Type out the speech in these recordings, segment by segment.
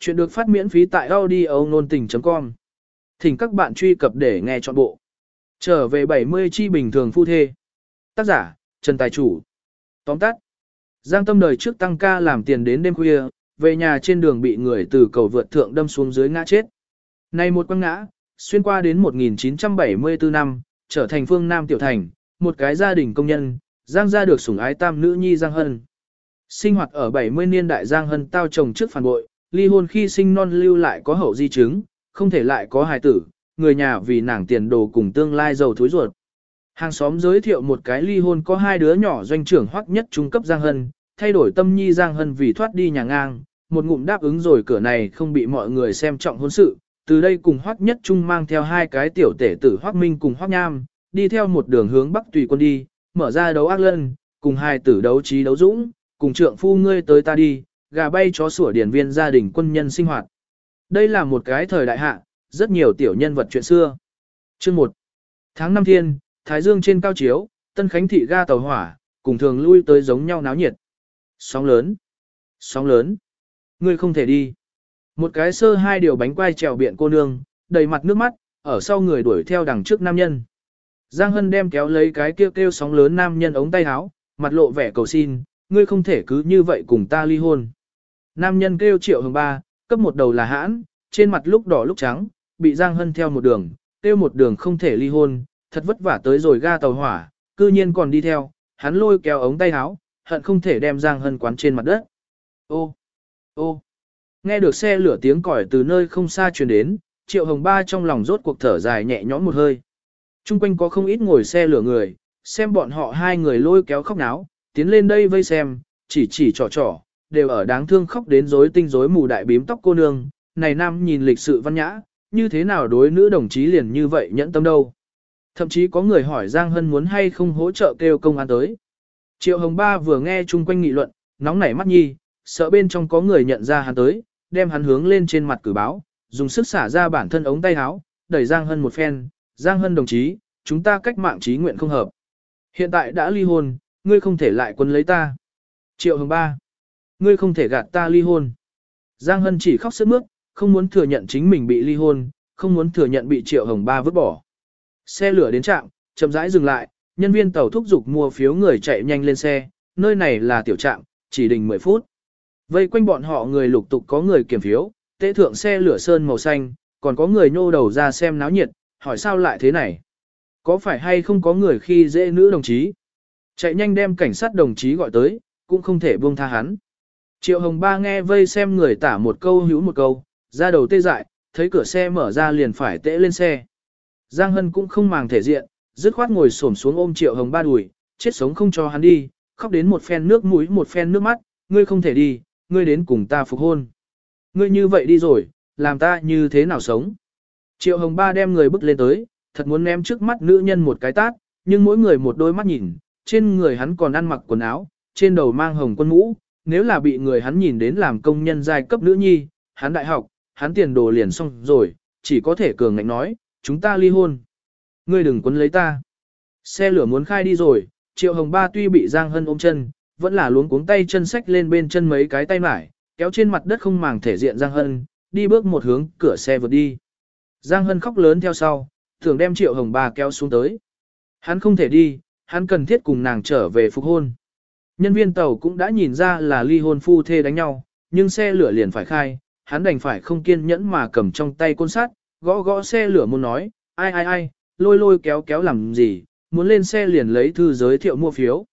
Chuyện được phát miễn phí tại audio nôn tình.com. Thỉnh các bạn truy cập để nghe trọn bộ. Trở về 70 chi bình thường phu thê. Tác giả, Trần Tài Chủ. Tóm tắt. Giang tâm đời trước tăng ca làm tiền đến đêm khuya, về nhà trên đường bị người từ cầu vượt thượng đâm xuống dưới ngã chết. Này một quăng ngã, xuyên qua đến 1974 năm, trở thành phương Nam Tiểu Thành, một cái gia đình công nhân, Giang gia được sủng ái tam nữ nhi Giang Hân. Sinh hoạt ở 70 niên đại Giang Hân tao chồng trước phản bội, ly hôn khi sinh non lưu lại có hậu di chứng, không thể lại có hài tử, người nhà vì nàng tiền đồ cùng tương lai giàu thối ruột. Hàng xóm giới thiệu một cái ly hôn có hai đứa nhỏ doanh trưởng hoắc nhất trung cấp Giang Hân, thay đổi tâm nhi Giang Hân vì thoát đi nhà ngang, một ngụm đáp ứng rồi cửa này không bị mọi người xem trọng hôn sự, từ đây cùng hoắc nhất trung mang theo hai cái tiểu tể tử hoắc minh cùng hoắc nham, đi theo một đường hướng bắc tùy quân đi, mở ra đấu ác lân, cùng hai tử đấu trí đấu dũng, cùng trượng phu ngươi tới ta đi, gà bay chó sủa điển viên gia đình quân nhân sinh hoạt. Đây là một cái thời đại hạ, rất nhiều tiểu nhân vật chuyện xưa. Chương 1. Tháng năm thiên, Thái Dương trên cao chiếu, Tân Khánh thị ga tàu hỏa, cùng thường lui tới giống nhau náo nhiệt. Sóng lớn. Sóng lớn. Ngươi không thể đi. Một cái sơ hai điều bánh quai trèo biện cô nương, đầy mặt nước mắt, ở sau người đuổi theo đằng trước nam nhân. Giang Hân đem kéo lấy cái kêu kêu sóng lớn nam nhân ống tay áo, mặt lộ vẻ cầu xin, ngươi không thể cứ như vậy cùng ta ly hôn. Nam nhân kêu triệu hồng ba, cấp một đầu là hãn, trên mặt lúc đỏ lúc trắng, bị Giang Hân theo một đường, kêu một đường không thể ly hôn, thật vất vả tới rồi ga tàu hỏa, cư nhiên còn đi theo, hắn lôi kéo ống tay áo, hận không thể đem Giang Hân quán trên mặt đất. Ô, ô, nghe được xe lửa tiếng còi từ nơi không xa truyền đến, triệu hồng ba trong lòng rốt cuộc thở dài nhẹ nhõm một hơi. Trung quanh có không ít ngồi xe lửa người, xem bọn họ hai người lôi kéo khóc náo, tiến lên đây vây xem, chỉ chỉ trò trò, đều ở đáng thương khóc đến rối tinh rối mù đại bím tóc cô nương, này nam nhìn lịch sự văn nhã, như thế nào đối nữ đồng chí liền như vậy nhẫn tâm đâu. Thậm chí có người hỏi Giang Hân muốn hay không hỗ trợ kêu công an tới. Triệu Hồng Ba vừa nghe chung quanh nghị luận, nóng nảy mắt nhi, sợ bên trong có người nhận ra hắn tới, đem hắn hướng lên trên mặt cử báo, dùng sức xả ra bản thân ống tay áo, đẩy Giang Hân một phen, Giang Hân đồng chí, chúng ta cách mạng trí nguyện không hợp. Hiện tại đã ly hôn, ngươi không thể lại quân lấy ta. Triệu Hồng Ba, ngươi không thể gạt ta ly hôn. Giang Hân chỉ khóc sướt mướt, không muốn thừa nhận chính mình bị ly hôn, không muốn thừa nhận bị Triệu Hồng Ba vứt bỏ. Xe lửa đến trạm, chậm rãi dừng lại, nhân viên tàu thúc giục mua phiếu người chạy nhanh lên xe, nơi này là tiểu trạm, chỉ đình 10 phút. Vây quanh bọn họ người lục tục có người kiểm phiếu, tế thượng xe lửa sơn màu xanh, còn có người nhô đầu ra xem náo nhiệt, hỏi sao lại thế này. Có phải hay không có người khi dễ nữ đồng chí? Chạy nhanh đem cảnh sát đồng chí gọi tới, cũng không thể buông tha hắn. Triệu Hồng Ba nghe vây xem người tả một câu hữu một câu, ra đầu tê dại, thấy cửa xe mở ra liền phải tễ lên xe. Giang Hân cũng không màng thể diện, dứt khoát ngồi xổm xuống ôm Triệu Hồng Ba đùi, chết sống không cho hắn đi, khóc đến một phen nước mũi một phen nước mắt, ngươi không thể đi, ngươi đến cùng ta phục hôn. Ngươi như vậy đi rồi, làm ta như thế nào sống? Triệu Hồng Ba đem người bước lên tới, thật muốn ném trước mắt nữ nhân một cái tát, nhưng mỗi người một đôi mắt nhìn, trên người hắn còn ăn mặc quần áo, trên đầu mang hồng quân mũ, nếu là bị người hắn nhìn đến làm công nhân giai cấp nữ nhi, hắn đại học, hắn tiền đồ liền xong rồi, chỉ có thể cường ngạnh nói, chúng ta ly hôn. Ngươi đừng quấn lấy ta. Xe lửa muốn khai đi rồi, Triệu Hồng Ba tuy bị Giang Hân ôm chân, vẫn là luống cuống tay chân sách lên bên chân mấy cái tay mải, kéo trên mặt đất không màng thể diện Giang Hân, đi bước một hướng cửa xe vượt đi. Giang Hân khóc lớn theo sau, thường đem Triệu Hồng Ba kéo xuống tới. Hắn không thể đi, hắn cần thiết cùng nàng trở về phục hôn. Nhân viên tàu cũng đã nhìn ra là ly hôn phu thê đánh nhau, nhưng xe lửa liền phải khai, hắn đành phải không kiên nhẫn mà cầm trong tay côn sắt, gõ gõ xe lửa muốn nói, ai ai ai, lôi lôi kéo kéo làm gì, muốn lên xe liền lấy thư giới thiệu mua phiếu.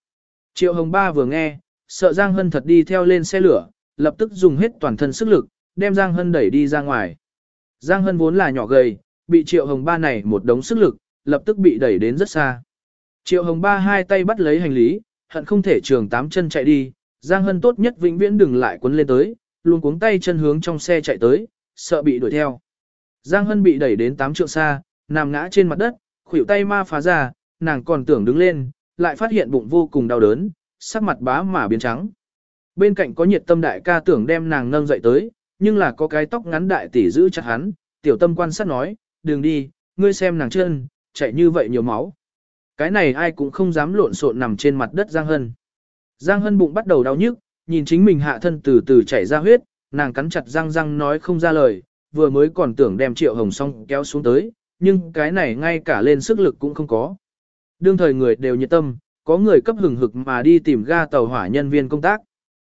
Triệu Hồng Ba vừa nghe, sợ Giang Hân thật đi theo lên xe lửa, lập tức dùng hết toàn thân sức lực, đem Giang Hân đẩy đi ra ngoài. Giang Hân vốn là nhỏ gầy, bị Triệu Hồng Ba này một đống sức lực, lập tức bị đẩy đến rất xa. Triệu Hồng Ba hai tay bắt lấy hành lý, hận không thể trường tám chân chạy đi, Giang Hân tốt nhất vĩnh viễn đừng lại quấn lên tới, luôn cuống tay chân hướng trong xe chạy tới, sợ bị đuổi theo. Giang Hân bị đẩy đến tám trượng xa, nằm ngã trên mặt đất, khuỷu tay ma phá ra, nàng còn tưởng đứng lên, lại phát hiện bụng vô cùng đau đớn, sắc mặt bá mà biến trắng. Bên cạnh có nhiệt tâm đại ca tưởng đem nàng nâng dậy tới, nhưng là có cái tóc ngắn đại tỷ giữ chặt hắn, tiểu tâm quan sát nói, đừng đi, ngươi xem nàng chân, chạy như vậy nhiều máu. Cái này ai cũng không dám lộn xộn nằm trên mặt đất Giang Hân. Giang Hân bụng bắt đầu đau nhức, nhìn chính mình hạ thân từ từ chảy ra huyết, nàng cắn chặt răng răng nói không ra lời, vừa mới còn tưởng đem triệu hồng song kéo xuống tới, nhưng cái này ngay cả lên sức lực cũng không có. Đương thời người đều nhiệt tâm, có người cấp hừng hực mà đi tìm ga tàu hỏa nhân viên công tác.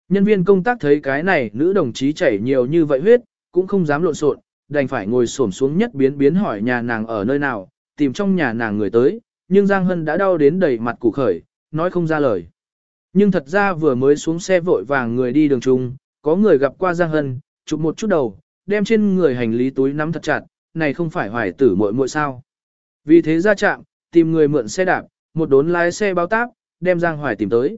Nhân viên công tác thấy cái này nữ đồng chí chảy nhiều như vậy huyết, cũng không dám lộn xộn, đành phải ngồi xổm xuống nhất biến biến hỏi nhà nàng ở nơi nào, tìm trong nhà nàng người tới, nhưng Giang Hân đã đau đến đầy mặt củ khởi, nói không ra lời. Nhưng thật ra vừa mới xuống xe vội vàng người đi đường chung, có người gặp qua Giang Hân, chụp một chút đầu, đem trên người hành lý túi nắm thật chặt, này không phải hoài tử muội muội sao. Vì thế ra chạm, tìm người mượn xe đạp, một đốn lái xe báo táp, đem Giang Hoài tìm tới.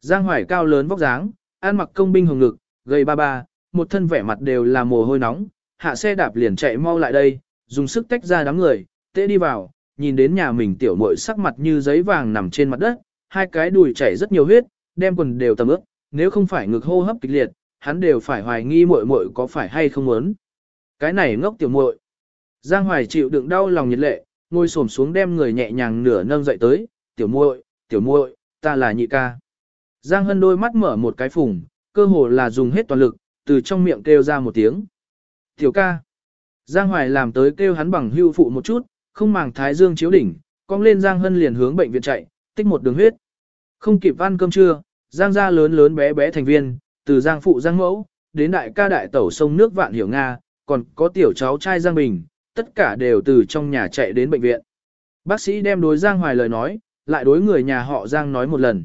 Giang Hoài cao lớn vóc dáng, ăn mặc công binh hồng ngực, gầy ba ba, một thân vẻ mặt đều là mồ hôi nóng, hạ xe đạp liền chạy mau lại đây, dùng sức tách ra đám người, tễ đi vào, nhìn đến nhà mình tiểu muội sắc mặt như giấy vàng nằm trên mặt đất, hai cái đùi chảy rất nhiều huyết, đem quần đều tầm ướt, nếu không phải ngực hô hấp kịch liệt, hắn đều phải hoài nghi muội muội có phải hay không muốn. Cái này ngốc tiểu muội. Giang Hoài chịu đựng đau lòng nhiệt lệ, ngồi xổm xuống đem người nhẹ nhàng nửa nâng dậy tới, "Tiểu muội, tiểu muội, ta là nhị ca." Giang Hân đôi mắt mở một cái phùng, cơ hồ là dùng hết toàn lực, từ trong miệng kêu ra một tiếng. "Tiểu ca." Giang Hoài làm tới kêu hắn bằng hưu phụ một chút, không màng thái dương chiếu đỉnh, cong lên Giang Hân liền hướng bệnh viện chạy, tích một đường huyết. Không kịp ăn cơm trưa, Giang gia lớn lớn bé bé thành viên, từ Giang phụ Giang mẫu, đến đại ca đại tẩu sông nước vạn hiểu Nga, còn có tiểu cháu trai Giang Bình, tất cả đều từ trong nhà chạy đến bệnh viện. Bác sĩ đem đối Giang Hoài lời nói, lại đối người nhà họ Giang nói một lần.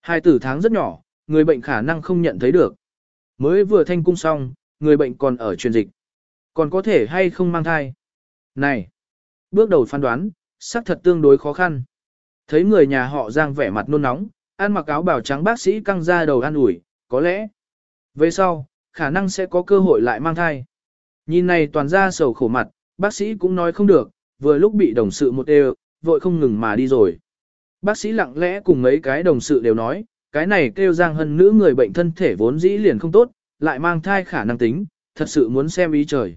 Hai tử tháng rất nhỏ, người bệnh khả năng không nhận thấy được. Mới vừa thanh cung xong, người bệnh còn ở truyền dịch. Còn có thể hay không mang thai? Này! Bước đầu phán đoán, xác thật tương đối khó khăn. Thấy người nhà họ Giang vẻ mặt nôn nóng, ăn mặc áo bào trắng bác sĩ căng ra đầu an ủi, có lẽ. Về sau, khả năng sẽ có cơ hội lại mang thai. Nhìn này toàn ra sầu khổ mặt, bác sĩ cũng nói không được, vừa lúc bị đồng sự một đều, vội không ngừng mà đi rồi. Bác sĩ lặng lẽ cùng mấy cái đồng sự đều nói, cái này kêu Giang Hân nữ người bệnh thân thể vốn dĩ liền không tốt, lại mang thai khả năng tính, thật sự muốn xem ý trời.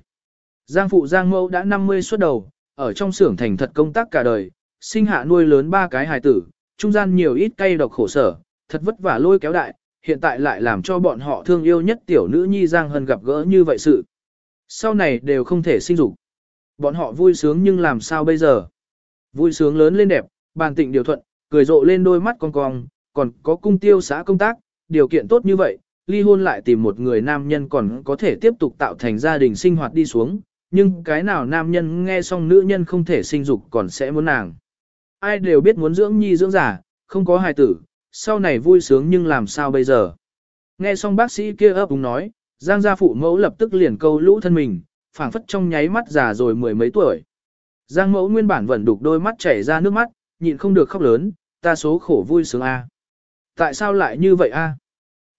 Giang phụ Giang mẫu đã 50 xuất đầu, ở trong xưởng thành thật công tác cả đời, sinh hạ nuôi lớn ba cái hài tử, trung gian nhiều ít cay độc khổ sở, thật vất vả lôi kéo đại, hiện tại lại làm cho bọn họ thương yêu nhất tiểu nữ nhi Giang Hân gặp gỡ như vậy sự. Sau này đều không thể sinh dục. Bọn họ vui sướng nhưng làm sao bây giờ? Vui sướng lớn lên đẹp, bàn tịnh điều thuận, cười rộ lên đôi mắt con cong, còn có cung tiêu xã công tác, điều kiện tốt như vậy, ly hôn lại tìm một người nam nhân còn có thể tiếp tục tạo thành gia đình sinh hoạt đi xuống, nhưng cái nào nam nhân nghe xong nữ nhân không thể sinh dục còn sẽ muốn nàng. Ai đều biết muốn dưỡng nhi dưỡng giả, không có hài tử, sau này vui sướng nhưng làm sao bây giờ. Nghe xong bác sĩ kia ấp úng nói, Giang gia phụ mẫu lập tức liền câu lũ thân mình, phảng phất trong nháy mắt già rồi mười mấy tuổi. Giang mẫu nguyên bản vẫn đục đôi mắt chảy ra nước mắt, nhịn không được khóc lớn, ta số khổ vui sướng a. Tại sao lại như vậy a?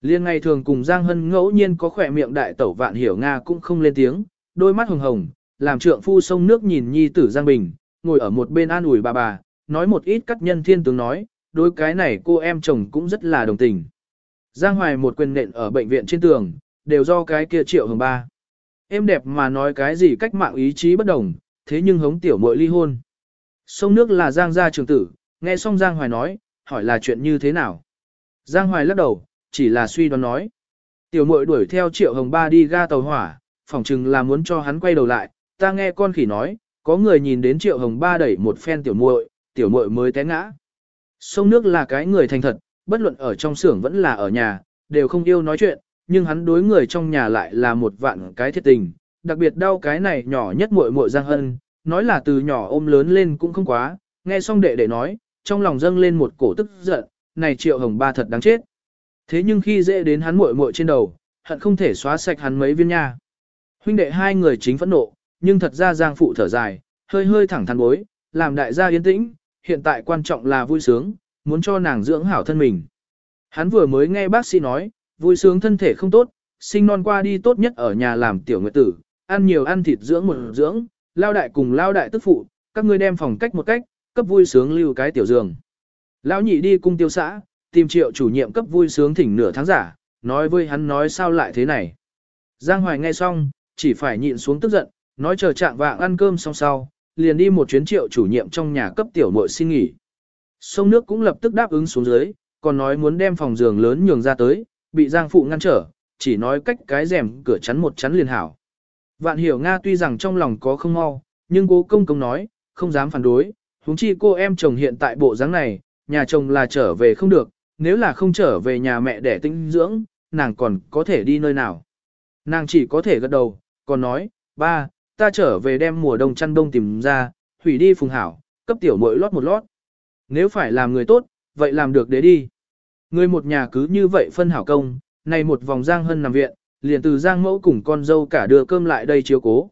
Liên ngày thường cùng Giang Hân ngẫu nhiên có khỏe miệng đại tẩu vạn hiểu Nga cũng không lên tiếng, đôi mắt hồng hồng, làm trượng phu sông nước nhìn nhi tử Giang Bình, ngồi ở một bên an ủi bà bà, nói một ít cắt nhân thiên tướng nói, đối cái này cô em chồng cũng rất là đồng tình. Giang Hoài một quyền nện ở bệnh viện trên tường, đều do cái kia triệu hồng ba. Em đẹp mà nói cái gì cách mạng ý chí bất đồng, thế nhưng hống tiểu muội ly hôn. Sông nước là Giang gia trường tử, nghe xong Giang Hoài nói, hỏi là chuyện như thế nào. Giang Hoài lắc đầu, chỉ là suy đoán nói. Tiểu muội đuổi theo triệu hồng ba đi ga tàu hỏa, phỏng chừng là muốn cho hắn quay đầu lại, ta nghe con khỉ nói, có người nhìn đến triệu hồng ba đẩy một phen tiểu muội, tiểu muội mới té ngã. Sông nước là cái người thành thật, bất luận ở trong xưởng vẫn là ở nhà, đều không yêu nói chuyện, nhưng hắn đối người trong nhà lại là một vạn cái thiết tình, đặc biệt đau cái này nhỏ nhất muội muội Giang Hân, nói là từ nhỏ ôm lớn lên cũng không quá, nghe xong đệ đệ nói, trong lòng dâng lên một cổ tức giận, này Triệu Hồng Ba thật đáng chết. Thế nhưng khi dễ đến hắn muội muội trên đầu, hận không thể xóa sạch hắn mấy viên nha. Huynh đệ hai người chính phẫn nộ, nhưng thật ra Giang phụ thở dài, hơi hơi thẳng thắn bối, làm đại gia yên tĩnh, hiện tại quan trọng là vui sướng, muốn cho nàng dưỡng hảo thân mình. Hắn vừa mới nghe bác sĩ nói, vui sướng thân thể không tốt, sinh non qua đi tốt nhất ở nhà làm tiểu nguyệt tử, ăn nhiều ăn thịt dưỡng một dưỡng, lao đại cùng lao đại tức phụ, các ngươi đem phòng cách một cách, cấp vui sướng lưu cái tiểu giường. Lão nhị đi cung tiêu xã, tìm triệu chủ nhiệm cấp vui sướng thỉnh nửa tháng giả, nói với hắn nói sao lại thế này. Giang Hoài nghe xong, chỉ phải nhịn xuống tức giận, nói chờ trạng vạng ăn cơm xong sau, liền đi một chuyến triệu chủ nhiệm trong nhà cấp tiểu muội xin nghỉ. Sông nước cũng lập tức đáp ứng xuống dưới, còn nói muốn đem phòng giường lớn nhường ra tới, bị Giang phụ ngăn trở, chỉ nói cách cái rèm cửa chắn một chắn liền hảo. Vạn hiểu Nga tuy rằng trong lòng có không mau, nhưng cố công công nói, không dám phản đối, huống chi cô em chồng hiện tại bộ dáng này, nhà chồng là trở về không được, nếu là không trở về nhà mẹ để tinh dưỡng, nàng còn có thể đi nơi nào. Nàng chỉ có thể gật đầu, còn nói, ba, ta trở về đem mùa đông chăn đông tìm ra, hủy đi phùng hảo, cấp tiểu muội lót một lót. Nếu phải làm người tốt, vậy làm được để đi. Người một nhà cứ như vậy phân hảo công, này một vòng giang hân nằm viện, liền từ giang mẫu cùng con dâu cả đưa cơm lại đây chiếu cố.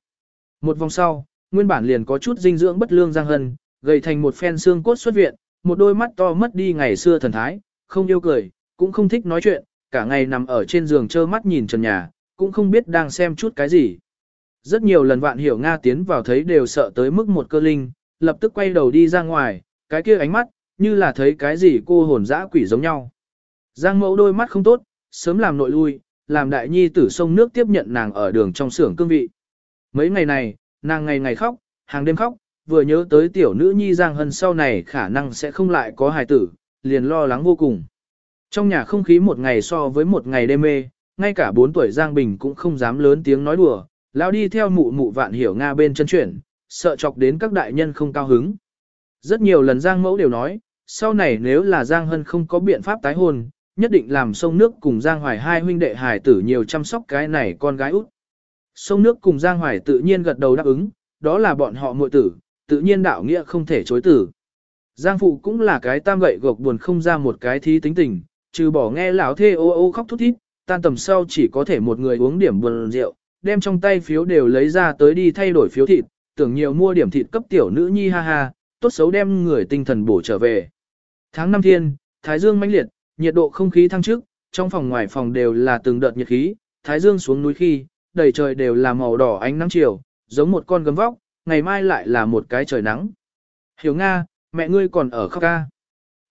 Một vòng sau, nguyên bản liền có chút dinh dưỡng bất lương giang hân, gầy thành một phen xương cốt xuất viện, một đôi mắt to mất đi ngày xưa thần thái, không yêu cười, cũng không thích nói chuyện, cả ngày nằm ở trên giường trơ mắt nhìn trần nhà, cũng không biết đang xem chút cái gì. Rất nhiều lần vạn hiểu Nga tiến vào thấy đều sợ tới mức một cơ linh, lập tức quay đầu đi ra ngoài, cái kia ánh mắt, như là thấy cái gì cô hồn dã quỷ giống nhau. Giang mẫu đôi mắt không tốt, sớm làm nội lui, làm đại nhi tử sông nước tiếp nhận nàng ở đường trong xưởng cương vị. Mấy ngày này, nàng ngày ngày khóc, hàng đêm khóc, vừa nhớ tới tiểu nữ nhi Giang Hân sau này khả năng sẽ không lại có hài tử, liền lo lắng vô cùng. Trong nhà không khí một ngày so với một ngày đêm mê, ngay cả 4 tuổi Giang Bình cũng không dám lớn tiếng nói đùa, lão đi theo mụ mụ vạn hiểu Nga bên chân chuyển, sợ chọc đến các đại nhân không cao hứng. Rất nhiều lần Giang mẫu đều nói, sau này nếu là Giang Hân không có biện pháp tái hôn, nhất định làm sông nước cùng Giang Hoài hai huynh đệ hài tử nhiều chăm sóc cái này con gái út. Sông nước cùng Giang Hoài tự nhiên gật đầu đáp ứng, đó là bọn họ muội tử, tự nhiên đạo nghĩa không thể chối tử. Giang phụ cũng là cái tam gậy gộc buồn không ra một cái thí tính tình, trừ bỏ nghe lão thê ô ô khóc thút thít, tan tầm sau chỉ có thể một người uống điểm buồn rượu, đem trong tay phiếu đều lấy ra tới đi thay đổi phiếu thịt, tưởng nhiều mua điểm thịt cấp tiểu nữ nhi ha ha, tốt xấu đem người tinh thần bổ trở về. Tháng năm thiên, Thái Dương mãnh liệt, nhiệt độ không khí thăng trước, trong phòng ngoài phòng đều là từng đợt nhiệt khí, Thái Dương xuống núi khi, đầy trời đều là màu đỏ ánh nắng chiều, giống một con gấm vóc, ngày mai lại là một cái trời nắng. Hiểu Nga, mẹ ngươi còn ở khóc ca.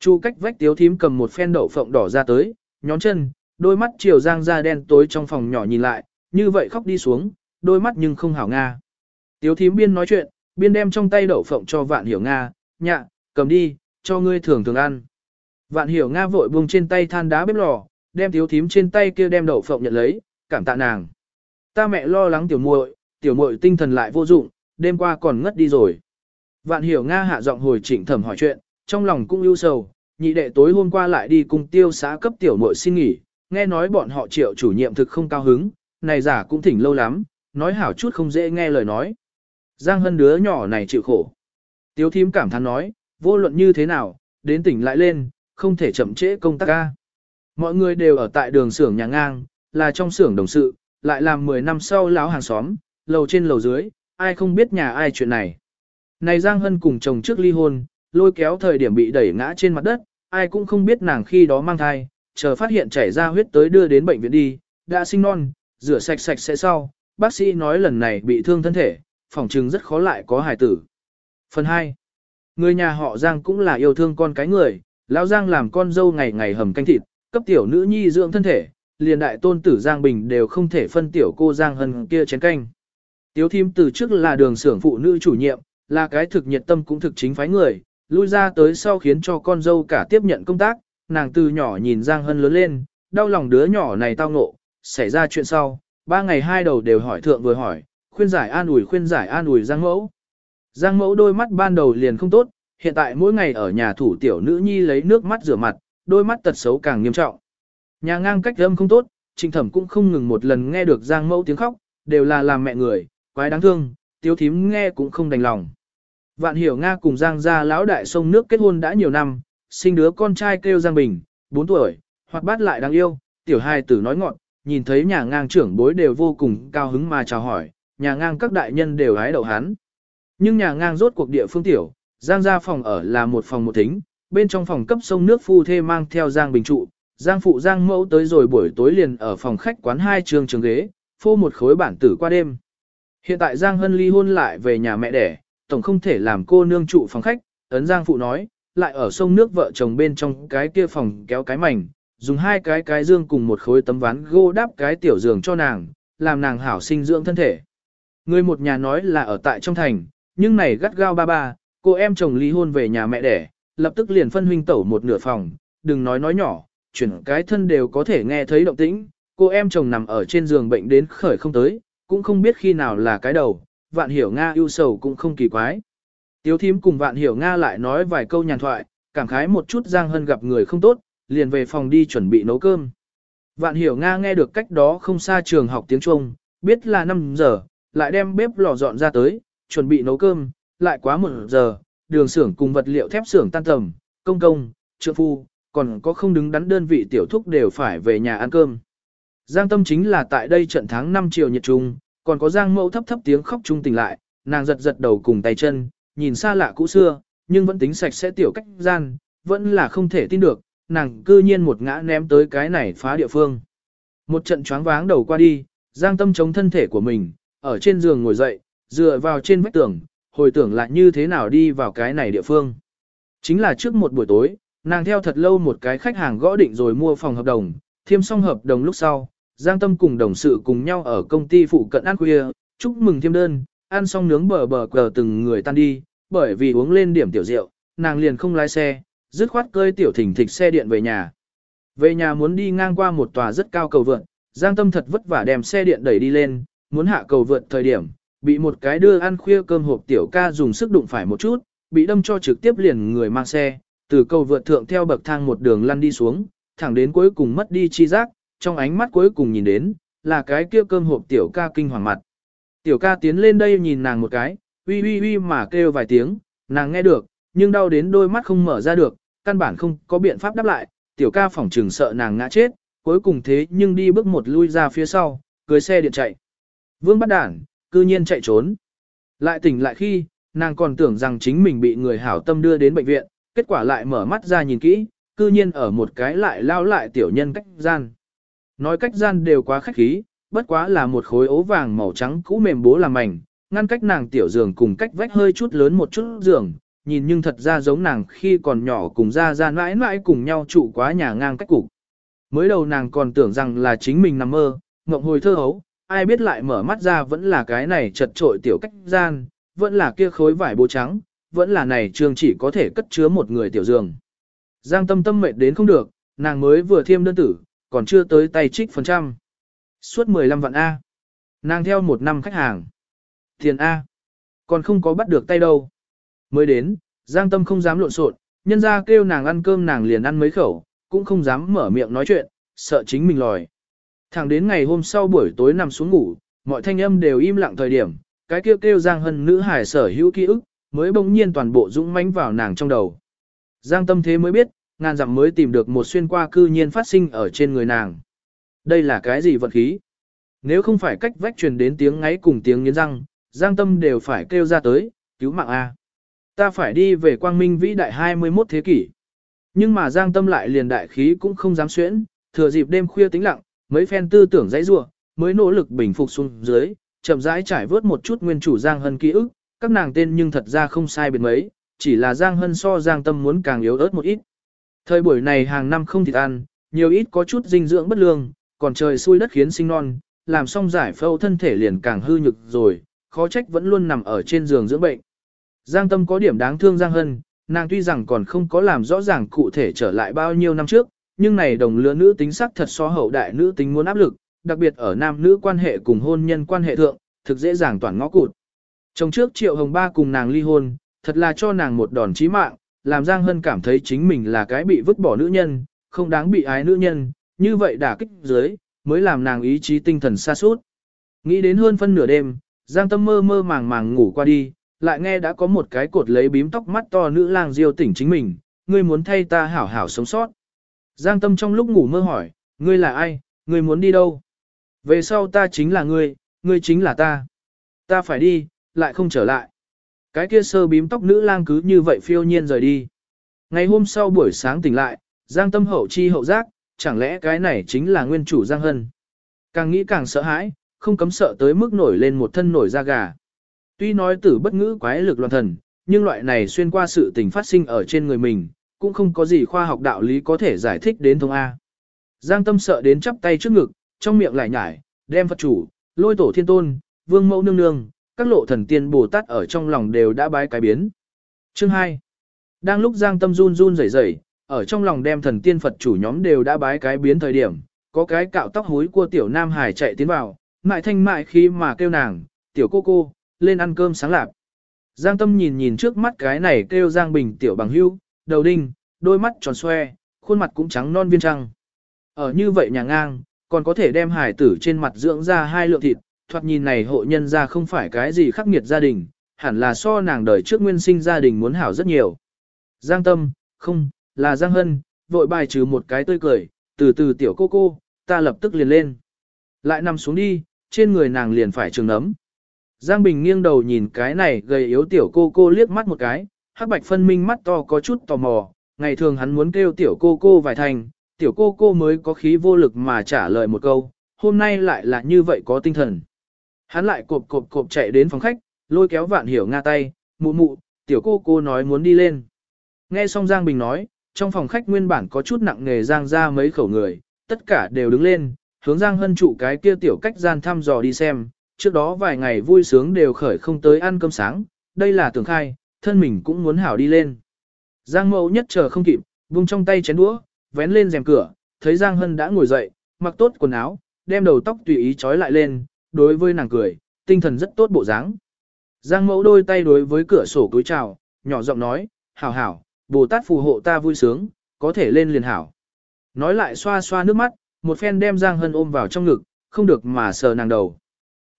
Chu cách vách tiếu thím cầm một phen đậu phộng đỏ ra tới, nhón chân, đôi mắt chiều giang ra đen tối trong phòng nhỏ nhìn lại, như vậy khóc đi xuống, đôi mắt nhưng không hảo Nga. Tiếu thím biên nói chuyện, biên đem trong tay đậu phộng cho vạn hiểu Nga, nhạ, cầm đi, cho ngươi thường thường ăn. Vạn hiểu Nga vội buông trên tay than đá bếp lò, đem tiếu thím trên tay kia đem đậu phộng nhận lấy, cảm tạ nàng. Ta mẹ lo lắng tiểu muội, tiểu muội tinh thần lại vô dụng, đêm qua còn ngất đi rồi. Vạn hiểu Nga hạ giọng hồi chỉnh thẩm hỏi chuyện, trong lòng cũng ưu sầu, nhị đệ tối hôm qua lại đi cùng tiêu xã cấp tiểu muội xin nghỉ, nghe nói bọn họ triệu chủ nhiệm thực không cao hứng, này giả cũng thỉnh lâu lắm, nói hảo chút không dễ nghe lời nói. Giang Hân đứa nhỏ này chịu khổ. Tiếu thím cảm thán nói, vô luận như thế nào, đến tỉnh lại lên, không thể chậm trễ công tác ca. Mọi người đều ở tại đường xưởng nhà ngang, là trong xưởng đồng sự, lại làm 10 năm sau láo hàng xóm, lầu trên lầu dưới, ai không biết nhà ai chuyện này. Này Giang Hân cùng chồng trước ly hôn, lôi kéo thời điểm bị đẩy ngã trên mặt đất, ai cũng không biết nàng khi đó mang thai, chờ phát hiện chảy ra huyết tới đưa đến bệnh viện đi, đã sinh non, rửa sạch sạch sẽ sau, bác sĩ nói lần này bị thương thân thể, phòng trừng rất khó lại có hài tử. Phần 2. Người nhà họ Giang cũng là yêu thương con cái người, lão Giang làm con dâu ngày ngày hầm canh thịt, cấp tiểu nữ nhi dưỡng thân thể, liền đại tôn tử Giang Bình đều không thể phân tiểu cô Giang Hân kia chén canh. Tiếu thím từ trước là đường xưởng phụ nữ chủ nhiệm, là cái thực nhiệt tâm cũng thực chính phái người, lui ra tới sau khiến cho con dâu cả tiếp nhận công tác, nàng từ nhỏ nhìn Giang Hân lớn lên, đau lòng đứa nhỏ này tao ngộ, xảy ra chuyện sau, ba ngày hai đầu đều hỏi thượng vừa hỏi, khuyên giải an ủi khuyên giải an ủi Giang Mẫu. Giang Mẫu đôi mắt ban đầu liền không tốt, hiện tại mỗi ngày ở nhà thủ tiểu nữ nhi lấy nước mắt rửa mặt, đôi mắt tật xấu càng nghiêm trọng. Nhà ngang cách âm không tốt, Trình Thẩm cũng không ngừng một lần nghe được Giang Mẫu tiếng khóc, đều là làm mẹ người, quái đáng thương, tiếu thím nghe cũng không đành lòng. Vạn hiểu Nga cùng Giang gia lão đại sông nước kết hôn đã nhiều năm, sinh đứa con trai kêu Giang Bình, 4 tuổi, hoặc bát lại đáng yêu, tiểu hai tử nói ngọn, nhìn thấy nhà ngang trưởng bối đều vô cùng cao hứng mà chào hỏi, nhà ngang các đại nhân đều hái đậu hắn. Nhưng nhà ngang rốt cuộc địa phương tiểu, Giang gia phòng ở là một phòng một thính, bên trong phòng cấp sông nước phu thê mang theo Giang Bình trụ, Giang phụ Giang mẫu tới rồi buổi tối liền ở phòng khách quán hai trường trường ghế, phô một khối bản tử qua đêm. Hiện tại Giang Hân ly hôn lại về nhà mẹ đẻ, tổng không thể làm cô nương trụ phòng khách, ấn Giang phụ nói, lại ở sông nước vợ chồng bên trong cái kia phòng kéo cái mảnh, dùng hai cái cái dương cùng một khối tấm ván gỗ đáp cái tiểu giường cho nàng, làm nàng hảo sinh dưỡng thân thể. Người một nhà nói là ở tại trong thành, nhưng này gắt gao ba ba, cô em chồng ly hôn về nhà mẹ đẻ, lập tức liền phân huynh tẩu một nửa phòng, đừng nói nói nhỏ, chuyển cái thân đều có thể nghe thấy động tĩnh, Cô em chồng nằm ở trên giường bệnh đến khởi không tới, cũng không biết khi nào là cái đầu, vạn hiểu Nga yêu sầu cũng không kỳ quái. Tiếu thím cùng vạn hiểu Nga lại nói vài câu nhàn thoại, cảm khái một chút Giang Hân gặp người không tốt, liền về phòng đi chuẩn bị nấu cơm. Vạn hiểu Nga nghe được cách đó không xa trường học tiếng Trung, biết là 5 giờ, lại đem bếp lò dọn ra tới, chuẩn bị nấu cơm, lại quá một giờ, đường xưởng cùng vật liệu thép xưởng tan tầm, công công, trượng phu, còn có không đứng đắn đơn vị tiểu thúc đều phải về nhà ăn cơm. Giang tâm chính là tại đây trận tháng 5 chiều nhiệt trung, còn có Giang mẫu thấp thấp tiếng khóc trung tỉnh lại, nàng giật giật đầu cùng tay chân, nhìn xa lạ cũ xưa, nhưng vẫn tính sạch sẽ tiểu cách gian, vẫn là không thể tin được, nàng cư nhiên một ngã ném tới cái này phá địa phương. Một trận choáng váng đầu qua đi, Giang tâm chống thân thể của mình, ở trên giường ngồi dậy, dựa vào trên vách tường, hồi tưởng lại như thế nào đi vào cái này địa phương. Chính là trước một buổi tối, nàng theo thật lâu một cái khách hàng gõ định rồi mua phòng hợp đồng, thiêm xong hợp đồng lúc sau, Giang Tâm cùng đồng sự cùng nhau ở công ty phụ cận ăn khuya, chúc mừng thiêm đơn, ăn xong nướng bờ bờ cờ từng người tan đi, bởi vì uống lên điểm tiểu rượu, nàng liền không lái xe, dứt khoát cơi tiểu thỉnh thịch xe điện về nhà. Về nhà muốn đi ngang qua một tòa rất cao cầu vượt, Giang Tâm thật vất vả đem xe điện đẩy đi lên, muốn hạ cầu vượt thời điểm, bị một cái đưa ăn khuya cơm hộp tiểu ca dùng sức đụng phải một chút, bị đâm cho trực tiếp liền người mang xe, từ cầu vượt thượng theo bậc thang một đường lăn đi xuống, thẳng đến cuối cùng mất đi chi giác, trong ánh mắt cuối cùng nhìn đến, là cái kia cơm hộp tiểu ca kinh hoàng mặt. Tiểu ca tiến lên đây nhìn nàng một cái, uy uy uy mà kêu vài tiếng, nàng nghe được, nhưng đau đến đôi mắt không mở ra được, căn bản không có biện pháp đáp lại, tiểu ca phỏng trừng sợ nàng ngã chết, cuối cùng thế nhưng đi bước một lui ra phía sau, cưới xe điện chạy. Vương bắt đản, cư nhiên chạy trốn. Lại tỉnh lại khi, nàng còn tưởng rằng chính mình bị người hảo tâm đưa đến bệnh viện, kết quả lại mở mắt ra nhìn kỹ, cư nhiên ở một cái lại lao lại tiểu nhân cách gian. Nói cách gian đều quá khách khí, bất quá là một khối ố vàng màu trắng cũ mềm bố làm mảnh, ngăn cách nàng tiểu giường cùng cách vách hơi chút lớn một chút giường, nhìn nhưng thật ra giống nàng khi còn nhỏ cùng ra ra mãi mãi cùng nhau trụ quá nhà ngang cách cục. Mới đầu nàng còn tưởng rằng là chính mình nằm mơ, ngộng hồi thơ hấu, ai biết lại mở mắt ra vẫn là cái này chật trội tiểu cách gian, vẫn là kia khối vải bố trắng, vẫn là này trường chỉ có thể cất chứa một người tiểu giường. Giang tâm tâm mệt đến không được, nàng mới vừa thiêm đơn tử, còn chưa tới tay trích phần trăm. Suốt 15 vạn A. Nàng theo một năm khách hàng. Tiền A. Còn không có bắt được tay đâu. Mới đến, Giang tâm không dám lộn xộn, nhân ra kêu nàng ăn cơm nàng liền ăn mấy khẩu, cũng không dám mở miệng nói chuyện, sợ chính mình lòi. Thẳng đến ngày hôm sau buổi tối nằm xuống ngủ, mọi thanh âm đều im lặng thời điểm, cái kêu kêu Giang Hân nữ hải sở hữu ký ức, mới bỗng nhiên toàn bộ dũng mãnh vào nàng trong đầu. Giang tâm thế mới biết, ngàn dặm mới tìm được một xuyên qua cư nhiên phát sinh ở trên người nàng. Đây là cái gì vận khí? Nếu không phải cách vách truyền đến tiếng ngáy cùng tiếng nghiến răng, Giang tâm đều phải kêu ra tới, cứu mạng A. Ta phải đi về quang minh vĩ đại 21 thế kỷ. Nhưng mà Giang tâm lại liền đại khí cũng không dám xuyễn, thừa dịp đêm khuya tĩnh lặng, mấy phen tư tưởng dãy rua, mới nỗ lực bình phục xuống dưới, chậm rãi trải vớt một chút nguyên chủ Giang Hân ký ức, các nàng tên nhưng thật ra không sai biệt mấy, chỉ là Giang Hân so Giang Tâm muốn càng yếu ớt một ít. Thời buổi này hàng năm không thịt ăn, nhiều ít có chút dinh dưỡng bất lương, còn trời xui đất khiến sinh non, làm xong giải phẫu thân thể liền càng hư nhực rồi, khó trách vẫn luôn nằm ở trên giường dưỡng bệnh. Giang Tâm có điểm đáng thương Giang Hân, nàng tuy rằng còn không có làm rõ ràng cụ thể trở lại bao nhiêu năm trước, nhưng này đồng lứa nữ tính sắc thật so hậu đại nữ tính muốn áp lực, đặc biệt ở nam nữ quan hệ cùng hôn nhân quan hệ thượng, thực dễ dàng toàn ngõ cụt. Trong trước Triệu Hồng Ba cùng nàng ly hôn, thật là cho nàng một đòn chí mạng, làm Giang Hân cảm thấy chính mình là cái bị vứt bỏ nữ nhân, không đáng bị ái nữ nhân, như vậy đả kích dưới, mới làm nàng ý chí tinh thần xa suốt. Nghĩ đến hơn phân nửa đêm, Giang Tâm mơ mơ màng màng ngủ qua đi, lại nghe đã có một cái cột lấy bím tóc mắt to nữ lang diêu tỉnh chính mình, ngươi muốn thay ta hảo hảo sống sót. Giang Tâm trong lúc ngủ mơ hỏi, ngươi là ai, ngươi muốn đi đâu? Về sau ta chính là ngươi, ngươi chính là ta. Ta phải đi, lại không trở lại. Cái kia sơ bím tóc nữ lang cứ như vậy phiêu nhiên rời đi. Ngày hôm sau buổi sáng tỉnh lại, Giang Tâm hậu chi hậu giác, chẳng lẽ cái này chính là nguyên chủ Giang Hân. Càng nghĩ càng sợ hãi, không cấm sợ tới mức nổi lên một thân nổi da gà. Tuy nói tử bất ngữ quái lực loạn thần, nhưng loại này xuyên qua sự tình phát sinh ở trên người mình, cũng không có gì khoa học đạo lý có thể giải thích đến thông A. Giang tâm sợ đến chắp tay trước ngực, trong miệng lại nhải, đem Phật chủ, lôi tổ thiên tôn, vương mẫu nương nương, các lộ thần tiên Bồ Tát ở trong lòng đều đã bái cái biến. Chương 2. Đang lúc Giang tâm run run rẩy rẩy, ở trong lòng đem thần tiên Phật chủ nhóm đều đã bái cái biến thời điểm, có cái cạo tóc hối của tiểu nam hải chạy tiến vào, mại thanh mại khi mà kêu nàng, tiểu cô cô, lên ăn cơm sáng lạp. Giang Tâm nhìn nhìn trước mắt cái này kêu Giang Bình tiểu bằng hưu, đầu đinh, đôi mắt tròn xoe, khuôn mặt cũng trắng non viên trăng. Ở như vậy nhà ngang, còn có thể đem hải tử trên mặt dưỡng ra hai lượng thịt, thoạt nhìn này hộ nhân ra không phải cái gì khắc nghiệt gia đình, hẳn là so nàng đời trước nguyên sinh gia đình muốn hảo rất nhiều. Giang Tâm, không, là Giang Hân, vội bài trừ một cái tươi cười, từ từ tiểu cô cô, ta lập tức liền lên. Lại nằm xuống đi, trên người nàng liền phải trường nấm. Giang Bình nghiêng đầu nhìn cái này gầy yếu tiểu cô cô liếc mắt một cái, hắc bạch phân minh mắt to có chút tò mò, ngày thường hắn muốn kêu tiểu cô cô vài thành, tiểu cô cô mới có khí vô lực mà trả lời một câu, hôm nay lại là như vậy có tinh thần. Hắn lại cộp cộp cộp chạy đến phòng khách, lôi kéo vạn hiểu nga tay, mụ mụ, tiểu cô cô nói muốn đi lên. Nghe xong Giang Bình nói, trong phòng khách nguyên bản có chút nặng nghề Giang ra mấy khẩu người, tất cả đều đứng lên, hướng Giang Hân trụ cái kia tiểu cách gian thăm dò đi xem, trước đó vài ngày vui sướng đều khởi không tới ăn cơm sáng, đây là tưởng khai, thân mình cũng muốn hảo đi lên. Giang mẫu nhất chờ không kịp, vung trong tay chén đũa, vén lên rèm cửa, thấy Giang Hân đã ngồi dậy, mặc tốt quần áo, đem đầu tóc tùy ý trói lại lên, đối với nàng cười, tinh thần rất tốt bộ dáng. Giang mẫu đôi tay đối với cửa sổ cúi chào, nhỏ giọng nói, hảo hảo, Bồ Tát phù hộ ta vui sướng, có thể lên liền hảo. Nói lại xoa xoa nước mắt, một phen đem Giang Hân ôm vào trong ngực, không được mà sờ nàng đầu.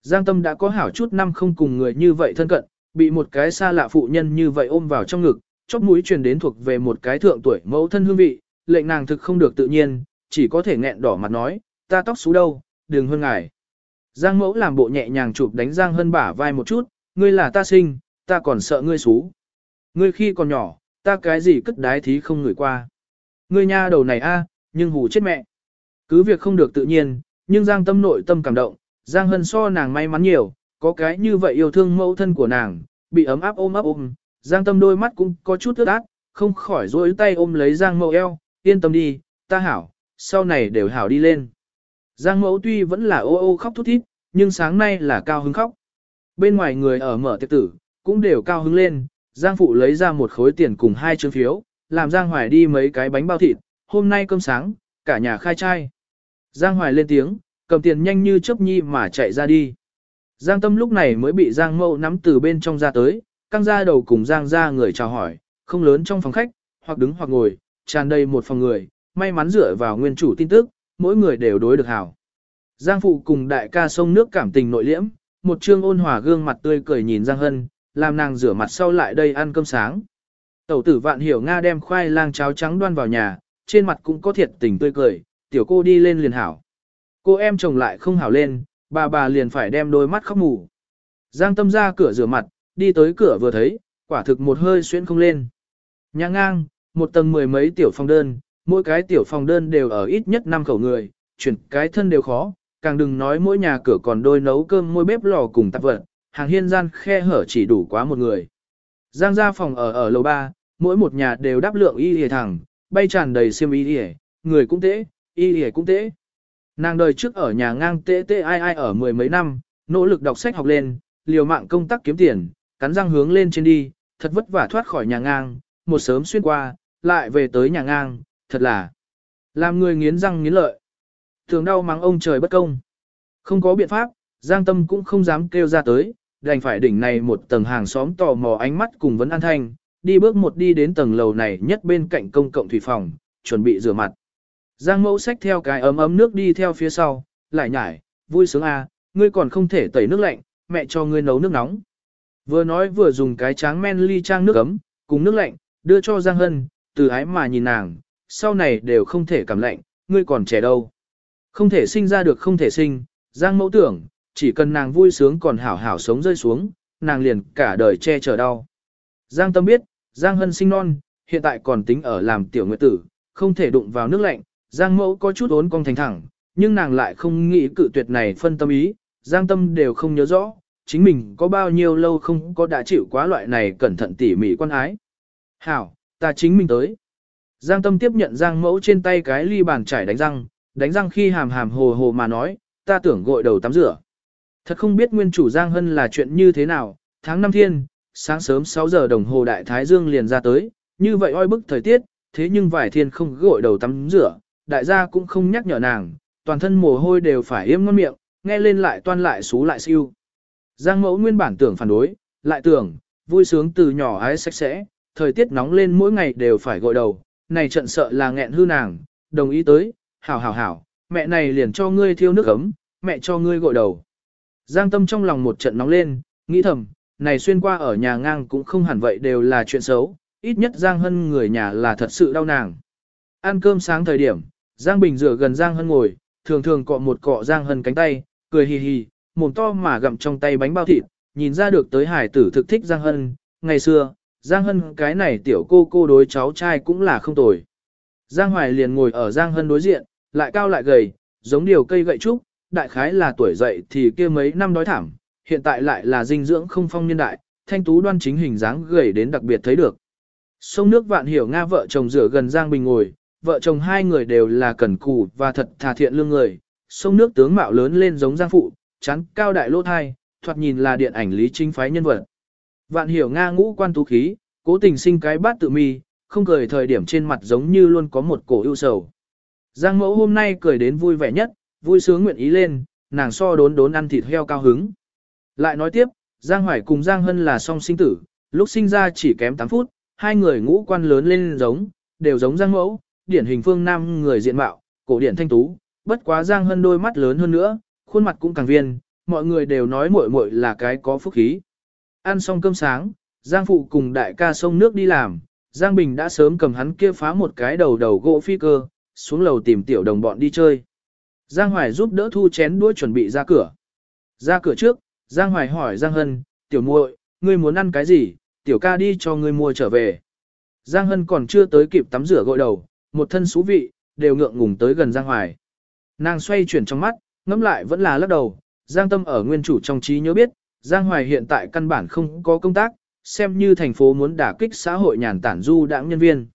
Giang Tâm đã có hảo chút năm không cùng người như vậy thân cận, bị một cái xa lạ phụ nhân như vậy ôm vào trong ngực, chóp mũi truyền đến thuộc về một cái thượng tuổi mẫu thân hương vị, lệnh nàng thực không được tự nhiên, chỉ có thể nghẹn đỏ mặt nói, ta tóc xú đâu, đừng hơn ngài. Giang mẫu làm bộ nhẹ nhàng chụp đánh Giang Hân bả vai một chút, ngươi là ta sinh, ta còn sợ ngươi xú. Ngươi khi còn nhỏ, ta cái gì cất đái thí không ngửi qua. Ngươi nha đầu này a, nhưng hù chết mẹ. Cứ việc không được tự nhiên, nhưng Giang tâm nội tâm cảm động, Giang Hân so nàng may mắn nhiều, có cái như vậy yêu thương mẫu thân của nàng, bị ấm áp ôm ấp ôm, Giang tâm đôi mắt cũng có chút ướt át, không khỏi rối tay ôm lấy Giang mẫu eo, yên tâm đi, ta hảo, sau này đều hảo đi lên. Giang mẫu tuy vẫn là ô ô khóc thút thít, nhưng sáng nay là cao hứng khóc. Bên ngoài người ở mở tiệc tử, cũng đều cao hứng lên, Giang phụ lấy ra một khối tiền cùng hai chương phiếu, làm Giang Hoài đi mấy cái bánh bao thịt, hôm nay cơm sáng, cả nhà khai trai. Giang Hoài lên tiếng, cầm tiền nhanh như chớp nhi mà chạy ra đi. Giang Tâm lúc này mới bị Giang Mậu nắm từ bên trong ra tới, căng ra đầu cùng Giang ra người chào hỏi, không lớn trong phòng khách, hoặc đứng hoặc ngồi, tràn đầy một phòng người, may mắn dựa vào nguyên chủ tin tức, mỗi người đều đối được hảo. Giang Phụ cùng đại ca sông nước cảm tình nội liễm, một trương ôn hòa gương mặt tươi cười nhìn Giang Hân, làm nàng rửa mặt sau lại đây ăn cơm sáng. Tẩu tử vạn hiểu Nga đem khoai lang cháo trắng đoan vào nhà, trên mặt cũng có thiệt tình tươi cười, tiểu cô đi lên liền hảo. Cô em chồng lại không hảo lên, bà bà liền phải đem đôi mắt khóc mù. Giang tâm ra cửa rửa mặt, đi tới cửa vừa thấy, quả thực một hơi xuyên không lên. Nhà ngang, một tầng mười mấy tiểu phòng đơn, mỗi cái tiểu phòng đơn đều ở ít nhất 5 khẩu người, chuyển cái thân đều khó, càng đừng nói mỗi nhà cửa còn đôi nấu cơm môi bếp lò cùng tạp vật, hàng hiên gian khe hở chỉ đủ quá một người. Giang ra phòng ở ở lầu 3, mỗi một nhà đều đáp lượng y hề thẳng, bay tràn đầy xiêm y hề, người cũng tễ, y Y cũng tễ. Nàng đời trước ở nhà ngang tễ tễ ai ai ở mười mấy năm, nỗ lực đọc sách học lên, liều mạng công tác kiếm tiền, cắn răng hướng lên trên đi, thật vất vả thoát khỏi nhà ngang, một sớm xuyên qua, lại về tới nhà ngang, thật là làm người nghiến răng nghiến lợi. Thường đau mắng ông trời bất công. Không có biện pháp, Giang Tâm cũng không dám kêu ra tới, đành phải đỉnh này một tầng hàng xóm tò mò ánh mắt cùng vấn an thanh, đi bước một đi đến tầng lầu này nhất bên cạnh công cộng thủy phòng, chuẩn bị rửa mặt. Giang mẫu xách theo cái ấm ấm nước đi theo phía sau, lại nhải, vui sướng à, ngươi còn không thể tẩy nước lạnh, mẹ cho ngươi nấu nước nóng. Vừa nói vừa dùng cái tráng men ly trang nước ấm, cùng nước lạnh, đưa cho Giang Hân, từ ái mà nhìn nàng, sau này đều không thể cảm lạnh, ngươi còn trẻ đâu. Không thể sinh ra được không thể sinh, Giang mẫu tưởng, chỉ cần nàng vui sướng còn hảo hảo sống rơi xuống, nàng liền cả đời che chở đau. Giang tâm biết, Giang hân sinh non, hiện tại còn tính ở làm tiểu nguyệt tử, không thể đụng vào nước lạnh, Giang mẫu có chút ốn cong thành thẳng, nhưng nàng lại không nghĩ cự tuyệt này phân tâm ý, Giang tâm đều không nhớ rõ, chính mình có bao nhiêu lâu không có đã chịu quá loại này cẩn thận tỉ mỉ quan ái. Hảo, ta chính mình tới. Giang tâm tiếp nhận Giang mẫu trên tay cái ly bàn chải đánh răng, đánh răng khi hàm hàm hồ hồ mà nói, ta tưởng gội đầu tắm rửa. Thật không biết nguyên chủ Giang Hân là chuyện như thế nào, tháng năm thiên, sáng sớm 6 giờ đồng hồ đại thái dương liền ra tới, như vậy oi bức thời tiết, thế nhưng vải thiên không gội đầu tắm rửa, đại gia cũng không nhắc nhở nàng, toàn thân mồ hôi đều phải yếm ngon miệng, nghe lên lại toan lại xú lại siêu. Giang mẫu nguyên bản tưởng phản đối, lại tưởng, vui sướng từ nhỏ ái sạch sẽ, thời tiết nóng lên mỗi ngày đều phải gội đầu, này trận sợ là nghẹn hư nàng, đồng ý tới, hảo hảo hảo, mẹ này liền cho ngươi thiêu nước ấm, mẹ cho ngươi gội đầu. Giang tâm trong lòng một trận nóng lên, nghĩ thầm, này xuyên qua ở nhà ngang cũng không hẳn vậy đều là chuyện xấu, ít nhất Giang Hân người nhà là thật sự đau nàng. Ăn cơm sáng thời điểm, Giang Bình rửa gần Giang Hân ngồi, thường thường cọ một cọ Giang Hân cánh tay, cười hì hì, mồm to mà gặm trong tay bánh bao thịt, nhìn ra được tới hải tử thực thích Giang Hân, ngày xưa, Giang Hân cái này tiểu cô cô đối cháu trai cũng là không tồi. Giang Hoài liền ngồi ở Giang Hân đối diện, lại cao lại gầy, giống điều cây gậy trúc, đại khái là tuổi dậy thì kia mấy năm đói thảm, hiện tại lại là dinh dưỡng không phong niên đại, thanh tú đoan chính hình dáng gầy đến đặc biệt thấy được. Sông nước vạn hiểu Nga vợ chồng rửa gần Giang Bình ngồi, vợ chồng hai người đều là cẩn cù và thật thà thiện lương người. Sông nước tướng mạo lớn lên giống Giang Phụ, chán cao đại lỗ thai, thoạt nhìn là điện ảnh lý chính phái nhân vật. Vạn hiểu Nga ngũ quan tú khí, cố tình sinh cái bát tự mi, không cười thời điểm trên mặt giống như luôn có một cổ ưu sầu. Giang mẫu hôm nay cười đến vui vẻ nhất, vui sướng nguyện ý lên, nàng so đốn đốn ăn thịt heo cao hứng. Lại nói tiếp, Giang Hoài cùng Giang Hân là song sinh tử, lúc sinh ra chỉ kém 8 phút, hai người ngũ quan lớn lên giống, đều giống Giang mẫu, điển hình phương nam người diện mạo, cổ điển thanh tú, bất quá Giang Hân đôi mắt lớn hơn nữa, khuôn mặt cũng càng viên, mọi người đều nói muội muội là cái có phúc khí. Ăn xong cơm sáng, Giang Phụ cùng đại ca sông nước đi làm, Giang Bình đã sớm cầm hắn kia phá một cái đầu đầu gỗ phi cơ, xuống lầu tìm tiểu đồng bọn đi chơi. Giang Hoài giúp đỡ thu chén đuôi chuẩn bị ra cửa. Ra cửa trước, Giang Hoài hỏi Giang Hân, tiểu muội, ngươi muốn ăn cái gì, tiểu ca đi cho ngươi mua trở về. Giang Hân còn chưa tới kịp tắm rửa gội đầu, một thân xú vị, đều ngượng ngùng tới gần Giang Hoài. Nàng xoay chuyển trong mắt, ngắm lại vẫn là lắc đầu, Giang Tâm ở nguyên chủ trong trí nhớ biết, Giang Hoài hiện tại căn bản không có công tác, xem như thành phố muốn đả kích xã hội nhàn tản du đảng nhân viên.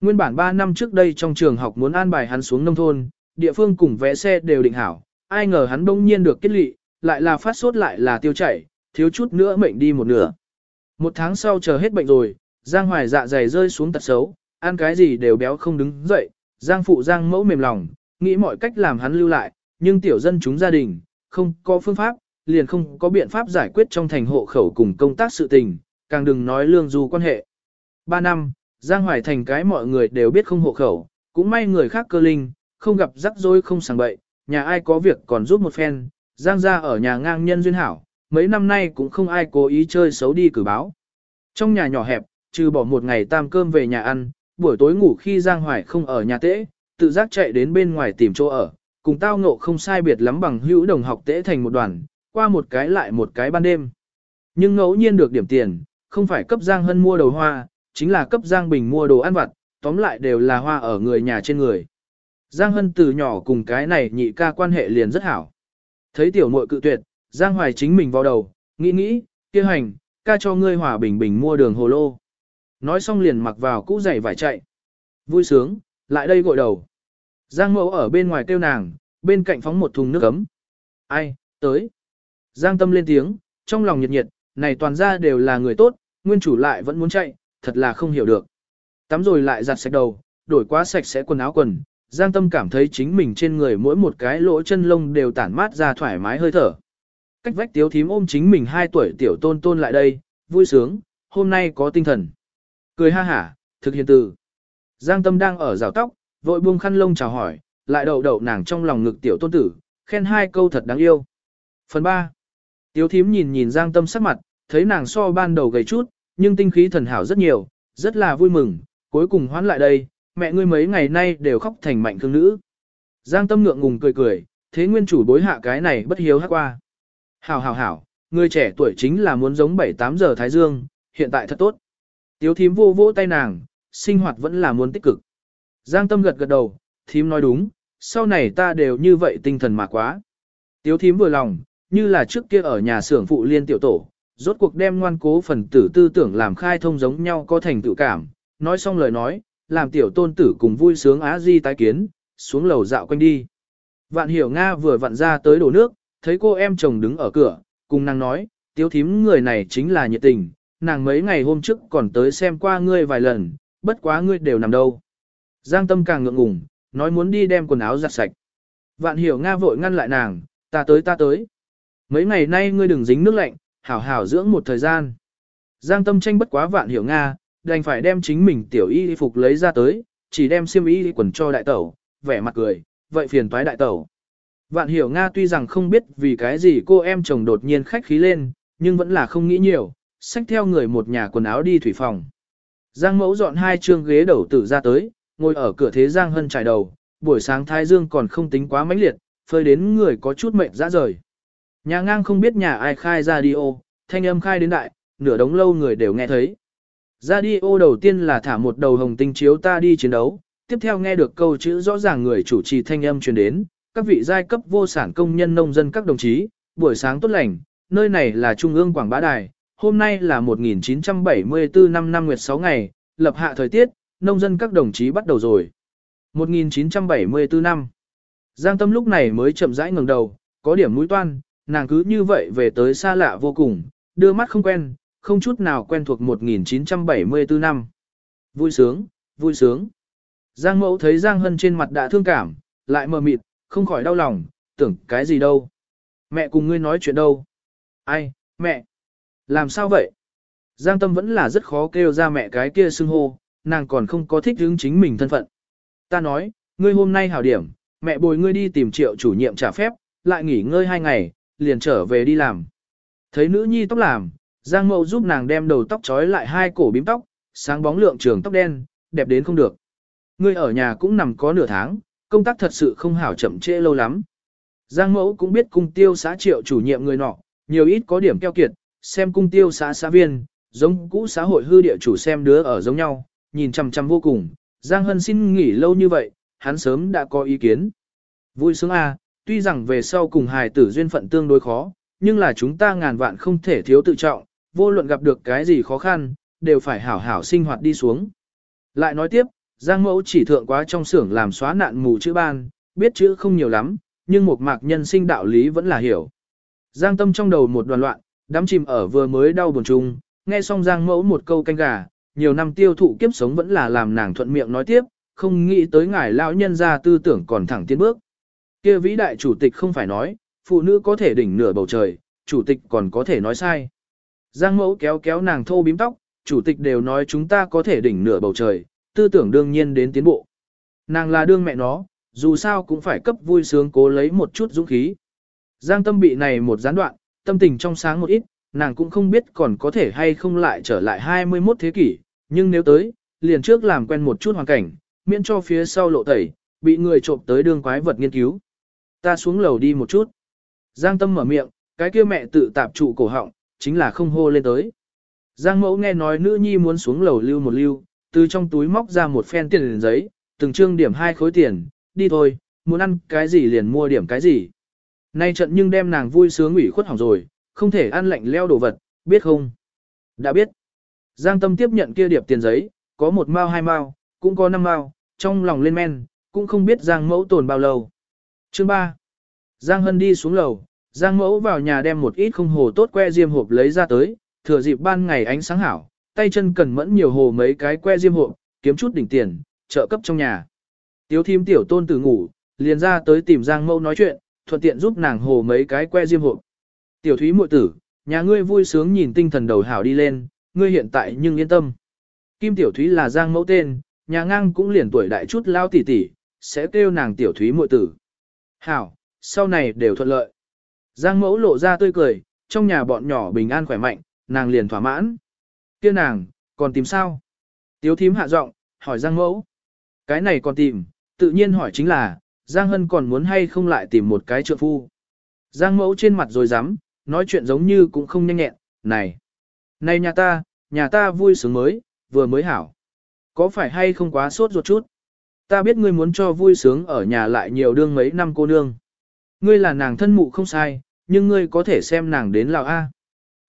Nguyên bản 3 năm trước đây trong trường học muốn an bài hắn xuống nông thôn, địa phương cùng vẽ xe đều định hảo, ai ngờ hắn bỗng nhiên được kết lị, lại là phát sốt lại là tiêu chảy, thiếu chút nữa mệnh đi một nửa. Một tháng sau chờ hết bệnh rồi, Giang Hoài dạ dày rơi xuống tật xấu, ăn cái gì đều béo không đứng dậy, Giang phụ Giang mẫu mềm lòng, nghĩ mọi cách làm hắn lưu lại, nhưng tiểu dân chúng gia đình, không có phương pháp, liền không có biện pháp giải quyết trong thành hộ khẩu cùng công tác sự tình, càng đừng nói lương du quan hệ. Ba năm, Giang Hoài thành cái mọi người đều biết không hộ khẩu, cũng may người khác cơ linh, không gặp rắc rối không sàng bậy, nhà ai có việc còn giúp một phen, Giang ra ở nhà ngang nhân duyên hảo, mấy năm nay cũng không ai cố ý chơi xấu đi cử báo. Trong nhà nhỏ hẹp, trừ bỏ một ngày tam cơm về nhà ăn, buổi tối ngủ khi Giang Hoài không ở nhà tễ, tự giác chạy đến bên ngoài tìm chỗ ở, cùng tao ngộ không sai biệt lắm bằng hữu đồng học tễ thành một đoàn, qua một cái lại một cái ban đêm. Nhưng ngẫu nhiên được điểm tiền, không phải cấp Giang Hân mua đầu hoa, chính là cấp Giang Bình mua đồ ăn vặt, tóm lại đều là hoa ở người nhà trên người. Giang Hân từ nhỏ cùng cái này nhị ca quan hệ liền rất hảo. Thấy tiểu muội cự tuyệt, Giang Hoài chính mình vào đầu, nghĩ nghĩ, kia hành, ca cho ngươi hòa bình bình mua đường hồ lô. Nói xong liền mặc vào cũ giày vải chạy. Vui sướng, lại đây gội đầu. Giang mẫu ở bên ngoài kêu nàng, bên cạnh phóng một thùng nước ấm. Ai, tới. Giang tâm lên tiếng, trong lòng nhiệt nhiệt, này toàn ra đều là người tốt, nguyên chủ lại vẫn muốn chạy, thật là không hiểu được. Tắm rồi lại giặt sạch đầu, đổi quá sạch sẽ quần áo quần, Giang Tâm cảm thấy chính mình trên người mỗi một cái lỗ chân lông đều tản mát ra thoải mái hơi thở. Cách vách tiếu thím ôm chính mình 2 tuổi tiểu tôn tôn lại đây, vui sướng, hôm nay có tinh thần. Cười ha hả, thực hiện từ. Giang Tâm đang ở rào tóc, vội buông khăn lông chào hỏi, lại đậu đậu nàng trong lòng ngực tiểu tôn tử, khen hai câu thật đáng yêu. Phần 3. Tiếu thím nhìn nhìn Giang Tâm sắc mặt, thấy nàng so ban đầu gầy chút, nhưng tinh khí thần hảo rất nhiều, rất là vui mừng, cuối cùng hoán lại đây, mẹ ngươi mấy ngày nay đều khóc thành mạnh thương nữ. Giang tâm ngượng ngùng cười cười, thế nguyên chủ bối hạ cái này bất hiếu hát qua. Hảo hảo hảo, người trẻ tuổi chính là muốn giống 7-8 giờ Thái Dương, hiện tại thật tốt. Tiếu thím vô vỗ tay nàng, sinh hoạt vẫn là muốn tích cực. Giang tâm gật gật đầu, thím nói đúng, sau này ta đều như vậy tinh thần mà quá. Tiếu thím vừa lòng, như là trước kia ở nhà xưởng phụ liên tiểu tổ, rốt cuộc đem ngoan cố phần tử tư tưởng làm khai thông giống nhau có thành tự cảm, nói xong lời nói, làm tiểu tôn tử cùng vui sướng á di tái kiến, xuống lầu dạo quanh đi. Vạn hiểu Nga vừa vặn ra tới đổ nước, thấy cô em chồng đứng ở cửa, cùng nàng nói, tiếu thím người này chính là nhiệt tình, nàng mấy ngày hôm trước còn tới xem qua ngươi vài lần, bất quá ngươi đều nằm đâu. Giang tâm càng ngượng ngùng, nói muốn đi đem quần áo giặt sạch. Vạn hiểu Nga vội ngăn lại nàng, ta tới ta tới. Mấy ngày nay ngươi đừng dính nước lạnh, hảo hảo dưỡng một thời gian. Giang tâm tranh bất quá vạn hiểu Nga, đành phải đem chính mình tiểu y phục lấy ra tới, chỉ đem xiêm y quần cho đại tẩu, vẻ mặt cười, vậy phiền toái đại tẩu. Vạn hiểu Nga tuy rằng không biết vì cái gì cô em chồng đột nhiên khách khí lên, nhưng vẫn là không nghĩ nhiều, xách theo người một nhà quần áo đi thủy phòng. Giang mẫu dọn hai chương ghế đầu tử ra tới, ngồi ở cửa thế Giang Hân trải đầu, buổi sáng Thái Dương còn không tính quá mãnh liệt, phơi đến người có chút mệt ra rời. Nhà ngang không biết nhà ai khai radio, thanh âm khai đến đại, nửa đống lâu người đều nghe thấy. Radio đầu tiên là thả một đầu hồng tinh chiếu ta đi chiến đấu, tiếp theo nghe được câu chữ rõ ràng người chủ trì thanh âm truyền đến, các vị giai cấp vô sản công nhân nông dân các đồng chí, buổi sáng tốt lành, nơi này là Trung ương Quảng Bá Đài, hôm nay là 1974 năm năm nguyệt 6 ngày, lập hạ thời tiết, nông dân các đồng chí bắt đầu rồi. 1974 năm. Giang Tâm lúc này mới chậm rãi ngẩng đầu, có điểm mũi toan, nàng cứ như vậy về tới xa lạ vô cùng, đưa mắt không quen, không chút nào quen thuộc 1974 năm. Vui sướng, vui sướng. Giang Mẫu thấy Giang Hân trên mặt đã thương cảm, lại mờ mịt, không khỏi đau lòng, tưởng cái gì đâu. Mẹ cùng ngươi nói chuyện đâu. Ai, mẹ. Làm sao vậy? Giang Tâm vẫn là rất khó kêu ra mẹ cái kia xưng hô, nàng còn không có thích hướng chính mình thân phận. Ta nói, ngươi hôm nay hảo điểm, mẹ bồi ngươi đi tìm triệu chủ nhiệm trả phép, lại nghỉ ngơi hai ngày, liền trở về đi làm. Thấy nữ nhi tóc làm, Giang Mậu giúp nàng đem đầu tóc trói lại hai cổ bím tóc, sáng bóng lượng trường tóc đen, đẹp đến không được. Ngươi ở nhà cũng nằm có nửa tháng, công tác thật sự không hảo chậm trễ lâu lắm. Giang Mẫu cũng biết cung tiêu xã triệu chủ nhiệm người nọ, nhiều ít có điểm keo kiệt, xem cung tiêu xã xã viên, giống cũ xã hội hư địa chủ xem đứa ở giống nhau, nhìn chằm chằm vô cùng. Giang Hân xin nghỉ lâu như vậy, hắn sớm đã có ý kiến. Vui sướng à, tuy rằng về sau cùng hài tử duyên phận tương đối khó, nhưng là chúng ta ngàn vạn không thể thiếu tự trọng, vô luận gặp được cái gì khó khăn, đều phải hảo hảo sinh hoạt đi xuống. Lại nói tiếp, Giang Mẫu chỉ thượng quá trong xưởng làm xóa nạn mù chữ ban, biết chữ không nhiều lắm, nhưng một mạc nhân sinh đạo lý vẫn là hiểu. Giang Tâm trong đầu một đoàn loạn, đắm chìm ở vừa mới đau buồn chung, nghe xong Giang Mẫu một câu canh gà, nhiều năm tiêu thụ kiếp sống vẫn là làm nàng thuận miệng nói tiếp, không nghĩ tới ngài lão nhân ra tư tưởng còn thẳng tiến bước. Kia vĩ đại chủ tịch không phải nói, phụ nữ có thể đỉnh nửa bầu trời, chủ tịch còn có thể nói sai. Giang mẫu kéo kéo nàng thô bím tóc, chủ tịch đều nói chúng ta có thể đỉnh nửa bầu trời, tư tưởng đương nhiên đến tiến bộ. Nàng là đương mẹ nó, dù sao cũng phải cấp vui sướng cố lấy một chút dũng khí. Giang tâm bị này một gián đoạn, tâm tình trong sáng một ít, nàng cũng không biết còn có thể hay không lại trở lại 21 thế kỷ, nhưng nếu tới, liền trước làm quen một chút hoàn cảnh, miễn cho phía sau lộ tẩy, bị người trộm tới đương quái vật nghiên cứu. Ta xuống lầu đi một chút. Giang tâm mở miệng, cái kia mẹ tự tạp trụ cổ họng, chính là không hô lên tới. Giang mẫu nghe nói nữ nhi muốn xuống lầu lưu một lưu, từ trong túi móc ra một phen tiền giấy, từng trương điểm hai khối tiền, đi thôi, muốn ăn cái gì liền mua điểm cái gì. Nay trận nhưng đem nàng vui sướng ủy khuất hỏng rồi, không thể ăn lạnh leo đồ vật, biết không? Đã biết. Giang tâm tiếp nhận kia điệp tiền giấy, có một mao hai mao, cũng có năm mao, trong lòng lên men, cũng không biết Giang mẫu tồn bao lâu. Chương 3. Giang Hân đi xuống lầu, Giang mẫu vào nhà đem một ít không hồ tốt que diêm hộp lấy ra tới, thừa dịp ban ngày ánh sáng hảo, tay chân cần mẫn nhiều hồ mấy cái que diêm hộp, kiếm chút đỉnh tiền, trợ cấp trong nhà. Tiếu thím tiểu tôn tử ngủ, liền ra tới tìm Giang mẫu nói chuyện, thuận tiện giúp nàng hồ mấy cái que diêm hộp. Tiểu thúy muội tử, nhà ngươi vui sướng nhìn tinh thần đầu hảo đi lên, ngươi hiện tại nhưng yên tâm. Kim tiểu thúy là Giang mẫu tên, nhà ngang cũng liền tuổi đại chút lao tỷ tỷ, sẽ kêu nàng tiểu thúy muội tử. Hảo, sau này đều thuận lợi. Giang mẫu lộ ra tươi cười, trong nhà bọn nhỏ bình an khỏe mạnh, nàng liền thỏa mãn. kia nàng, còn tìm sao? Tiếu thím hạ giọng, hỏi Giang mẫu. Cái này còn tìm, tự nhiên hỏi chính là, Giang Hân còn muốn hay không lại tìm một cái trượng phu. Giang mẫu trên mặt rồi dám, nói chuyện giống như cũng không nhanh nhẹn, này. Này nhà ta, nhà ta vui sướng mới, vừa mới hảo. Có phải hay không quá sốt ruột chút? Ta biết ngươi muốn cho vui sướng ở nhà lại nhiều đương mấy năm cô nương. Ngươi là nàng thân mụ không sai, nhưng ngươi có thể xem nàng đến lào A.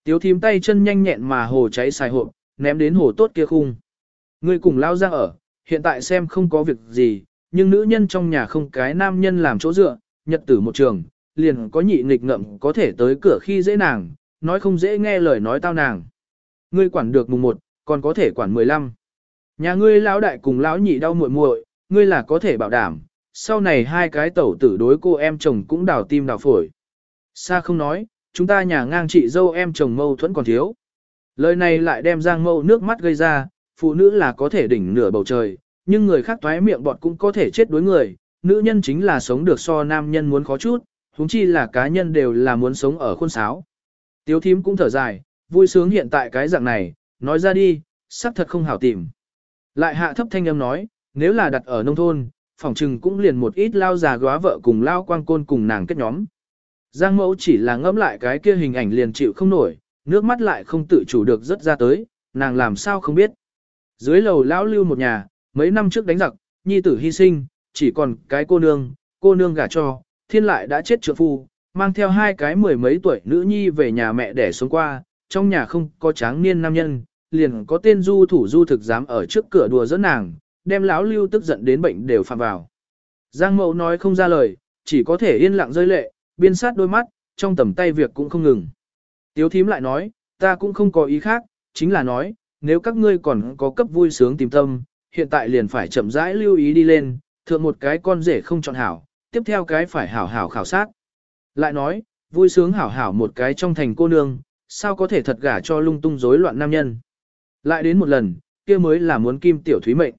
Tiếu thím tay chân nhanh nhẹn mà hồ cháy xài hộp, ném đến hồ tốt kia khung. Ngươi cùng lao ra ở, hiện tại xem không có việc gì, nhưng nữ nhân trong nhà không cái nam nhân làm chỗ dựa, nhật tử một trường, liền có nhị nghịch ngậm có thể tới cửa khi dễ nàng, nói không dễ nghe lời nói tao nàng. Ngươi quản được mùng 1, còn có thể quản 15. Nhà ngươi lão đại cùng lão nhị đau muội muội, ngươi là có thể bảo đảm, sau này hai cái tẩu tử đối cô em chồng cũng đào tim đào phổi. Sa không nói, chúng ta nhà ngang chị dâu em chồng mâu thuẫn còn thiếu. Lời này lại đem Giang Mâu nước mắt gây ra, phụ nữ là có thể đỉnh nửa bầu trời, nhưng người khác toái miệng bọt cũng có thể chết đối người, nữ nhân chính là sống được so nam nhân muốn khó chút, huống chi là cá nhân đều là muốn sống ở khuôn sáo. Tiếu thím cũng thở dài, vui sướng hiện tại cái dạng này, nói ra đi, sắc thật không hảo tìm. Lại hạ thấp thanh âm nói, nếu là đặt ở nông thôn, phòng trừng cũng liền một ít lao già góa vợ cùng lao quang côn cùng nàng kết nhóm. Giang mẫu chỉ là ngẫm lại cái kia hình ảnh liền chịu không nổi, nước mắt lại không tự chủ được rất ra tới, nàng làm sao không biết. Dưới lầu lão lưu một nhà, mấy năm trước đánh giặc, nhi tử hy sinh, chỉ còn cái cô nương, cô nương gả cho, thiên lại đã chết trượng phu, mang theo hai cái mười mấy tuổi nữ nhi về nhà mẹ để sống qua, trong nhà không có tráng niên nam nhân, liền có tên du thủ du thực dám ở trước cửa đùa dẫn nàng, đem lão lưu tức giận đến bệnh đều phạm vào. Giang mẫu nói không ra lời, chỉ có thể yên lặng rơi lệ, biên sát đôi mắt, trong tầm tay việc cũng không ngừng. Tiếu thím lại nói, ta cũng không có ý khác, chính là nói, nếu các ngươi còn có cấp vui sướng tìm tâm, hiện tại liền phải chậm rãi lưu ý đi lên, thượng một cái con rể không chọn hảo, tiếp theo cái phải hảo hảo khảo sát. Lại nói, vui sướng hảo hảo một cái trong thành cô nương, sao có thể thật gả cho lung tung rối loạn nam nhân. Lại đến một lần, kia mới là muốn kim tiểu thúy mệnh.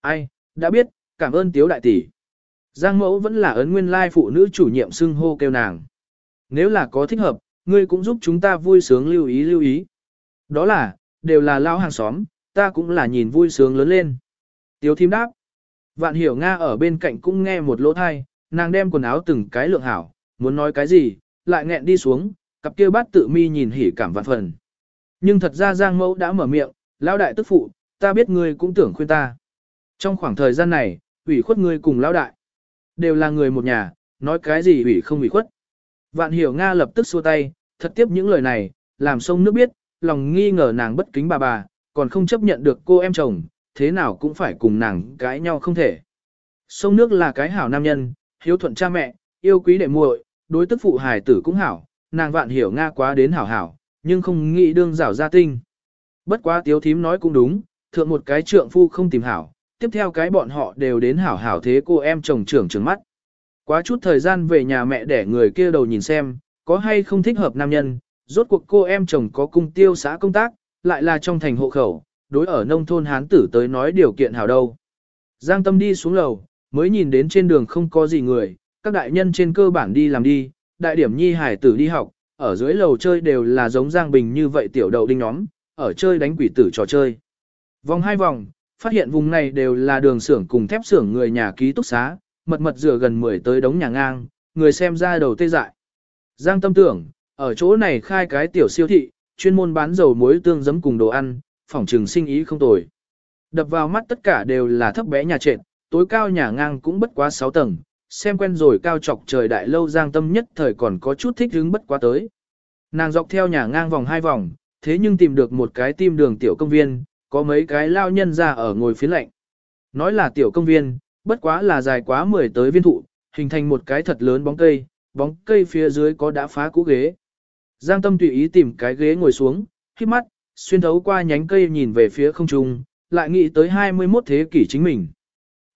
Ai, đã biết, cảm ơn tiếu đại tỷ. Giang mẫu vẫn là ấn nguyên lai phụ nữ chủ nhiệm xưng hô kêu nàng. Nếu là có thích hợp, ngươi cũng giúp chúng ta vui sướng lưu ý lưu ý. Đó là, đều là lao hàng xóm, ta cũng là nhìn vui sướng lớn lên. Tiếu thím đáp. Vạn hiểu Nga ở bên cạnh cũng nghe một lỗ thai, nàng đem quần áo từng cái lượng hảo, muốn nói cái gì, lại nghẹn đi xuống, cặp kia bát tự mi nhìn hỉ cảm vạn phần. Nhưng thật ra Giang Mẫu đã mở miệng, lão đại tức phụ, ta biết ngươi cũng tưởng khuyên ta. Trong khoảng thời gian này, ủy khuất ngươi cùng lão đại. Đều là người một nhà, nói cái gì ủy không ủy khuất. Vạn hiểu Nga lập tức xua tay, thật tiếp những lời này, làm sông nước biết, lòng nghi ngờ nàng bất kính bà bà, còn không chấp nhận được cô em chồng, thế nào cũng phải cùng nàng cãi nhau không thể. Sông nước là cái hảo nam nhân, hiếu thuận cha mẹ, yêu quý đệ muội, đối tức phụ hài tử cũng hảo, nàng vạn hiểu Nga quá đến hảo hảo, nhưng không nghĩ đương rảo gia tinh. Bất quá tiếu thím nói cũng đúng, thượng một cái trượng phu không tìm hảo, tiếp theo cái bọn họ đều đến hảo hảo thế cô em chồng trưởng trừng mắt. Quá chút thời gian về nhà mẹ để người kia đầu nhìn xem, có hay không thích hợp nam nhân, rốt cuộc cô em chồng có cung tiêu xã công tác, lại là trong thành hộ khẩu, đối ở nông thôn hán tử tới nói điều kiện hảo đâu. Giang tâm đi xuống lầu, mới nhìn đến trên đường không có gì người, các đại nhân trên cơ bản đi làm đi, đại điểm nhi hải tử đi học, ở dưới lầu chơi đều là giống Giang Bình như vậy tiểu đậu đinh nhóm, ở chơi đánh quỷ tử trò chơi. Vòng hai vòng, phát hiện vùng này đều là đường xưởng cùng thép xưởng người nhà ký túc xá, mật mật rửa gần 10 tới đống nhà ngang, người xem ra đầu tê dại. Giang tâm tưởng, ở chỗ này khai cái tiểu siêu thị, chuyên môn bán dầu muối tương giấm cùng đồ ăn, phòng trường sinh ý không tồi. Đập vào mắt tất cả đều là thấp bé nhà trệt, tối cao nhà ngang cũng bất quá 6 tầng, xem quen rồi cao chọc trời đại lâu giang tâm nhất thời còn có chút thích hứng bất quá tới. Nàng dọc theo nhà ngang vòng hai vòng, thế nhưng tìm được một cái tim đường tiểu công viên, có mấy cái lao nhân ra ở ngồi phía lạnh. Nói là tiểu công viên, bất quá là dài quá 10 tới viên thụ, hình thành một cái thật lớn bóng cây, bóng cây phía dưới có đã phá cũ ghế. Giang tâm tùy ý tìm cái ghế ngồi xuống, khi mắt, xuyên thấu qua nhánh cây nhìn về phía không trung, lại nghĩ tới 21 thế kỷ chính mình.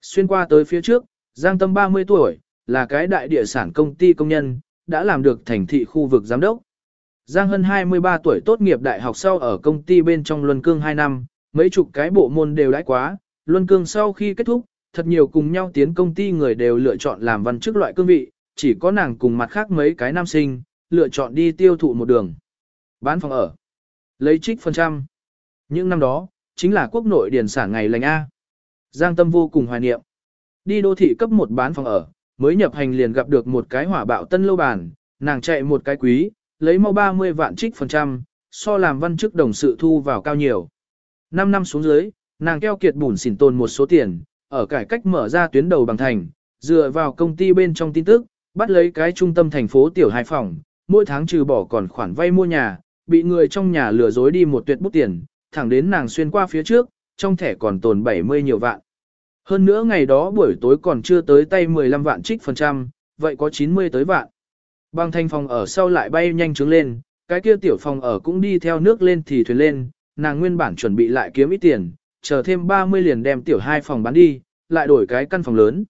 Xuyên qua tới phía trước, Giang Tâm 30 tuổi, là cái đại địa sản công ty công nhân, đã làm được thành thị khu vực giám đốc. Giang Hân 23 tuổi tốt nghiệp đại học sau ở công ty bên trong Luân Cương 2 năm, mấy chục cái bộ môn đều đãi quá, Luân Cương sau khi kết thúc, thật nhiều cùng nhau tiến công ty người đều lựa chọn làm văn chức loại cương vị, chỉ có nàng cùng mặt khác mấy cái nam sinh, lựa chọn đi tiêu thụ một đường. Bán phòng ở. Lấy trích phần trăm. Những năm đó, chính là quốc nội điển sản ngày lành A. Giang Tâm vô cùng hoài niệm. Đi đô thị cấp một bán phòng ở, mới nhập hành liền gặp được một cái hỏa bạo tân lâu bản nàng chạy một cái quý, lấy mau 30 vạn trích phần trăm, so làm văn chức đồng sự thu vào cao nhiều. 5 năm xuống dưới, nàng keo kiệt bùn xỉn tồn một số tiền, ở cải cách mở ra tuyến đầu bằng thành, dựa vào công ty bên trong tin tức, bắt lấy cái trung tâm thành phố tiểu hai phòng, mỗi tháng trừ bỏ còn khoản vay mua nhà, bị người trong nhà lừa dối đi một tuyệt bút tiền, thẳng đến nàng xuyên qua phía trước, trong thẻ còn tồn 70 nhiều vạn. Hơn nữa ngày đó buổi tối còn chưa tới tay 15 vạn trích phần trăm, vậy có 90 tới vạn. Bằng thanh phòng ở sau lại bay nhanh trứng lên, cái kia tiểu phòng ở cũng đi theo nước lên thì thuyền lên, nàng nguyên bản chuẩn bị lại kiếm ít tiền, chờ thêm 30 liền đem tiểu hai phòng bán đi, lại đổi cái căn phòng lớn.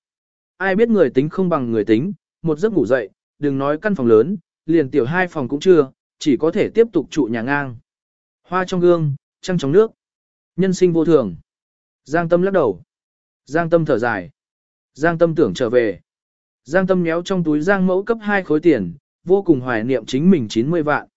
ai biết người tính không bằng người tính, một giấc ngủ dậy, đừng nói căn phòng lớn, liền tiểu hai phòng cũng chưa, chỉ có thể tiếp tục trụ nhà ngang. Hoa trong gương, trăng trong nước. Nhân sinh vô thường. Giang Tâm lắc đầu. Giang Tâm thở dài. Giang Tâm tưởng trở về. Giang Tâm nhéo trong túi Giang Mẫu cấp 2 khối tiền, vô cùng hoài niệm chính mình 90 vạn.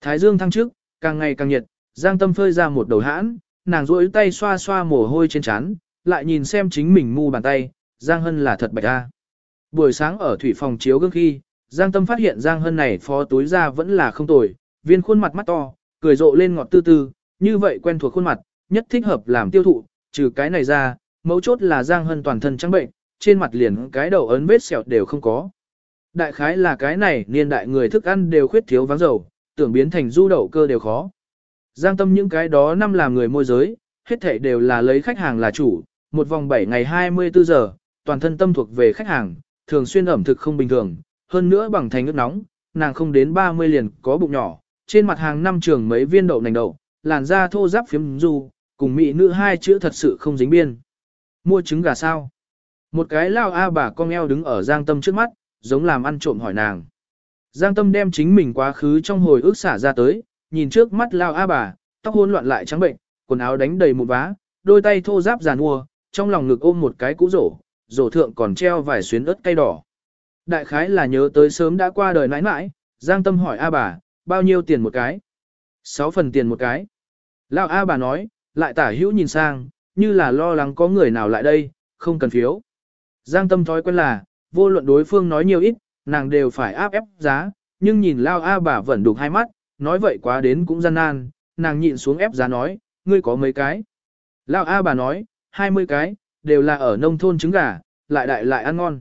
Thái dương thăng trước, càng ngày càng nhiệt, Giang Tâm phơi ra một đầu hãn, nàng rỗi tay xoa xoa mồ hôi trên trán, lại nhìn xem chính mình mu bàn tay, Giang Hân là thật bạch a. Buổi sáng ở thủy phòng chiếu gương khi, Giang Tâm phát hiện Giang Hân này phó túi ra vẫn là không tồi, viên khuôn mặt mắt to, cười rộ lên ngọt tư tư, như vậy quen thuộc khuôn mặt, nhất thích hợp làm tiêu thụ, trừ cái này ra, mấu chốt là Giang Hân toàn thân trắng bệnh, trên mặt liền cái đầu ấn vết sẹo đều không có. Đại khái là cái này niên đại người thức ăn đều khuyết thiếu vắng dầu, tưởng biến thành du đậu cơ đều khó. Giang tâm những cái đó năm làm người môi giới, hết thảy đều là lấy khách hàng là chủ, một vòng 7 ngày 24 giờ, toàn thân tâm thuộc về khách hàng, thường xuyên ẩm thực không bình thường, hơn nữa bằng thành nước nóng, nàng không đến 30 liền có bụng nhỏ, trên mặt hàng năm trường mấy viên đậu nành đậu, làn da thô ráp phiếm du, cùng mỹ nữ hai chữ thật sự không dính biên. Mua trứng gà sao? Một cái lao a bà con eo đứng ở Giang Tâm trước mắt, giống làm ăn trộm hỏi nàng. Giang Tâm đem chính mình quá khứ trong hồi ức xả ra tới, nhìn trước mắt lao a bà, tóc hỗn loạn lại trắng bệnh, quần áo đánh đầy một vá, đôi tay thô ráp giàn mua, trong lòng ngực ôm một cái cũ rổ, rổ thượng còn treo vài xuyến ớt cay đỏ. Đại khái là nhớ tới sớm đã qua đời nãi nãi, Giang Tâm hỏi A bà, bao nhiêu tiền một cái? Sáu phần tiền một cái. Lão A bà nói, lại tả hữu nhìn sang, như là lo lắng có người nào lại đây, không cần phiếu. Giang Tâm thói quen là, vô luận đối phương nói nhiều ít, nàng đều phải áp ép giá, nhưng nhìn Lao A bà vẫn đục hai mắt, nói vậy quá đến cũng gian nan, nàng nhịn xuống ép giá nói, ngươi có mấy cái? Lao A bà nói, hai mươi cái, đều là ở nông thôn trứng gà, lại đại lại ăn ngon.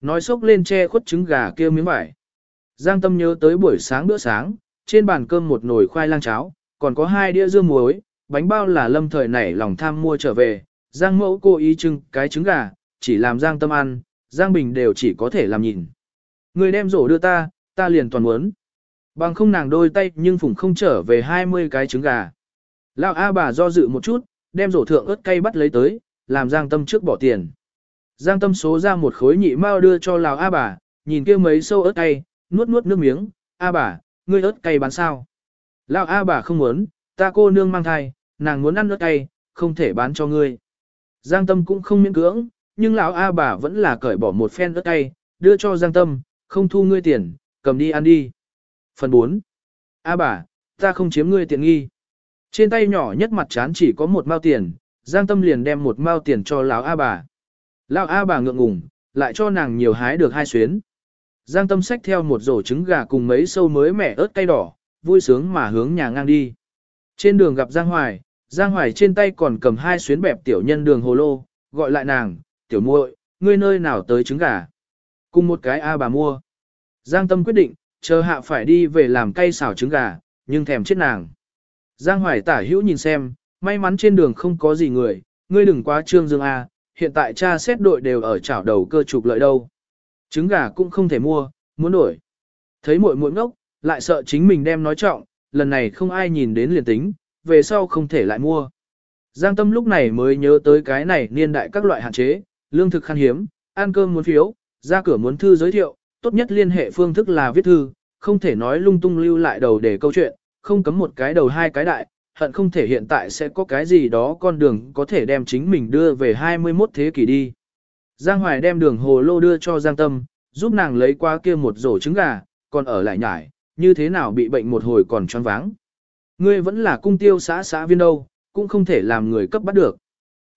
Nói xốc lên che khuất trứng gà kia miếng vải. Giang Tâm nhớ tới buổi sáng bữa sáng, trên bàn cơm một nồi khoai lang cháo, còn có hai đĩa dưa muối, bánh bao là lâm thời nảy lòng tham mua trở về. Giang mẫu cố ý trưng cái trứng gà, chỉ làm Giang Tâm ăn, Giang Bình đều chỉ có thể làm nhìn. Người đem rổ đưa ta, ta liền toàn muốn. Bằng không nàng đôi tay nhưng phủng không trở về 20 cái trứng gà. Lão A bà do dự một chút, đem rổ thượng ớt cay bắt lấy tới, làm Giang Tâm trước bỏ tiền. Giang Tâm số ra một khối nhị mao đưa cho Lào A bà, nhìn kia mấy sâu ớt cay, nuốt nuốt nước miếng, A bà, ngươi ớt cay bán sao? Lão A bà không muốn, ta cô nương mang thai, nàng muốn ăn ớt cay, không thể bán cho ngươi. Giang Tâm cũng không miễn cưỡng, nhưng lão A bà vẫn là cởi bỏ một phen ớt cay, đưa cho Giang Tâm, không thu ngươi tiền, cầm đi ăn đi. Phần 4. A bà, ta không chiếm ngươi tiện nghi. Trên tay nhỏ nhất mặt chán chỉ có một mao tiền, Giang Tâm liền đem một mao tiền cho lão A bà. Lão A bà ngượng ngùng, lại cho nàng nhiều hái được hai xuyến. Giang Tâm xách theo một rổ trứng gà cùng mấy sâu mới mẻ ớt cay đỏ, vui sướng mà hướng nhà ngang đi. Trên đường gặp Giang Hoài, Giang Hoài trên tay còn cầm hai xuyến bẹp tiểu nhân đường hồ lô, gọi lại nàng, tiểu muội, ngươi nơi nào tới trứng gà. Cùng một cái A bà mua. Giang Tâm quyết định, chờ hạ phải đi về làm cay xào trứng gà, nhưng thèm chết nàng. Giang Hoài tả hữu nhìn xem, may mắn trên đường không có gì người, ngươi đừng quá trương dương A, hiện tại cha xét đội đều ở chảo đầu cơ trục lợi đâu. Trứng gà cũng không thể mua, muốn đổi. Thấy muội muội ngốc, lại sợ chính mình đem nói trọng, lần này không ai nhìn đến liền tính, về sau không thể lại mua. Giang Tâm lúc này mới nhớ tới cái này niên đại các loại hạn chế, lương thực khan hiếm, ăn cơm muốn phiếu, ra cửa muốn thư giới thiệu, tốt nhất liên hệ phương thức là viết thư, không thể nói lung tung lưu lại đầu để câu chuyện, không cấm một cái đầu hai cái đại, hận không thể hiện tại sẽ có cái gì đó con đường có thể đem chính mình đưa về 21 thế kỷ đi. Giang Hoài đem đường hồ lô đưa cho Giang Tâm, giúp nàng lấy qua kia một rổ trứng gà, còn ở lại nhải, như thế nào bị bệnh một hồi còn choáng váng. Ngươi vẫn là cung tiêu xã xã viên đâu, cũng không thể làm người cấp bắt được.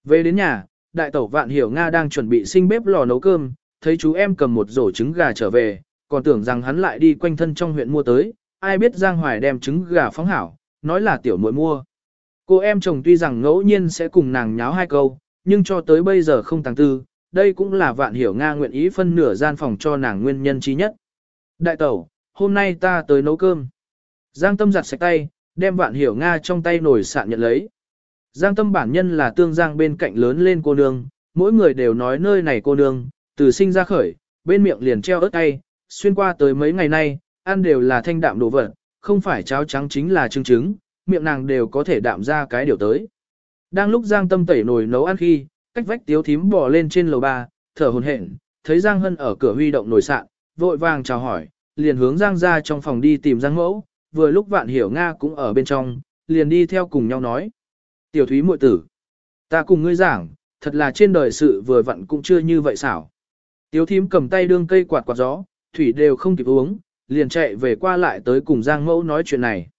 Về đến nhà, đại tẩu vạn hiểu Nga đang chuẩn bị sinh bếp lò nấu cơm, thấy chú em cầm một rổ trứng gà trở về, còn tưởng rằng hắn lại đi quanh thân trong huyện mua tới, ai biết Giang Hoài đem trứng gà phóng hảo, nói là tiểu muội mua. Cô em chồng tuy rằng ngẫu nhiên sẽ cùng nàng nháo hai câu, nhưng cho tới bây giờ không tăng tư, đây cũng là vạn hiểu Nga nguyện ý phân nửa gian phòng cho nàng nguyên nhân trí nhất. Đại tẩu, hôm nay ta tới nấu cơm. Giang tâm giặt sạch tay, đem vạn hiểu Nga trong tay nổi sạn nhận lấy. Giang tâm bản nhân là tương giang bên cạnh lớn lên cô nương, mỗi người đều nói nơi này cô nương, từ sinh ra khởi, bên miệng liền treo ớt tay, xuyên qua tới mấy ngày nay, ăn đều là thanh đạm đồ vật, không phải cháo trắng chính là trứng trứng, miệng nàng đều có thể đạm ra cái điều tới. Đang lúc Giang Tâm tẩy nồi nấu ăn khi, cách vách tiếu thím bò lên trên lầu ba, thở hồn hển, thấy Giang Hân ở cửa huy động nồi sạn, vội vàng chào hỏi, liền hướng Giang ra trong phòng đi tìm Giang Mẫu, vừa lúc Vạn Hiểu Nga cũng ở bên trong, liền đi theo cùng nhau nói. Tiểu Thúy muội tử, ta cùng ngươi giảng, thật là trên đời sự vừa vặn cũng chưa như vậy xảo. Tiếu thím cầm tay đương cây quạt quạt gió, thủy đều không kịp uống, liền chạy về qua lại tới cùng Giang Mẫu nói chuyện này.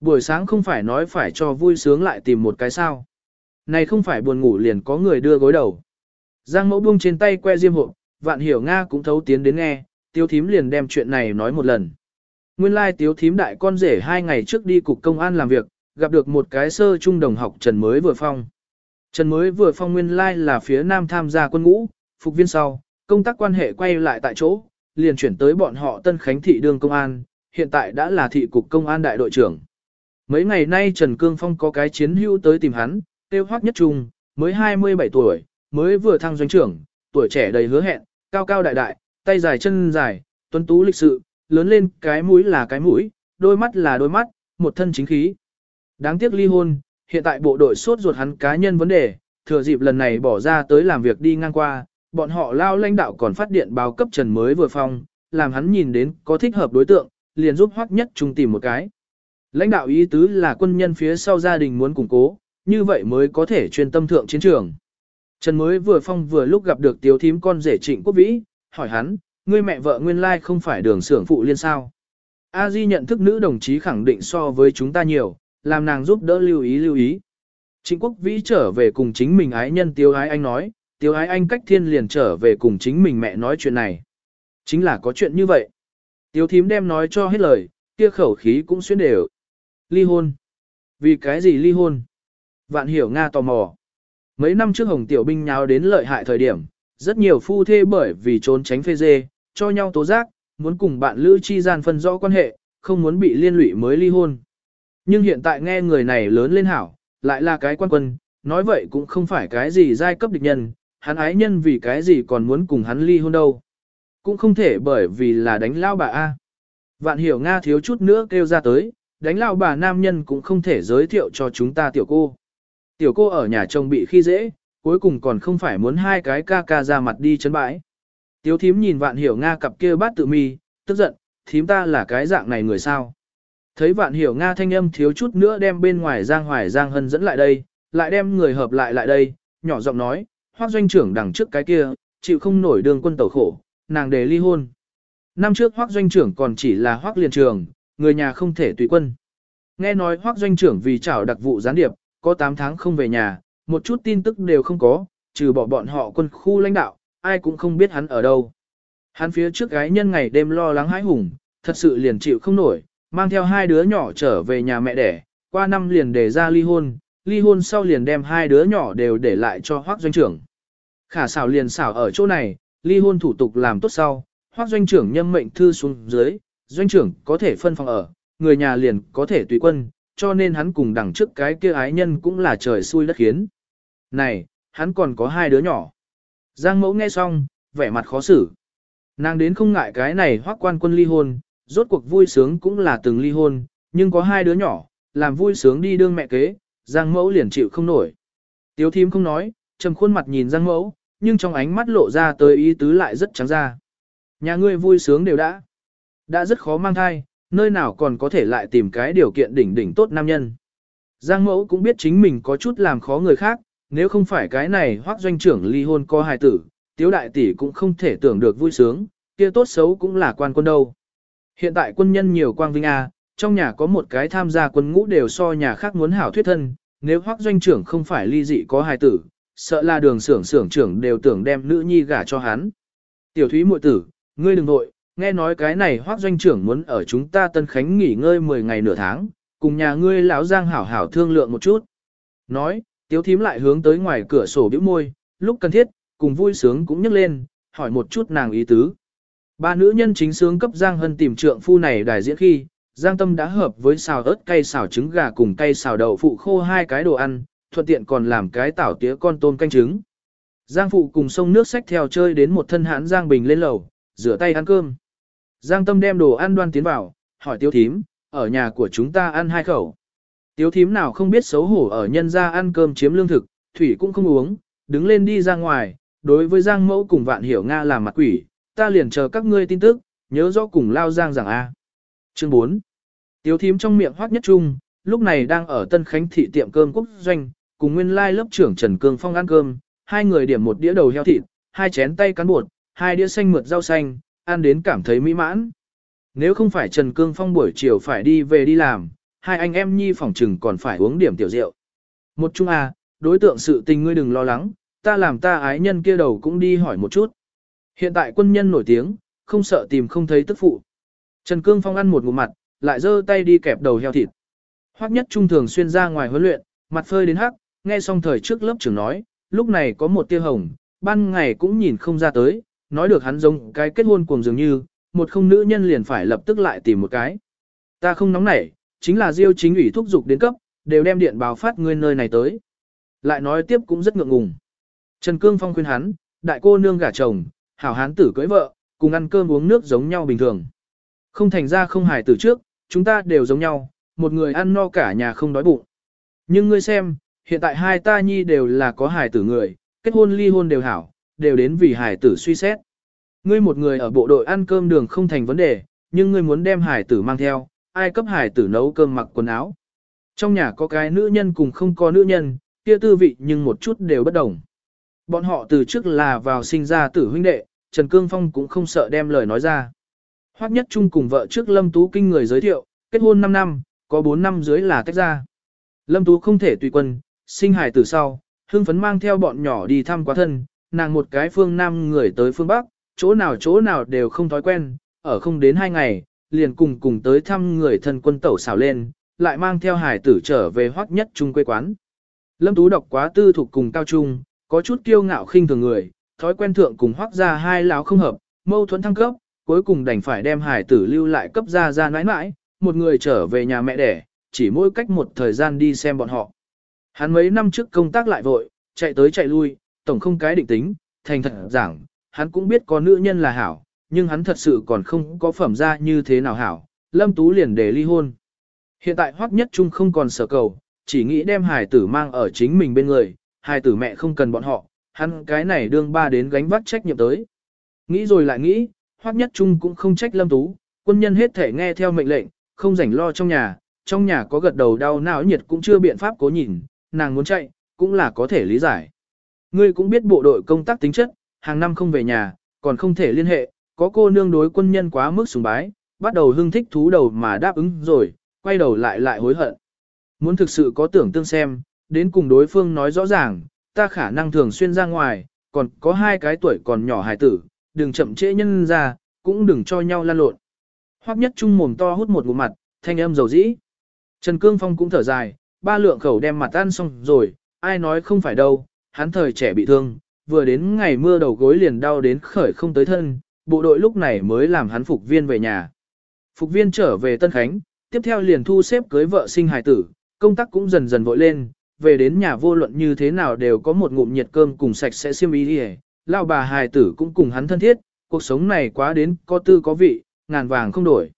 Buổi sáng không phải nói phải cho vui sướng lại tìm một cái sao. Này không phải buồn ngủ liền có người đưa gối đầu. Giang Mẫu buông trên tay que diêm hộ, vạn hiểu Nga cũng thấu tiến đến nghe, tiếu thím liền đem chuyện này nói một lần. Nguyên lai tiếu thím đại con rể hai ngày trước đi cục công an làm việc, gặp được một cái sơ trung đồng học Trần mới vừa phong. Trần mới vừa phong nguyên lai là phía nam tham gia quân ngũ, phục viên sau, công tác quan hệ quay lại tại chỗ, liền chuyển tới bọn họ Tân Khánh thị đương công an, hiện tại đã là thị cục công an đại đội trưởng. Mấy ngày nay Trần Cương Phong có cái chiến hữu tới tìm hắn, tiêu hoác nhất trung, mới 27 tuổi, mới vừa thăng doanh trưởng, tuổi trẻ đầy hứa hẹn, cao cao đại đại, tay dài chân dài, tuấn tú lịch sự, lớn lên cái mũi là cái mũi, đôi mắt là đôi mắt, một thân chính khí. Đáng tiếc ly hôn, hiện tại bộ đội sốt ruột hắn cá nhân vấn đề, thừa dịp lần này bỏ ra tới làm việc đi ngang qua, bọn họ lao lãnh đạo còn phát điện báo cấp Trần mới vừa phong, làm hắn nhìn đến có thích hợp đối tượng, liền giúp hoắc nhất trung tìm một cái. Lãnh đạo ý tứ là quân nhân phía sau gia đình muốn củng cố, như vậy mới có thể chuyên tâm thượng chiến trường. Trần mới vừa phong vừa lúc gặp được tiểu thím con rể trịnh quốc vĩ, hỏi hắn, ngươi mẹ vợ nguyên lai không phải đường xưởng phụ liên sao. A Di nhận thức nữ đồng chí khẳng định so với chúng ta nhiều, làm nàng giúp đỡ lưu ý lưu ý. Trịnh quốc vĩ trở về cùng chính mình ái nhân tiêu ái anh nói, tiêu ái anh cách thiên liền trở về cùng chính mình mẹ nói chuyện này. Chính là có chuyện như vậy. Tiêu thím đem nói cho hết lời, kia khẩu khí cũng xuyên đều. Ly hôn. Vì cái gì ly hôn? Vạn hiểu Nga tò mò. Mấy năm trước Hồng Tiểu Binh nháo đến lợi hại thời điểm, rất nhiều phu thê bởi vì trốn tránh phê dê, cho nhau tố giác, muốn cùng bạn lữ chi gian phân rõ quan hệ, không muốn bị liên lụy mới ly hôn. Nhưng hiện tại nghe người này lớn lên hảo, lại là cái quan quân, nói vậy cũng không phải cái gì giai cấp địch nhân, hắn ái nhân vì cái gì còn muốn cùng hắn ly hôn đâu. Cũng không thể bởi vì là đánh lao bà A. Vạn hiểu Nga thiếu chút nữa kêu ra tới, đánh lao bà nam nhân cũng không thể giới thiệu cho chúng ta tiểu cô. Tiểu cô ở nhà chồng bị khi dễ, cuối cùng còn không phải muốn hai cái ca ca ra mặt đi chấn bãi. Tiếu thím nhìn vạn hiểu Nga cặp kia bát tự mi, tức giận, thím ta là cái dạng này người sao. Thấy vạn hiểu Nga thanh âm thiếu chút nữa đem bên ngoài Giang Hoài Giang Hân dẫn lại đây, lại đem người hợp lại lại đây, nhỏ giọng nói, hoác doanh trưởng đằng trước cái kia, chịu không nổi đường quân tẩu khổ, nàng đề ly hôn. Năm trước hoác doanh trưởng còn chỉ là hoác liền trường, người nhà không thể tùy quân. Nghe nói hoác doanh trưởng vì trảo đặc vụ gián điệp, có 8 tháng không về nhà, một chút tin tức đều không có, trừ bỏ bọn họ quân khu lãnh đạo, ai cũng không biết hắn ở đâu. Hắn phía trước gái nhân ngày đêm lo lắng hãi hùng, thật sự liền chịu không nổi, mang theo hai đứa nhỏ trở về nhà mẹ đẻ, qua năm liền để ra ly hôn, ly hôn sau liền đem hai đứa nhỏ đều để lại cho hoác doanh trưởng. Khả xảo liền xảo ở chỗ này, ly hôn thủ tục làm tốt sau, hoác doanh trưởng nhâm mệnh thư xuống dưới, doanh trưởng có thể phân phòng ở, người nhà liền có thể tùy quân, cho nên hắn cùng đằng trước cái kia ái nhân cũng là trời xui đất khiến. Này, hắn còn có hai đứa nhỏ. Giang mẫu nghe xong, vẻ mặt khó xử. Nàng đến không ngại cái này hoác quan quân ly hôn, rốt cuộc vui sướng cũng là từng ly hôn, nhưng có hai đứa nhỏ, làm vui sướng đi đương mẹ kế, Giang mẫu liền chịu không nổi. Tiếu thím không nói, trầm khuôn mặt nhìn Giang mẫu, nhưng trong ánh mắt lộ ra tới ý tứ lại rất trắng ra. Nhà ngươi vui sướng đều đã. Đã rất khó mang thai, nơi nào còn có thể lại tìm cái điều kiện đỉnh đỉnh tốt nam nhân. Giang mẫu cũng biết chính mình có chút làm khó người khác, nếu không phải cái này hoác doanh trưởng ly hôn có hài tử, tiếu đại tỷ cũng không thể tưởng được vui sướng, kia tốt xấu cũng là quan quân đâu. Hiện tại quân nhân nhiều quang vinh A, trong nhà có một cái tham gia quân ngũ đều so nhà khác muốn hảo thuyết thân, nếu hoác doanh trưởng không phải ly dị có hài tử, sợ là đường xưởng xưởng trưởng đều tưởng đem nữ nhi gả cho hắn. Tiểu thúy muội tử, ngươi đừng nội, nghe nói cái này hoác doanh trưởng muốn ở chúng ta Tân Khánh nghỉ ngơi 10 ngày nửa tháng, cùng nhà ngươi lão giang hảo hảo thương lượng một chút. Nói, tiếu thím lại hướng tới ngoài cửa sổ bĩu môi, lúc cần thiết, cùng vui sướng cũng nhấc lên, hỏi một chút nàng ý tứ. Ba nữ nhân chính sướng cấp Giang Hân tìm trượng phu này đài diễn khi, Giang Tâm đã hợp với xào ớt cay xào trứng gà cùng cay xào đậu phụ khô hai cái đồ ăn, thuận tiện còn làm cái tảo tía con tôm canh trứng. Giang phụ cùng sông nước sách theo chơi đến một thân hãn Giang Bình lên lầu, rửa tay ăn cơm. Giang Tâm đem đồ ăn đoan tiến vào, hỏi Tiêu Thím, ở nhà của chúng ta ăn hai khẩu. Tiêu Thím nào không biết xấu hổ ở nhân gia ăn cơm chiếm lương thực, thủy cũng không uống, đứng lên đi ra ngoài, đối với Giang Mẫu cùng Vạn Hiểu Nga làm mặt quỷ, ta liền chờ các ngươi tin tức, nhớ rõ cùng lao Giang rằng a. Chương 4. Tiếu thím trong miệng hoác nhất trung, lúc này đang ở Tân Khánh thị tiệm cơm quốc doanh, cùng nguyên lai lớp trưởng Trần Cương Phong ăn cơm, hai người điểm một đĩa đầu heo thịt, hai chén tay cán bột, hai đĩa xanh mượt rau xanh, ăn đến cảm thấy mỹ mãn. Nếu không phải Trần Cương Phong buổi chiều phải đi về đi làm, hai anh em nhi phỏng trừng còn phải uống điểm tiểu rượu. Một chung à, đối tượng sự tình ngươi đừng lo lắng, ta làm ta ái nhân kia đầu cũng đi hỏi một chút. Hiện tại quân nhân nổi tiếng, không sợ tìm không thấy tức phụ. Trần Cương Phong ăn một ngụm mặt, lại giơ tay đi kẹp đầu heo thịt. Hoắc nhất trung thường xuyên ra ngoài huấn luyện, mặt phơi đến hắc, nghe xong thời trước lớp trưởng nói, lúc này có một tia hồng, ban ngày cũng nhìn không ra tới, nói được hắn giống cái kết hôn cuồng dường như, một không nữ nhân liền phải lập tức lại tìm một cái. Ta không nóng nảy, chính là Diêu chính ủy thúc dục đến cấp, đều đem điện báo phát ngươi nơi này tới. Lại nói tiếp cũng rất ngượng ngùng. Trần Cương Phong khuyên hắn, đại cô nương gả chồng, hảo hán tử cưới vợ, cùng ăn cơm uống nước giống nhau bình thường. Không thành ra không hài tử trước, chúng ta đều giống nhau, một người ăn no cả nhà không đói bụng. Nhưng ngươi xem, hiện tại hai ta nhi đều là có hài tử người, kết hôn ly hôn đều hảo, đều đến vì hài tử suy xét. Ngươi một người ở bộ đội ăn cơm đường không thành vấn đề, nhưng ngươi muốn đem hài tử mang theo, ai cấp hài tử nấu cơm mặc quần áo. Trong nhà có cái nữ nhân cùng không có nữ nhân, kia tư vị nhưng một chút đều bất đồng. Bọn họ từ trước là vào sinh ra tử huynh đệ, Trần Cương Phong cũng không sợ đem lời nói ra. Hoắc Nhất Trung cùng vợ trước Lâm Tú kinh người giới thiệu, kết hôn 5 năm, có 4 năm dưới là tách ra. Lâm Tú không thể tùy quân, sinh hài từ sau, hương phấn mang theo bọn nhỏ đi thăm quá thân, nàng một cái phương Nam người tới phương Bắc, chỗ nào chỗ nào đều không thói quen, ở không đến 2 ngày, liền cùng cùng tới thăm người thân quân tẩu xào lên, lại mang theo hài tử trở về Hoắc Nhất Trung quê quán. Lâm Tú đọc quá tư thuộc cùng cao trung, có chút kiêu ngạo khinh thường người, thói quen thượng cùng Hoắc ra hai lão không hợp, mâu thuẫn thăng cấp, cuối cùng đành phải đem hải tử lưu lại cấp ra ra nãi nãi, một người trở về nhà mẹ đẻ, chỉ mỗi cách một thời gian đi xem bọn họ. Hắn mấy năm trước công tác lại vội, chạy tới chạy lui, tổng không cái định tính, thành thật giảng, hắn cũng biết có nữ nhân là hảo, nhưng hắn thật sự còn không có phẩm ra như thế nào hảo, Lâm Tú liền để ly hôn. Hiện tại Hoắc Nhất Trung không còn sở cầu, chỉ nghĩ đem hài tử mang ở chính mình bên người, hài tử mẹ không cần bọn họ, hắn cái này đương ba đến gánh vác trách nhiệm tới. Nghĩ rồi lại nghĩ, Hoắc Nhất Trung cũng không trách Lâm Tú, quân nhân hết thể nghe theo mệnh lệnh, không rảnh lo trong nhà, trong nhà có gật đầu đau não nhiệt cũng chưa biện pháp cố nhìn, nàng muốn chạy, cũng là có thể lý giải. Ngươi cũng biết bộ đội công tác tính chất, hàng năm không về nhà, còn không thể liên hệ, có cô nương đối quân nhân quá mức sùng bái, bắt đầu hưng thích thú đầu mà đáp ứng rồi, quay đầu lại lại hối hận. Muốn thực sự có tưởng tương xem, đến cùng đối phương nói rõ ràng, ta khả năng thường xuyên ra ngoài, còn có hai cái tuổi còn nhỏ hài tử, đừng chậm trễ nhân ra, cũng đừng cho nhau lan lộn. Hoắc nhất trung mồm to hút một ngụm mặt, thanh âm dầu dĩ. Trần Cương Phong cũng thở dài, ba lượng khẩu đem mặt ăn xong rồi, ai nói không phải đâu, hắn thời trẻ bị thương, vừa đến ngày mưa đầu gối liền đau đến khởi không tới thân, bộ đội lúc này mới làm hắn phục viên về nhà. Phục viên trở về Tân Khánh, tiếp theo liền thu xếp cưới vợ sinh hài tử, công tác cũng dần dần vội lên, về đến nhà vô luận như thế nào đều có một ngụm nhiệt cơm cùng sạch sẽ xiêm y đi lão bà hài tử cũng cùng hắn thân thiết, cuộc sống này quá đến có tư có vị, ngàn vàng không đổi.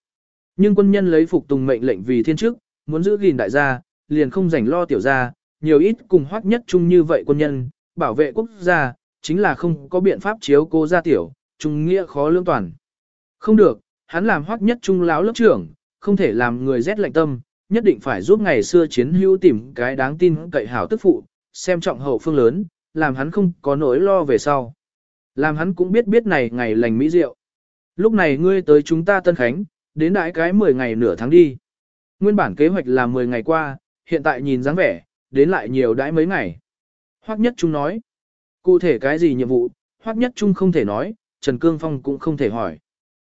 Nhưng quân nhân lấy phục tùng mệnh lệnh vì thiên chức, muốn giữ gìn đại gia, liền không rảnh lo tiểu gia, nhiều ít cùng hoắc nhất chung như vậy quân nhân, bảo vệ quốc gia, chính là không có biện pháp chiếu cô gia tiểu, trung nghĩa khó lương toàn. Không được, hắn làm hoắc nhất trung lão lớp trưởng, không thể làm người rét lạnh tâm, nhất định phải giúp ngày xưa chiến hữu tìm cái đáng tin cậy hảo tức phụ, xem trọng hậu phương lớn, làm hắn không có nỗi lo về sau. Làm hắn cũng biết biết này ngày lành mỹ diệu. Lúc này ngươi tới chúng ta Tân Khánh, đến đại cái 10 ngày nửa tháng đi. Nguyên bản kế hoạch là 10 ngày qua, hiện tại nhìn dáng vẻ, đến lại nhiều đãi mấy ngày. Hoắc Nhất Trung nói, cụ thể cái gì nhiệm vụ, Hoắc Nhất Trung không thể nói, Trần Cương Phong cũng không thể hỏi.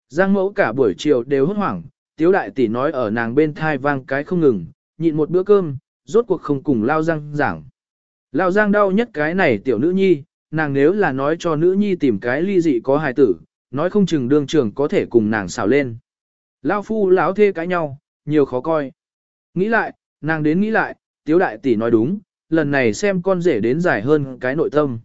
Giang mẫu cả buổi chiều đều hốt hoảng, tiếu đại tỷ nói ở nàng bên thai vang cái không ngừng, nhịn một bữa cơm, rốt cuộc không cùng Lao răng giảng. Lão Giang đau nhất cái này tiểu nữ nhi, nàng nếu là nói cho nữ nhi tìm cái ly dị có hài tử, nói không chừng đương trưởng có thể cùng nàng xào lên. Lão phu lão thê cãi nhau, nhiều khó coi. Nghĩ lại, nàng đến nghĩ lại, tiếu đại tỷ nói đúng, lần này xem con rể đến dài hơn cái nội tâm.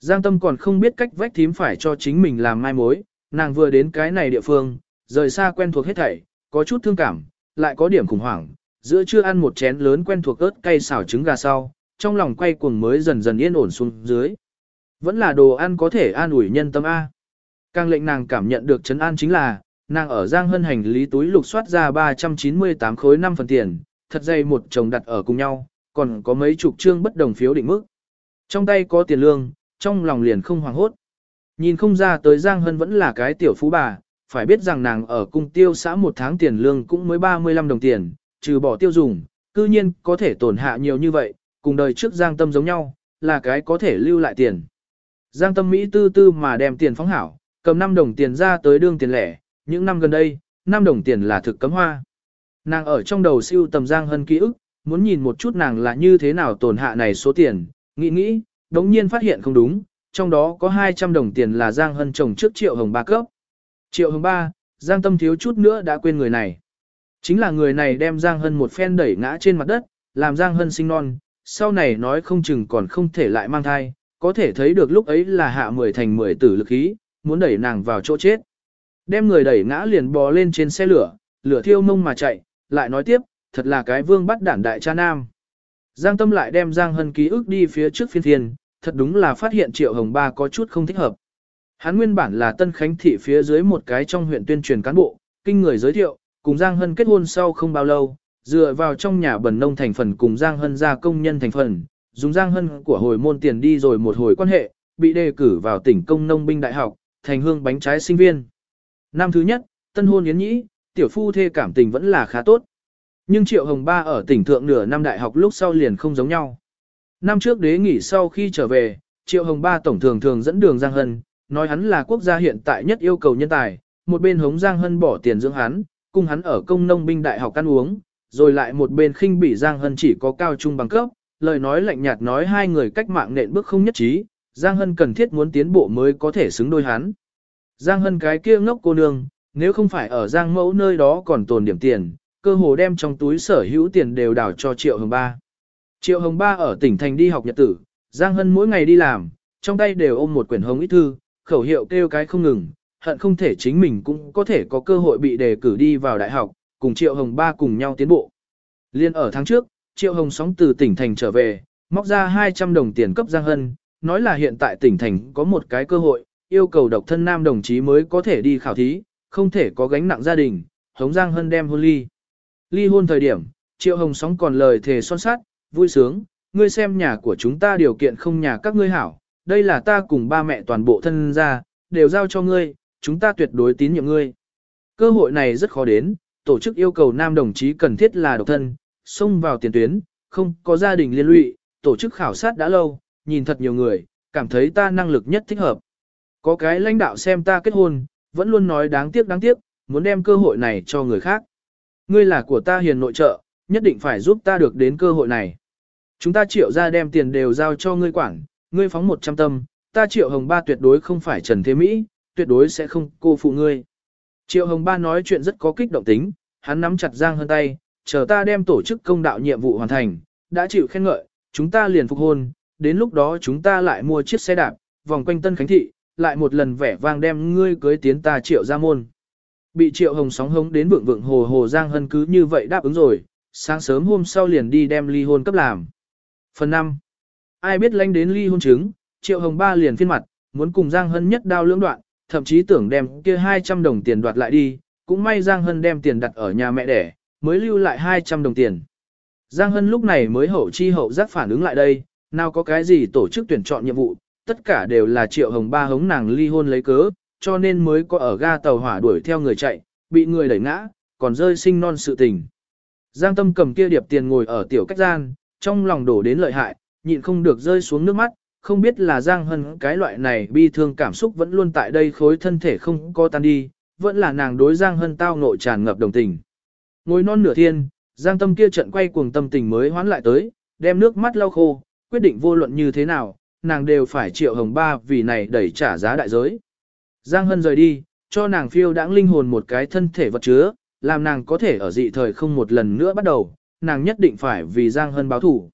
Giang tâm còn không biết cách vách thím phải cho chính mình làm mai mối, nàng vừa đến cái này địa phương, rời xa quen thuộc hết thảy, có chút thương cảm, lại có điểm khủng hoảng, giữa trưa ăn một chén lớn quen thuộc ớt cay xào trứng gà sau, trong lòng quay cuồng mới dần dần yên ổn xuống dưới. Vẫn là đồ ăn có thể an ủi nhân tâm A. Càng lệnh nàng cảm nhận được chấn an chính là, nàng ở Giang Hân hành lý túi lục soát ra 398 khối 5 phần tiền, thật dày một chồng đặt ở cùng nhau, còn có mấy chục trương bất đồng phiếu định mức. Trong tay có tiền lương, trong lòng liền không hoàng hốt. Nhìn không ra tới Giang Hân vẫn là cái tiểu phú bà, phải biết rằng nàng ở cung tiêu xã một tháng tiền lương cũng mới 35 đồng tiền, trừ bỏ tiêu dùng, cư nhiên có thể tổn hạ nhiều như vậy, cùng đời trước Giang Tâm giống nhau, là cái có thể lưu lại tiền. Giang Tâm Mỹ tư tư mà đem tiền phóng hảo, cầm 5 đồng tiền ra tới đương tiền lẻ, những năm gần đây, 5 đồng tiền là thực cấm hoa. Nàng ở trong đầu siêu tầm Giang Hân ký ức, muốn nhìn một chút nàng là như thế nào tổn hạ này số tiền, nghĩ nghĩ, đống nhiên phát hiện không đúng, trong đó có 200 đồng tiền là Giang Hân chồng trước triệu hồng ba cấp. Triệu hồng ba, Giang Tâm thiếu chút nữa đã quên người này. Chính là người này đem Giang Hân một phen đẩy ngã trên mặt đất, làm Giang Hân sinh non, sau này nói không chừng còn không thể lại mang thai, có thể thấy được lúc ấy là hạ mười thành mười tử lực khí, muốn đẩy nàng vào chỗ chết. Đem người đẩy ngã liền bò lên trên xe lửa, lửa thiêu mông mà chạy, lại nói tiếp, thật là cái vương bắt đản đại cha nam. Giang Tâm lại đem Giang Hân ký ức đi phía trước phiên thiên, thật đúng là phát hiện Triệu Hồng Ba có chút không thích hợp. Hắn nguyên bản là Tân Khánh thị phía dưới một cái trong huyện tuyên truyền cán bộ, kinh người giới thiệu, cùng Giang Hân kết hôn sau không bao lâu, dựa vào trong nhà bần nông thành phần cùng Giang Hân ra công nhân thành phần, dùng Giang Hân của hồi môn tiền đi rồi một hồi quan hệ, bị đề cử vào tỉnh công nông binh đại học, thành hương bánh trái sinh viên. Năm thứ nhất, tân hôn yến nhĩ, tiểu phu thê cảm tình vẫn là khá tốt. Nhưng Triệu Hồng Ba ở tỉnh thượng nửa năm đại học lúc sau liền không giống nhau. Năm trước đế nghỉ sau khi trở về, Triệu Hồng Ba tổng thường thường dẫn đường Giang Hân, nói hắn là quốc gia hiện tại nhất yêu cầu nhân tài, một bên hống Giang Hân bỏ tiền dưỡng hắn, cùng hắn ở công nông binh đại học ăn uống, rồi lại một bên khinh bỉ Giang Hân chỉ có cao trung bằng cấp, lời nói lạnh nhạt nói hai người cách mạng nện bước không nhất trí, Giang Hân cần thiết muốn tiến bộ mới có thể xứng đôi hắn. Giang Hân cái kia ngốc cô nương, nếu không phải ở Giang Mẫu nơi đó còn tồn điểm tiền, cơ hồ đem trong túi sở hữu tiền đều đảo cho Triệu Hồng Ba. Triệu Hồng Ba ở tỉnh thành đi học nhật tử, Giang Hân mỗi ngày đi làm, trong tay đều ôm một quyển hồng ít thư, khẩu hiệu kêu cái không ngừng, hận không thể chính mình cũng có thể có cơ hội bị đề cử đi vào đại học, cùng Triệu Hồng Ba cùng nhau tiến bộ. Liên ở tháng trước, Triệu Hồng sóng từ tỉnh thành trở về, móc ra 200 đồng tiền cấp Giang Hân, nói là hiện tại tỉnh thành có một cái cơ hội, yêu cầu độc thân nam đồng chí mới có thể đi khảo thí, không thể có gánh nặng gia đình, hống Giang Hân đem hôn ly. Ly hôn thời điểm, Triệu Hồng sóng còn lời thề son sát, vui sướng, ngươi xem nhà của chúng ta điều kiện không nhà các ngươi hảo, đây là ta cùng ba mẹ toàn bộ thân gia, đều giao cho ngươi, chúng ta tuyệt đối tín nhiệm ngươi. Cơ hội này rất khó đến, tổ chức yêu cầu nam đồng chí cần thiết là độc thân, xông vào tiền tuyến, không có gia đình liên lụy, tổ chức khảo sát đã lâu, nhìn thật nhiều người, cảm thấy ta năng lực nhất thích hợp. Có cái lãnh đạo xem ta kết hôn, vẫn luôn nói đáng tiếc đáng tiếc, muốn đem cơ hội này cho người khác. Ngươi là của ta hiền nội trợ, nhất định phải giúp ta được đến cơ hội này. Chúng ta triệu ra đem tiền đều giao cho ngươi quản, ngươi phóng một trăm tâm, ta triệu hồng ba tuyệt đối không phải Trần Thế Mỹ, tuyệt đối sẽ không cô phụ ngươi. Triệu hồng ba nói chuyện rất có kích động tính, hắn nắm chặt Giang Hân tay, chờ ta đem tổ chức công đạo nhiệm vụ hoàn thành, đã chịu khen ngợi, chúng ta liền phục hôn, đến lúc đó chúng ta lại mua chiếc xe đạp, vòng quanh Tân Khánh Thị, lại một lần vẻ vang đem ngươi cưới tiến ta triệu ra môn. Bị triệu hồng sóng hống đến vượng vượng hồ hồ Giang Hân cứ như vậy đáp ứng rồi, sáng sớm hôm sau liền đi đem ly hôn cấp làm. Phần 5. Ai biết lanh đến ly hôn chứng, triệu hồng ba liền phiên mặt, muốn cùng Giang Hân nhất đao lưỡng đoạn, thậm chí tưởng đem kia 200 đồng tiền đoạt lại đi, cũng may Giang Hân đem tiền đặt ở nhà mẹ đẻ, mới lưu lại 200 đồng tiền. Giang Hân lúc này mới hậu chi hậu giác phản ứng lại đây, nào có cái gì tổ chức tuyển chọn nhiệm vụ, tất cả đều là triệu hồng ba hống nàng ly hôn lấy cớ, cho nên mới có ở ga tàu hỏa đuổi theo người chạy, bị người đẩy ngã, còn rơi sinh non sự tình. Giang Tâm cầm kia điệp tiền ngồi ở tiểu cách gian, trong lòng đổ đến lợi hại, nhịn không được rơi xuống nước mắt, không biết là Giang Hân cái loại này bi thương cảm xúc vẫn luôn tại đây khối thân thể không có tan đi, vẫn là nàng đối Giang Hân tao nội tràn ngập đồng tình. Ngồi non nửa thiên, Giang Tâm kia trận quay cuồng tâm tình mới hoán lại tới, đem nước mắt lau khô, quyết định vô luận như thế nào, nàng đều phải triệu hồng ba vì này đẩy trả giá đại giới. Giang Hân rời đi, cho nàng phiêu đãng linh hồn một cái thân thể vật chứa, làm nàng có thể ở dị thời không một lần nữa bắt đầu, nàng nhất định phải vì Giang Hân báo thủ.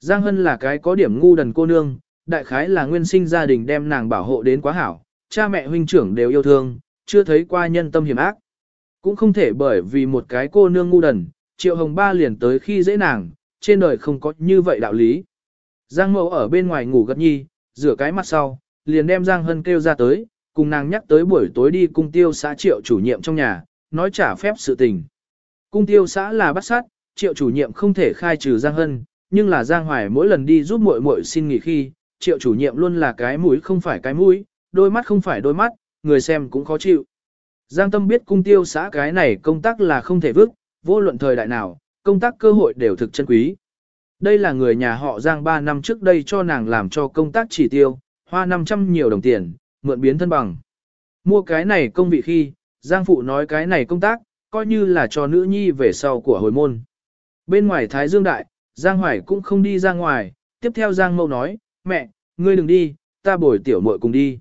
Giang Hân là cái có điểm ngu đần cô nương, đại khái là nguyên sinh gia đình đem nàng bảo hộ đến quá hảo, cha mẹ huynh trưởng đều yêu thương, chưa thấy qua nhân tâm hiểm ác. Cũng không thể bởi vì một cái cô nương ngu đần, triệu hồng ba liền tới khi dễ nàng, trên đời không có như vậy đạo lý. Giang mẫu ở bên ngoài ngủ gật nhi, Rửa cái mặt sau, liền đem Giang Hân kêu ra tới, cùng nàng nhắc tới buổi tối đi cung tiêu xã triệu chủ nhiệm trong nhà, nói trả phép sự tình. Cung tiêu xã là bắt sát, triệu chủ nhiệm không thể khai trừ Giang Hân, nhưng là Giang Hoài mỗi lần đi giúp muội muội xin nghỉ khi, triệu chủ nhiệm luôn là cái mũi không phải cái mũi, đôi mắt không phải đôi mắt, người xem cũng khó chịu. Giang Tâm biết cung tiêu xã cái này công tác là không thể vứt, vô luận thời đại nào, công tác cơ hội đều thực chân quý. Đây là người nhà họ Giang 3 năm trước đây cho nàng làm cho công tác chỉ tiêu, hoa 500 nhiều đồng tiền, mượn biến thân bằng. Mua cái này công vị khi, Giang Phụ nói cái này công tác, coi như là cho nữ nhi về sau của hồi môn. Bên ngoài Thái Dương Đại, Giang Hoài cũng không đi ra ngoài, tiếp theo Giang Mâu nói, mẹ, ngươi đừng đi, ta bồi tiểu muội cùng đi.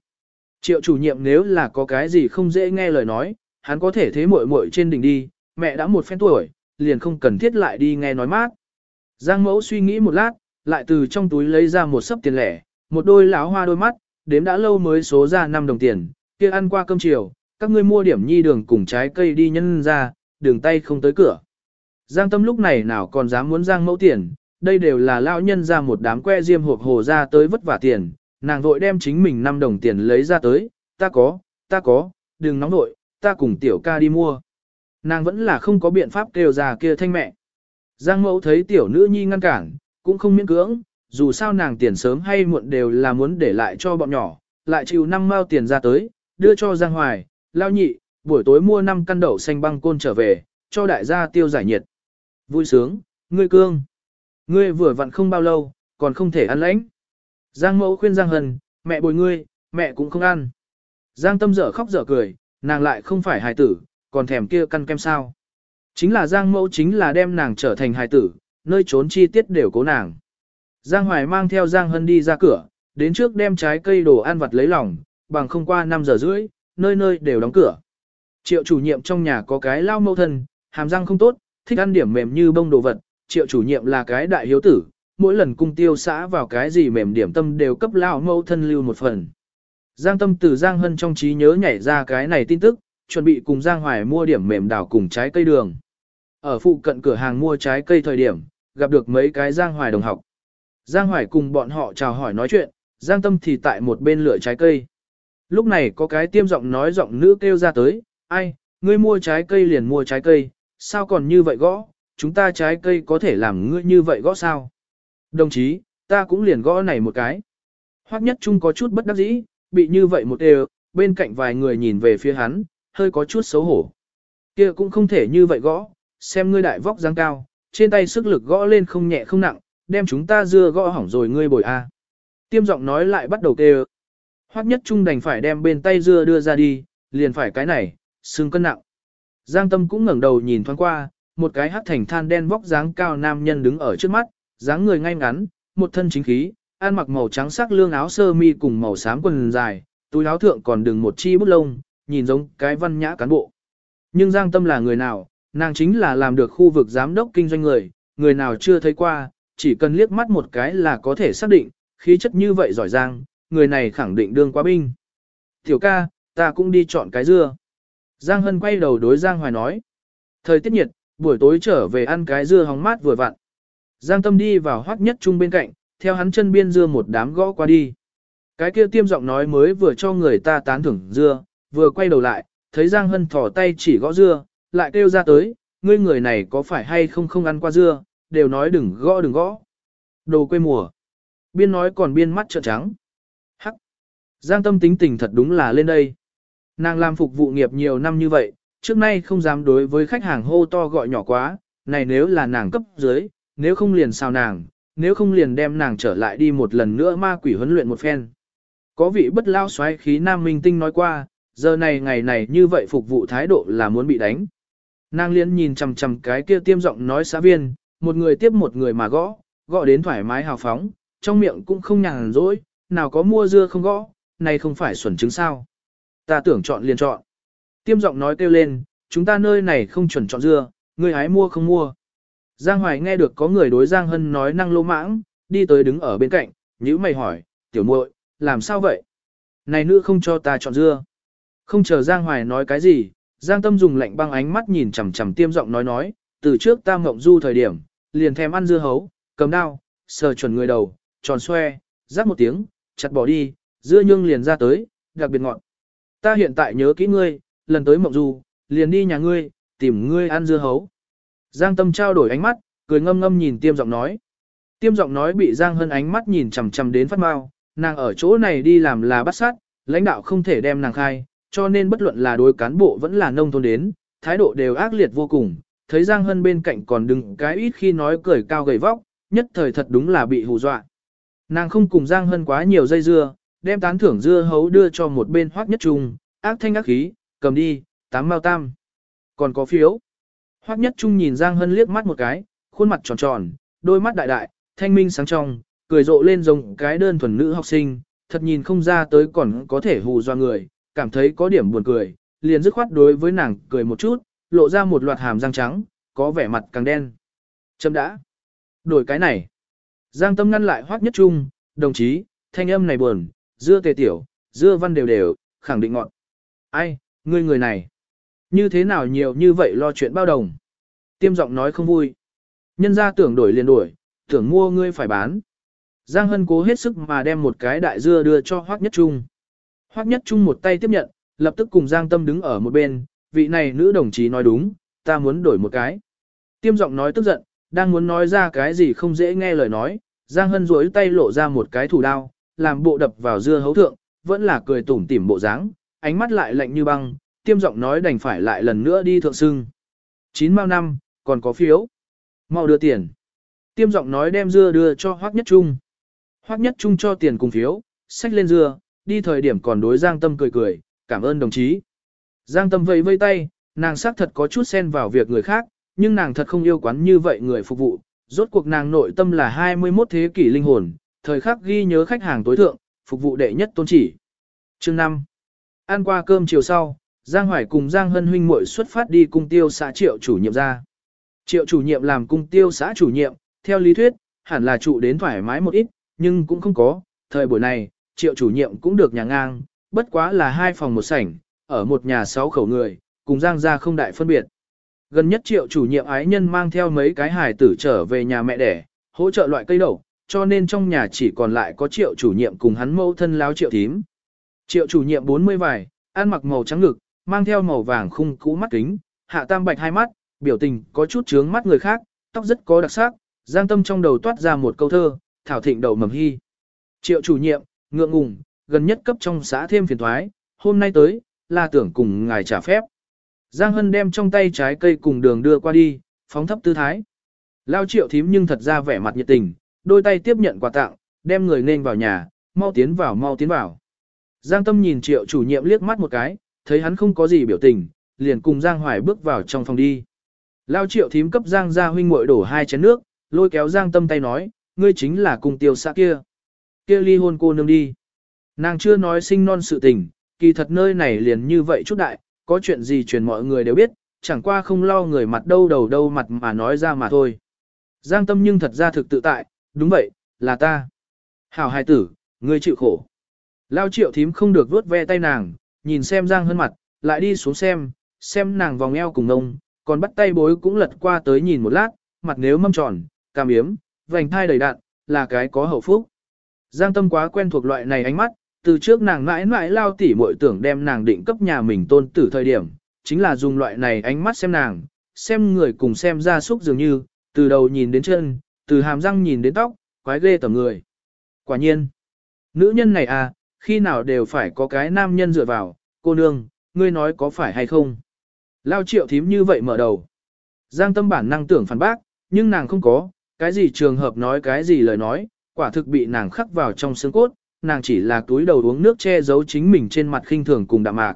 Triệu chủ nhiệm nếu là có cái gì không dễ nghe lời nói, hắn có thể thế muội muội trên đỉnh đi, mẹ đã một phen tuổi, liền không cần thiết lại đi nghe nói mát. Giang mẫu suy nghĩ một lát, lại từ trong túi lấy ra một sấp tiền lẻ, một đôi láo hoa đôi mắt, đếm đã lâu mới số ra 5 đồng tiền, kia ăn qua cơm chiều, các ngươi mua điểm nhi đường cùng trái cây đi nhân ra, đường tay không tới cửa. Giang tâm lúc này nào còn dám muốn giang mẫu tiền, đây đều là lão nhân ra một đám que diêm hộp hồ ra tới vất vả tiền, nàng vội đem chính mình 5 đồng tiền lấy ra tới, ta có, ta có, đừng nóng nội ta cùng tiểu ca đi mua. Nàng vẫn là không có biện pháp kêu ra kia thanh mẹ. Giang mẫu thấy tiểu nữ nhi ngăn cản, cũng không miễn cưỡng, dù sao nàng tiền sớm hay muộn đều là muốn để lại cho bọn nhỏ, lại chịu năm mao tiền ra tới, đưa cho Giang Hoài, lao nhị, buổi tối mua 5 căn đậu xanh băng côn trở về, cho đại gia tiêu giải nhiệt. Vui sướng, ngươi cương. Ngươi vừa vặn không bao lâu, còn không thể ăn lãnh. Giang mẫu khuyên Giang Hân, mẹ bồi ngươi, mẹ cũng không ăn. Giang tâm dở khóc dở cười, nàng lại không phải hài tử, còn thèm kia căn kem sao. Chính là Giang mẫu chính là đem nàng trở thành hài tử, nơi trốn chi tiết đều cố nàng. Giang Hoài mang theo Giang Hân đi ra cửa, đến trước đem trái cây đồ ăn vặt lấy lòng, bằng không qua 5 giờ rưỡi, nơi nơi đều đóng cửa. Triệu chủ nhiệm trong nhà có cái lao mâu thân, hàm răng không tốt, thích ăn điểm mềm như bông đồ vật, triệu chủ nhiệm là cái đại hiếu tử, mỗi lần cung tiêu xã vào cái gì mềm điểm tâm đều cấp lao mâu thân lưu một phần. Giang tâm từ Giang Hân trong trí nhớ nhảy ra cái này tin tức, chuẩn bị cùng Giang Hoài mua điểm mềm đào cùng trái cây đường. Ở phụ cận cửa hàng mua trái cây thời điểm, gặp được mấy cái Giang Hoài đồng học. Giang Hoài cùng bọn họ chào hỏi nói chuyện, Giang Tâm thì tại một bên lửa trái cây. Lúc này có cái tiêm giọng nói giọng nữ kêu ra tới, ai, ngươi mua trái cây liền mua trái cây, sao còn như vậy gõ, chúng ta trái cây có thể làm ngươi như vậy gõ sao? Đồng chí, ta cũng liền gõ này một cái. Hoắc nhất trung có chút bất đắc dĩ, bị như vậy một đều, bên cạnh vài người nhìn về phía hắn, hơi có chút xấu hổ. kia cũng không thể như vậy gõ, xem ngươi đại vóc dáng cao, trên tay sức lực gõ lên không nhẹ không nặng, đem chúng ta dưa gõ hỏng rồi ngươi bồi a. Tiêm giọng nói lại bắt đầu kêu. Hoắc nhất trung đành phải đem bên tay dưa đưa ra đi, liền phải cái này, xương cân nặng. Giang tâm cũng ngẩng đầu nhìn thoáng qua, một cái hắc thành than đen vóc dáng cao nam nhân đứng ở trước mắt, dáng người ngay ngắn, một thân chính khí, ăn mặc màu trắng sắc lương áo sơ mi cùng màu xám quần dài, túi áo thượng còn đừng một chi bút lông, nhìn giống cái văn nhã cán bộ. Nhưng Giang Tâm là người nào, nàng chính là làm được khu vực giám đốc kinh doanh người, người nào chưa thấy qua, chỉ cần liếc mắt một cái là có thể xác định, khí chất như vậy giỏi giang, người này khẳng định đương quá binh. Tiểu ca, ta cũng đi chọn cái dưa. Giang Hân quay đầu đối Giang Hoài nói. Thời tiết nhiệt, buổi tối trở về ăn cái dưa hóng mát vừa vặn. Giang Tâm đi vào hoắc nhất trung bên cạnh, theo hắn chân biên dưa một đám gõ qua đi. Cái kia tiêm giọng nói mới vừa cho người ta tán thưởng dưa, vừa quay đầu lại, thấy Giang Hân thỏ tay chỉ gõ dưa, lại kêu ra tới, ngươi người này có phải hay không không ăn qua dưa, đều nói đừng gõ đừng gõ. Đồ quê mùa. Biên nói còn biên mắt trợn trắng. Hắc. Giang tâm tính tình thật đúng là lên đây. Nàng làm phục vụ nghiệp nhiều năm như vậy, trước nay không dám đối với khách hàng hô to gọi nhỏ quá, này nếu là nàng cấp dưới, nếu không liền sao nàng, nếu không liền đem nàng trở lại đi một lần nữa ma quỷ huấn luyện một phen. Có vị bất lao xoáy khí nam minh tinh nói qua, giờ này ngày này như vậy phục vụ thái độ là muốn bị đánh. Nàng liên nhìn chằm chằm cái kia tiêm giọng nói xã viên, một người tiếp một người mà gõ, gõ đến thoải mái hào phóng, trong miệng cũng không nhàn rỗi, nào có mua dưa không gõ, này không phải xuẩn chứng sao. Ta tưởng chọn liền chọn. Tiêm giọng nói kêu lên, chúng ta nơi này không chuẩn chọn dưa, người hái mua không mua. Giang Hoài nghe được có người đối Giang Hân nói năng lô mãng, đi tới đứng ở bên cạnh, nhữ mày hỏi, tiểu muội, làm sao vậy? Này nữ không cho ta chọn dưa. Không chờ Giang Hoài nói cái gì, Giang Tâm dùng lạnh băng ánh mắt nhìn chằm chằm tiêm giọng nói nói, từ trước ta mộng du thời điểm, liền thèm ăn dưa hấu, cầm đao, sờ chuẩn người đầu, tròn xoe, rắc một tiếng, chặt bỏ đi, dưa nhương liền ra tới, đặc biệt ngọn, Ta hiện tại nhớ kỹ ngươi, lần tới mộng du, liền đi nhà ngươi, tìm ngươi ăn dưa hấu. Giang Tâm trao đổi ánh mắt, cười ngâm ngâm nhìn tiêm giọng nói. Tiêm giọng nói bị Giang Hân ánh mắt nhìn chằm chằm đến phát mau, nàng ở chỗ này đi làm là bắt sát, lãnh đạo không thể đem nàng khai, cho nên bất luận là đối cán bộ vẫn là nông thôn đến, thái độ đều ác liệt vô cùng. Thấy Giang Hân bên cạnh còn đừng cái ít khi nói cười cao gầy vóc, nhất thời thật đúng là bị hù dọa. Nàng không cùng Giang Hân quá nhiều dây dưa, đem tán thưởng dưa hấu đưa cho một bên hoác nhất trung, ác thanh ác khí, cầm đi, tám mao tam. Còn có phiếu. Hoắc nhất trung nhìn Giang Hân liếc mắt một cái, khuôn mặt tròn tròn, đôi mắt đại đại, thanh minh sáng trong, cười rộ lên giống cái đơn thuần nữ học sinh, thật nhìn không ra tới còn có thể hù do người, cảm thấy có điểm buồn cười, liền dứt khoát đối với nàng cười một chút, lộ ra một loạt hàm răng trắng, có vẻ mặt càng đen. Chấm đã. Đổi cái này. Giang tâm ngăn lại Hoắc nhất trung, đồng chí, thanh âm này buồn, dưa tề tiểu, dưa văn đều đều, khẳng định ngọn. Ai, ngươi người này. Như thế nào nhiều như vậy lo chuyện bao đồng. Tiêm giọng nói không vui. Nhân ra tưởng đổi liền đổi, tưởng mua ngươi phải bán. Giang Hân cố hết sức mà đem một cái đại dưa đưa cho Hoắc Nhất Trung. Hoắc Nhất Trung một tay tiếp nhận, lập tức cùng Giang Tâm đứng ở một bên, vị này nữ đồng chí nói đúng, ta muốn đổi một cái. Tiêm giọng nói tức giận, đang muốn nói ra cái gì không dễ nghe lời nói, Giang Hân duỗi tay lộ ra một cái thủ đao, làm bộ đập vào dưa hấu thượng, vẫn là cười tủm tỉm bộ dáng, ánh mắt lại lạnh như băng, tiêm giọng nói đành phải lại lần nữa đi thượng sưng. Chín mao năm, còn có phiếu. Mau đưa tiền. Tiêm giọng nói đem dưa đưa cho Hoắc Nhất Trung. Hoắc Nhất Trung cho tiền cùng phiếu, xách lên dưa, đi thời điểm còn đối Giang Tâm cười cười, cảm ơn đồng chí. Giang Tâm vẫy vây tay, nàng xác thật có chút xen vào việc người khác, nhưng nàng thật không yêu quán như vậy người phục vụ. Rốt cuộc nàng nội tâm là 21 thế kỷ linh hồn, thời khắc ghi nhớ khách hàng tối thượng, phục vụ đệ nhất tôn chỉ. Chương 5. Ăn qua cơm chiều sau, Giang Hoài cùng Giang Hân huynh muội xuất phát đi cung tiêu xã triệu chủ nhiệm ra. Triệu chủ nhiệm làm cung tiêu xã chủ nhiệm, theo lý thuyết, hẳn là trụ đến thoải mái một ít, nhưng cũng không có, thời buổi này, triệu chủ nhiệm cũng được nhà ngang, bất quá là hai phòng một sảnh, ở một nhà sáu khẩu người, cùng Giang gia không đại phân biệt. Gần nhất triệu chủ nhiệm ái nhân mang theo mấy cái hài tử trở về nhà mẹ đẻ, hỗ trợ loại cây đậu, cho nên trong nhà chỉ còn lại có triệu chủ nhiệm cùng hắn mẫu thân láo triệu thím. Triệu chủ nhiệm 40 vài, ăn mặc màu trắng ngực, mang theo màu vàng khung cũ mắt kính, hạ tam bạch hai mắt, biểu tình có chút trướng mắt người khác, tóc rất có đặc sắc, giang tâm trong đầu toát ra một câu thơ, thảo thịnh đầu mầm hy. Triệu chủ nhiệm, ngượng ngùng, gần nhất cấp trong xã thêm phiền thoái, hôm nay tới, là tưởng cùng ngài trả phép. Giang Hân đem trong tay trái cây cùng đường đưa qua đi, phóng thấp tư thái. Lao triệu thím nhưng thật ra vẻ mặt nhiệt tình, đôi tay tiếp nhận quà tặng, đem người nên vào nhà, mau tiến vào mau tiến vào. Giang Tâm nhìn triệu chủ nhiệm liếc mắt một cái, thấy hắn không có gì biểu tình, liền cùng Giang Hoài bước vào trong phòng đi. Lao triệu thím cấp Giang gia huynh muội đổ hai chén nước, lôi kéo Giang Tâm tay nói, ngươi chính là cùng tiêu xã kia. Kia ly hôn cô nương đi. Nàng chưa nói sinh non sự tình, kỳ thật nơi này liền như vậy chút đại, có chuyện gì truyền mọi người đều biết, chẳng qua không lo người mặt đâu đầu đâu mặt mà nói ra mà thôi. Giang Tâm nhưng thật ra thực tự tại, đúng vậy, là ta. Hảo hài tử, ngươi chịu khổ. Lao triệu thím không được vuốt ve tay nàng, nhìn xem Giang Hân mặt, lại đi xuống xem, xem nàng vòng eo cùng ngông, còn bắt tay bối cũng lật qua tới nhìn một lát, mặt nếu mâm tròn, cam yếm, vành thai đầy đạn, là cái có hậu phúc. Giang tâm quá quen thuộc loại này ánh mắt, từ trước nàng mãi mãi lao tỉ muội tưởng đem nàng định cấp nhà mình tôn tử thời điểm, chính là dùng loại này ánh mắt xem nàng, xem người cùng xem ra súc dường như, từ đầu nhìn đến chân, từ hàm răng nhìn đến tóc, quái ghê tầm người. Quả nhiên, nữ nhân này à, khi nào đều phải có cái nam nhân dựa vào, cô nương, ngươi nói có phải hay không? Lao triệu thím như vậy mở đầu. Giang tâm bản năng tưởng phản bác, nhưng nàng không có, cái gì trường hợp nói cái gì lời nói, quả thực bị nàng khắc vào trong xương cốt, nàng chỉ là túi đầu uống nước che giấu chính mình trên mặt khinh thường cùng đạm mạc.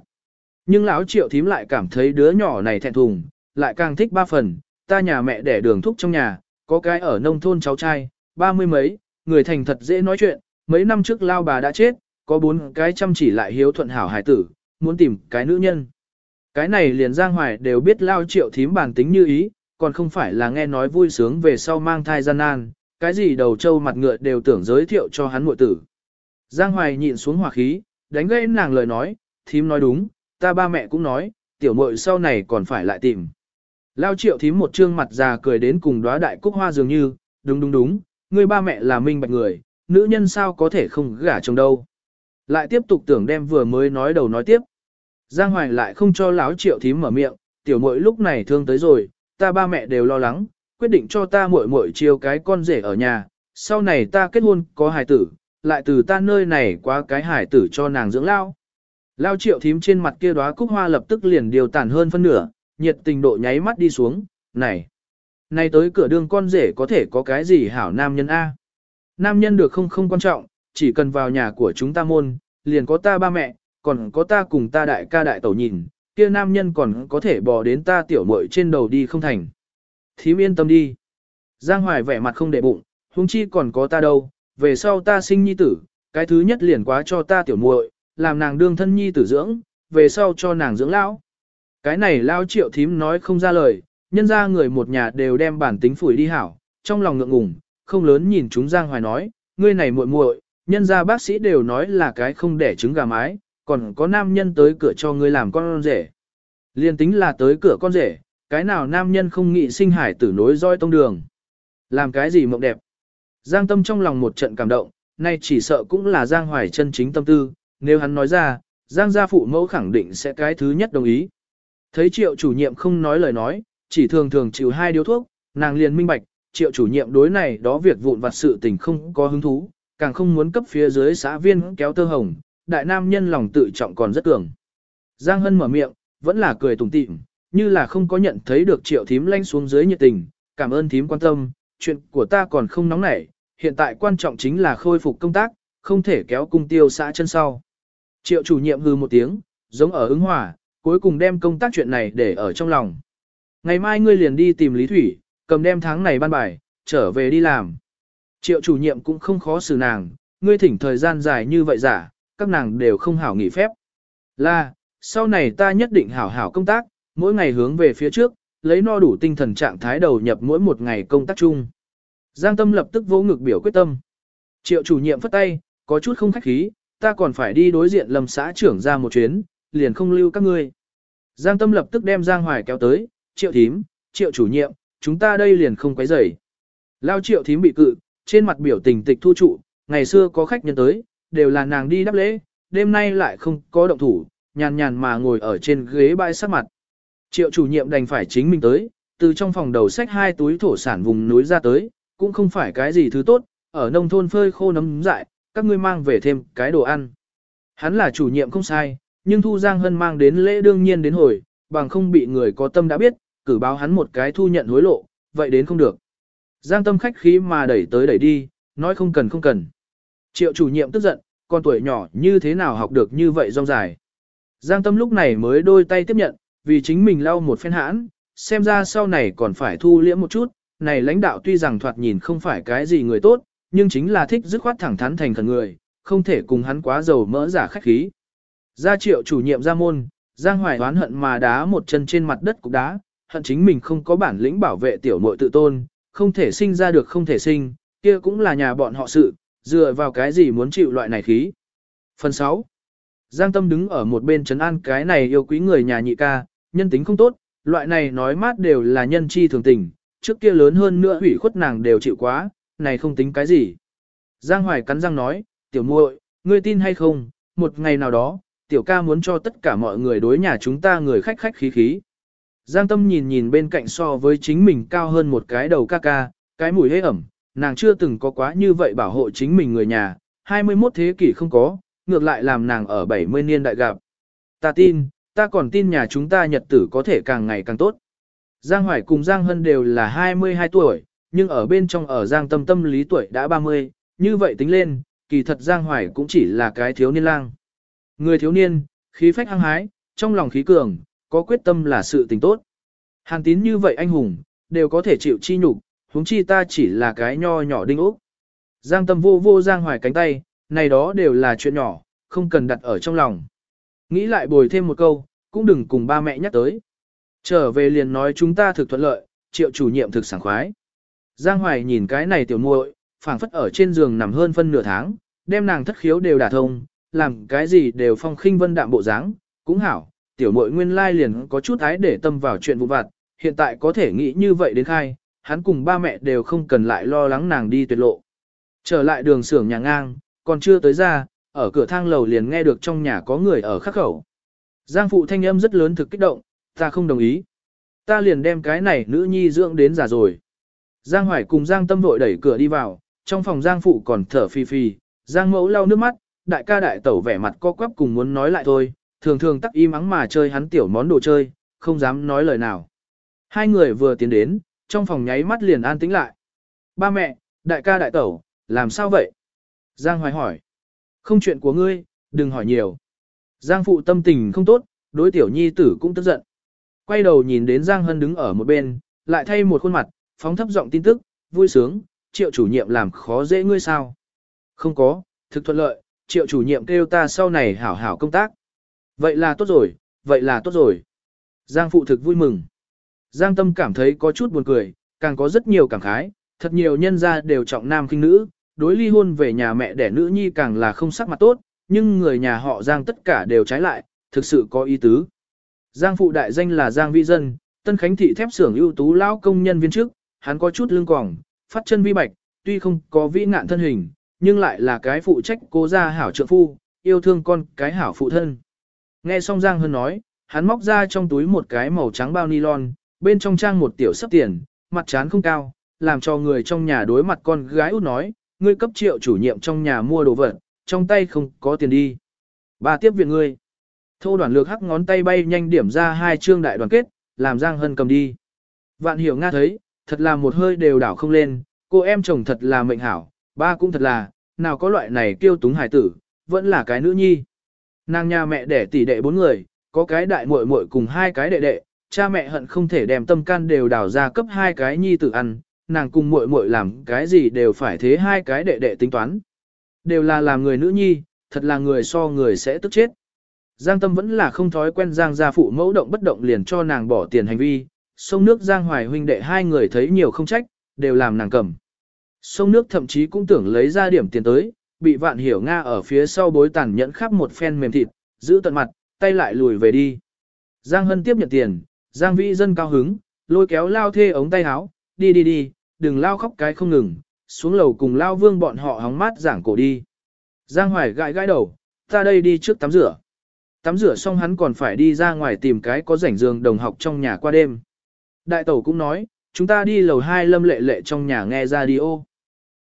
Nhưng lão triệu thím lại cảm thấy đứa nhỏ này thẹn thùng, lại càng thích ba phần, ta nhà mẹ đẻ đường thúc trong nhà, có cái ở nông thôn cháu trai, ba mươi mấy, người thành thật dễ nói chuyện, mấy năm trước lao bà đã chết, có bốn cái chăm chỉ lại hiếu thuận hảo hài tử, muốn tìm cái nữ nhân. Cái này liền Giang Hoài đều biết lao triệu thím bản tính như ý, còn không phải là nghe nói vui sướng về sau mang thai gian nan, cái gì đầu trâu mặt ngựa đều tưởng giới thiệu cho hắn muội tử. Giang Hoài nhịn xuống hỏa khí, đánh gãy nàng lời nói, thím nói đúng, ta ba mẹ cũng nói, tiểu muội sau này còn phải lại tìm. Lao triệu thím một trương mặt già cười đến cùng đóa đại cúc hoa dường như, đúng đúng đúng, người ba mẹ là minh bạch người, nữ nhân sao có thể không gả chồng đâu. Lại tiếp tục tưởng đem vừa mới nói đầu nói tiếp. Giang Hoài lại không cho lão triệu thím mở miệng, tiểu muội lúc này thương tới rồi, ta ba mẹ đều lo lắng, quyết định cho ta muội muội chiêu cái con rể ở nhà, sau này ta kết hôn có hài tử, lại từ ta nơi này qua cái hài tử cho nàng dưỡng lao. Lao triệu thím trên mặt kia đóa cúc hoa lập tức liền điều tản hơn phân nửa, nhiệt tình độ nháy mắt đi xuống, này, này tới cửa đường con rể có thể có cái gì hảo nam nhân A. Nam nhân được không không quan trọng, chỉ cần vào nhà của chúng ta môn, liền có ta ba mẹ, còn có ta cùng ta đại ca đại tẩu nhìn, kia nam nhân còn có thể bò đến ta tiểu muội trên đầu đi không thành. Thím yên tâm đi. Giang Hoài vẻ mặt không để bụng, huống chi còn có ta đâu, về sau ta sinh nhi tử, cái thứ nhất liền quá cho ta tiểu muội, làm nàng đương thân nhi tử dưỡng, về sau cho nàng dưỡng lão. Cái này lao triệu thím nói không ra lời, nhân ra người một nhà đều đem bản tính phủi đi hảo, trong lòng ngượng ngùng, không lớn nhìn chúng Giang Hoài nói, ngươi này muội muội, nhân gia bác sĩ đều nói là cái không đẻ trứng gà mái, còn có nam nhân tới cửa cho ngươi làm con rể. Liên tính là tới cửa con rể, cái nào nam nhân không nghĩ sinh hải tử nối roi tông đường. Làm cái gì mộng đẹp. Giang tâm trong lòng một trận cảm động, nay chỉ sợ cũng là Giang Hoài chân chính tâm tư, nếu hắn nói ra, Giang gia phụ mẫu khẳng định sẽ cái thứ nhất đồng ý. Thấy triệu chủ nhiệm không nói lời nói, chỉ thường thường chịu hai điếu thuốc, nàng liền minh bạch, triệu chủ nhiệm đối này đó việc vụn vặt sự tình không có hứng thú, càng không muốn cấp phía dưới xã viên kéo tơ hồng, đại nam nhân lòng tự trọng còn rất cường. Giang Hân mở miệng, vẫn là cười tủm tỉm, như là không có nhận thấy được triệu thím lanh xuống dưới nhiệt tình, cảm ơn thím quan tâm, chuyện của ta còn không nóng nảy, hiện tại quan trọng chính là khôi phục công tác, không thể kéo cung tiêu xã chân sau. Triệu chủ nhiệm hư một tiếng, giống ở ứng hòa, cuối cùng đem công tác chuyện này để ở trong lòng. Ngày mai ngươi liền đi tìm Lý Thủy, cầm đem tháng này ban bài, trở về đi làm. Triệu chủ nhiệm cũng không khó xử nàng, ngươi thỉnh thời gian dài như vậy giả, các nàng đều không hảo nghỉ phép. Là, sau này ta nhất định hảo hảo công tác, mỗi ngày hướng về phía trước, lấy no đủ tinh thần trạng thái đầu nhập mỗi một ngày công tác chung. Giang Tâm lập tức vỗ ngực biểu quyết tâm. Triệu chủ nhiệm phất tay, có chút không khách khí, ta còn phải đi đối diện lầm xã trưởng ra một chuyến, liền không lưu các ngươi. Giang Tâm lập tức đem Giang Hoài kéo tới, triệu thím, triệu chủ nhiệm, chúng ta đây liền không quấy rầy. Lao triệu thím bị cự, trên mặt biểu tình tịch thu trụ, ngày xưa có khách nhân tới, đều là nàng đi đáp lễ, đêm nay lại không có động thủ, nhàn nhàn mà ngồi ở trên ghế bãi sát mặt. Triệu chủ nhiệm đành phải chính mình tới, từ trong phòng đầu sách hai túi thổ sản vùng núi ra tới, cũng không phải cái gì thứ tốt, ở nông thôn phơi khô nấm dại, các ngươi mang về thêm cái đồ ăn. Hắn là chủ nhiệm không sai, nhưng Thu Giang Hân mang đến lễ đương nhiên đến hồi, bằng không bị người có tâm đã biết, cử báo hắn một cái thu nhận hối lộ, vậy đến không được. Giang tâm khách khí mà đẩy tới đẩy đi, nói không cần không cần. Triệu chủ nhiệm tức giận, con tuổi nhỏ như thế nào học được như vậy rong dài. Giang tâm lúc này mới đôi tay tiếp nhận, vì chính mình lau một phen hãn, xem ra sau này còn phải thu liễm một chút, này lãnh đạo tuy rằng thoạt nhìn không phải cái gì người tốt, nhưng chính là thích dứt khoát thẳng thắn thành khẩn người, không thể cùng hắn quá giàu mỡ giả khách khí. Gia triệu chủ nhiệm ra môn, Giang Hoài oán hận mà đá một chân trên mặt đất cục đá, hận chính mình không có bản lĩnh bảo vệ tiểu muội tự tôn, không thể sinh ra được không thể sinh, kia cũng là nhà bọn họ sự, dựa vào cái gì muốn chịu loại này khí. Phần 6. Giang Tâm đứng ở một bên trấn an cái này yêu quý người nhà nhị ca, nhân tính không tốt, loại này nói mát đều là nhân chi thường tình, trước kia lớn hơn nữa hủy khuất nàng đều chịu quá, này không tính cái gì. Giang Hoài cắn răng nói, tiểu muội, ngươi tin hay không, một ngày nào đó, tiểu ca muốn cho tất cả mọi người đối nhà chúng ta người khách khách khí khí. Giang Tâm nhìn nhìn bên cạnh so với chính mình cao hơn một cái đầu ca ca, cái mùi hế ẩm, nàng chưa từng có quá như vậy bảo hộ chính mình người nhà, 21 thế kỷ không có, ngược lại làm nàng ở 70 niên đại gặp. Ta tin, ta còn tin nhà chúng ta nhật tử có thể càng ngày càng tốt. Giang Hoài cùng Giang Hân đều là 22 tuổi, nhưng ở bên trong ở Giang Tâm tâm lý tuổi đã 30, như vậy tính lên, kỳ thật Giang Hoài cũng chỉ là cái thiếu niên lang. Người thiếu niên, khí phách hăng hái, trong lòng khí cường, có quyết tâm là sự tình tốt. Hàn tín như vậy anh hùng, đều có thể chịu chi nhục, huống chi ta chỉ là cái nho nhỏ đinh ốc. Giang tâm vô vô giang hoài cánh tay, này đó đều là chuyện nhỏ, không cần đặt ở trong lòng. Nghĩ lại bồi thêm một câu, cũng đừng cùng ba mẹ nhắc tới. Trở về liền nói chúng ta thực thuận lợi, triệu chủ nhiệm thực sảng khoái. Giang hoài nhìn cái này tiểu muội, phảng phất ở trên giường nằm hơn phân nửa tháng, đem nàng thất khiếu đều đả thông, làm cái gì đều phong khinh vân đạm bộ dáng, cũng hảo, tiểu muội nguyên lai liền có chút ái để tâm vào chuyện vụ vặt, hiện tại có thể nghĩ như vậy đến khai, hắn cùng ba mẹ đều không cần lại lo lắng nàng đi tuyệt lộ. Trở lại đường xưởng nhà ngang, còn chưa tới ra, ở cửa thang lầu liền nghe được trong nhà có người ở khắc khẩu. Giang phụ thanh âm rất lớn thực kích động, ta không đồng ý. Ta liền đem cái này nữ nhi dưỡng đến già rồi. Giang Hoài cùng Giang Tâm vội đẩy cửa đi vào, trong phòng Giang phụ còn thở phì phì, Giang mẫu lau nước mắt, đại ca đại tẩu vẻ mặt co quắp cùng muốn nói lại thôi, thường thường tắc im ắng mà chơi hắn tiểu món đồ chơi, không dám nói lời nào. Hai người vừa tiến đến, trong phòng nháy mắt liền an tĩnh lại. Ba mẹ, đại ca đại tẩu, làm sao vậy? Giang Hoài hỏi. Không chuyện của ngươi, đừng hỏi nhiều. Giang phụ tâm tình không tốt, đối tiểu nhi tử cũng tức giận. Quay đầu nhìn đến Giang Hân đứng ở một bên, lại thay một khuôn mặt, phóng thấp giọng tin tức, vui sướng, triệu chủ nhiệm làm khó dễ ngươi sao? Không có, thực thuận lợi, triệu chủ nhiệm kêu ta sau này hảo hảo công tác. Vậy là tốt rồi, vậy là tốt rồi. Giang phụ thực vui mừng. Giang tâm cảm thấy có chút buồn cười, càng có rất nhiều cảm khái, thật nhiều nhân gia đều trọng nam khinh nữ, đối ly hôn về nhà mẹ đẻ nữ nhi càng là không sắc mặt tốt, nhưng người nhà họ Giang tất cả đều trái lại, thực sự có ý tứ. Giang phụ đại danh là Giang Vi Dân, Tân Khánh thị thép xưởng ưu tú lão công nhân viên trước, hắn có chút lương quòng, phát chân vi bạch, tuy không có vĩ ngạn thân hình, nhưng lại là cái phụ trách cố gia hảo trợ phu, yêu thương con cái hảo phụ thân. Nghe xong Giang Hân nói, hắn móc ra trong túi một cái màu trắng bao nylon, bên trong trang một tiểu sắp tiền, mặt trán không cao, làm cho người trong nhà đối mặt con gái út nói, ngươi cấp triệu chủ nhiệm trong nhà mua đồ vật, trong tay không có tiền đi. Bà tiếp viện ngươi. Thô đoàn lược hắc ngón tay bay nhanh điểm ra hai chương đại đoàn kết, làm Giang Hân cầm đi. Vạn hiểu Nga thấy, thật là một hơi đều đảo không lên, cô em chồng thật là mệnh hảo, ba cũng thật là, nào có loại này kêu túng hải tử, vẫn là cái nữ nhi. Nàng nhà mẹ đẻ tỷ đệ bốn người, có cái đại muội muội cùng hai cái đệ đệ, cha mẹ hận không thể đem tâm can đều đào ra cấp hai cái nhi tử ăn, nàng cùng muội muội làm cái gì đều phải thế hai cái đệ đệ tính toán. Đều là làm người nữ nhi, thật là người so người sẽ tức chết. Giang Tâm vẫn là không thói quen Giang gia phụ mẫu động bất động liền cho nàng bỏ tiền hành vi, sông nước Giang Hoài huynh đệ hai người thấy nhiều không trách, đều làm nàng cầm. Sông nước thậm chí cũng tưởng lấy ra điểm tiền tới, bị vạn hiểu Nga ở phía sau bối tàn nhẫn khắp một phen mềm thịt, giữ tận mặt, tay lại lùi về đi. Giang Hân tiếp nhận tiền, Giang Vĩ dân cao hứng, lôi kéo lao thê ống tay áo, đi đi đi, đừng lao khóc cái không ngừng, xuống lầu cùng lao vương bọn họ hóng mát giảng cổ đi. Giang Hoài gãi gãi đầu, ta đây đi trước tắm rửa. Tắm rửa xong hắn còn phải đi ra ngoài tìm cái có rảnh giường đồng học trong nhà qua đêm. Đại tẩu cũng nói, chúng ta đi lầu 2 lâm lệ lệ trong nhà nghe radio.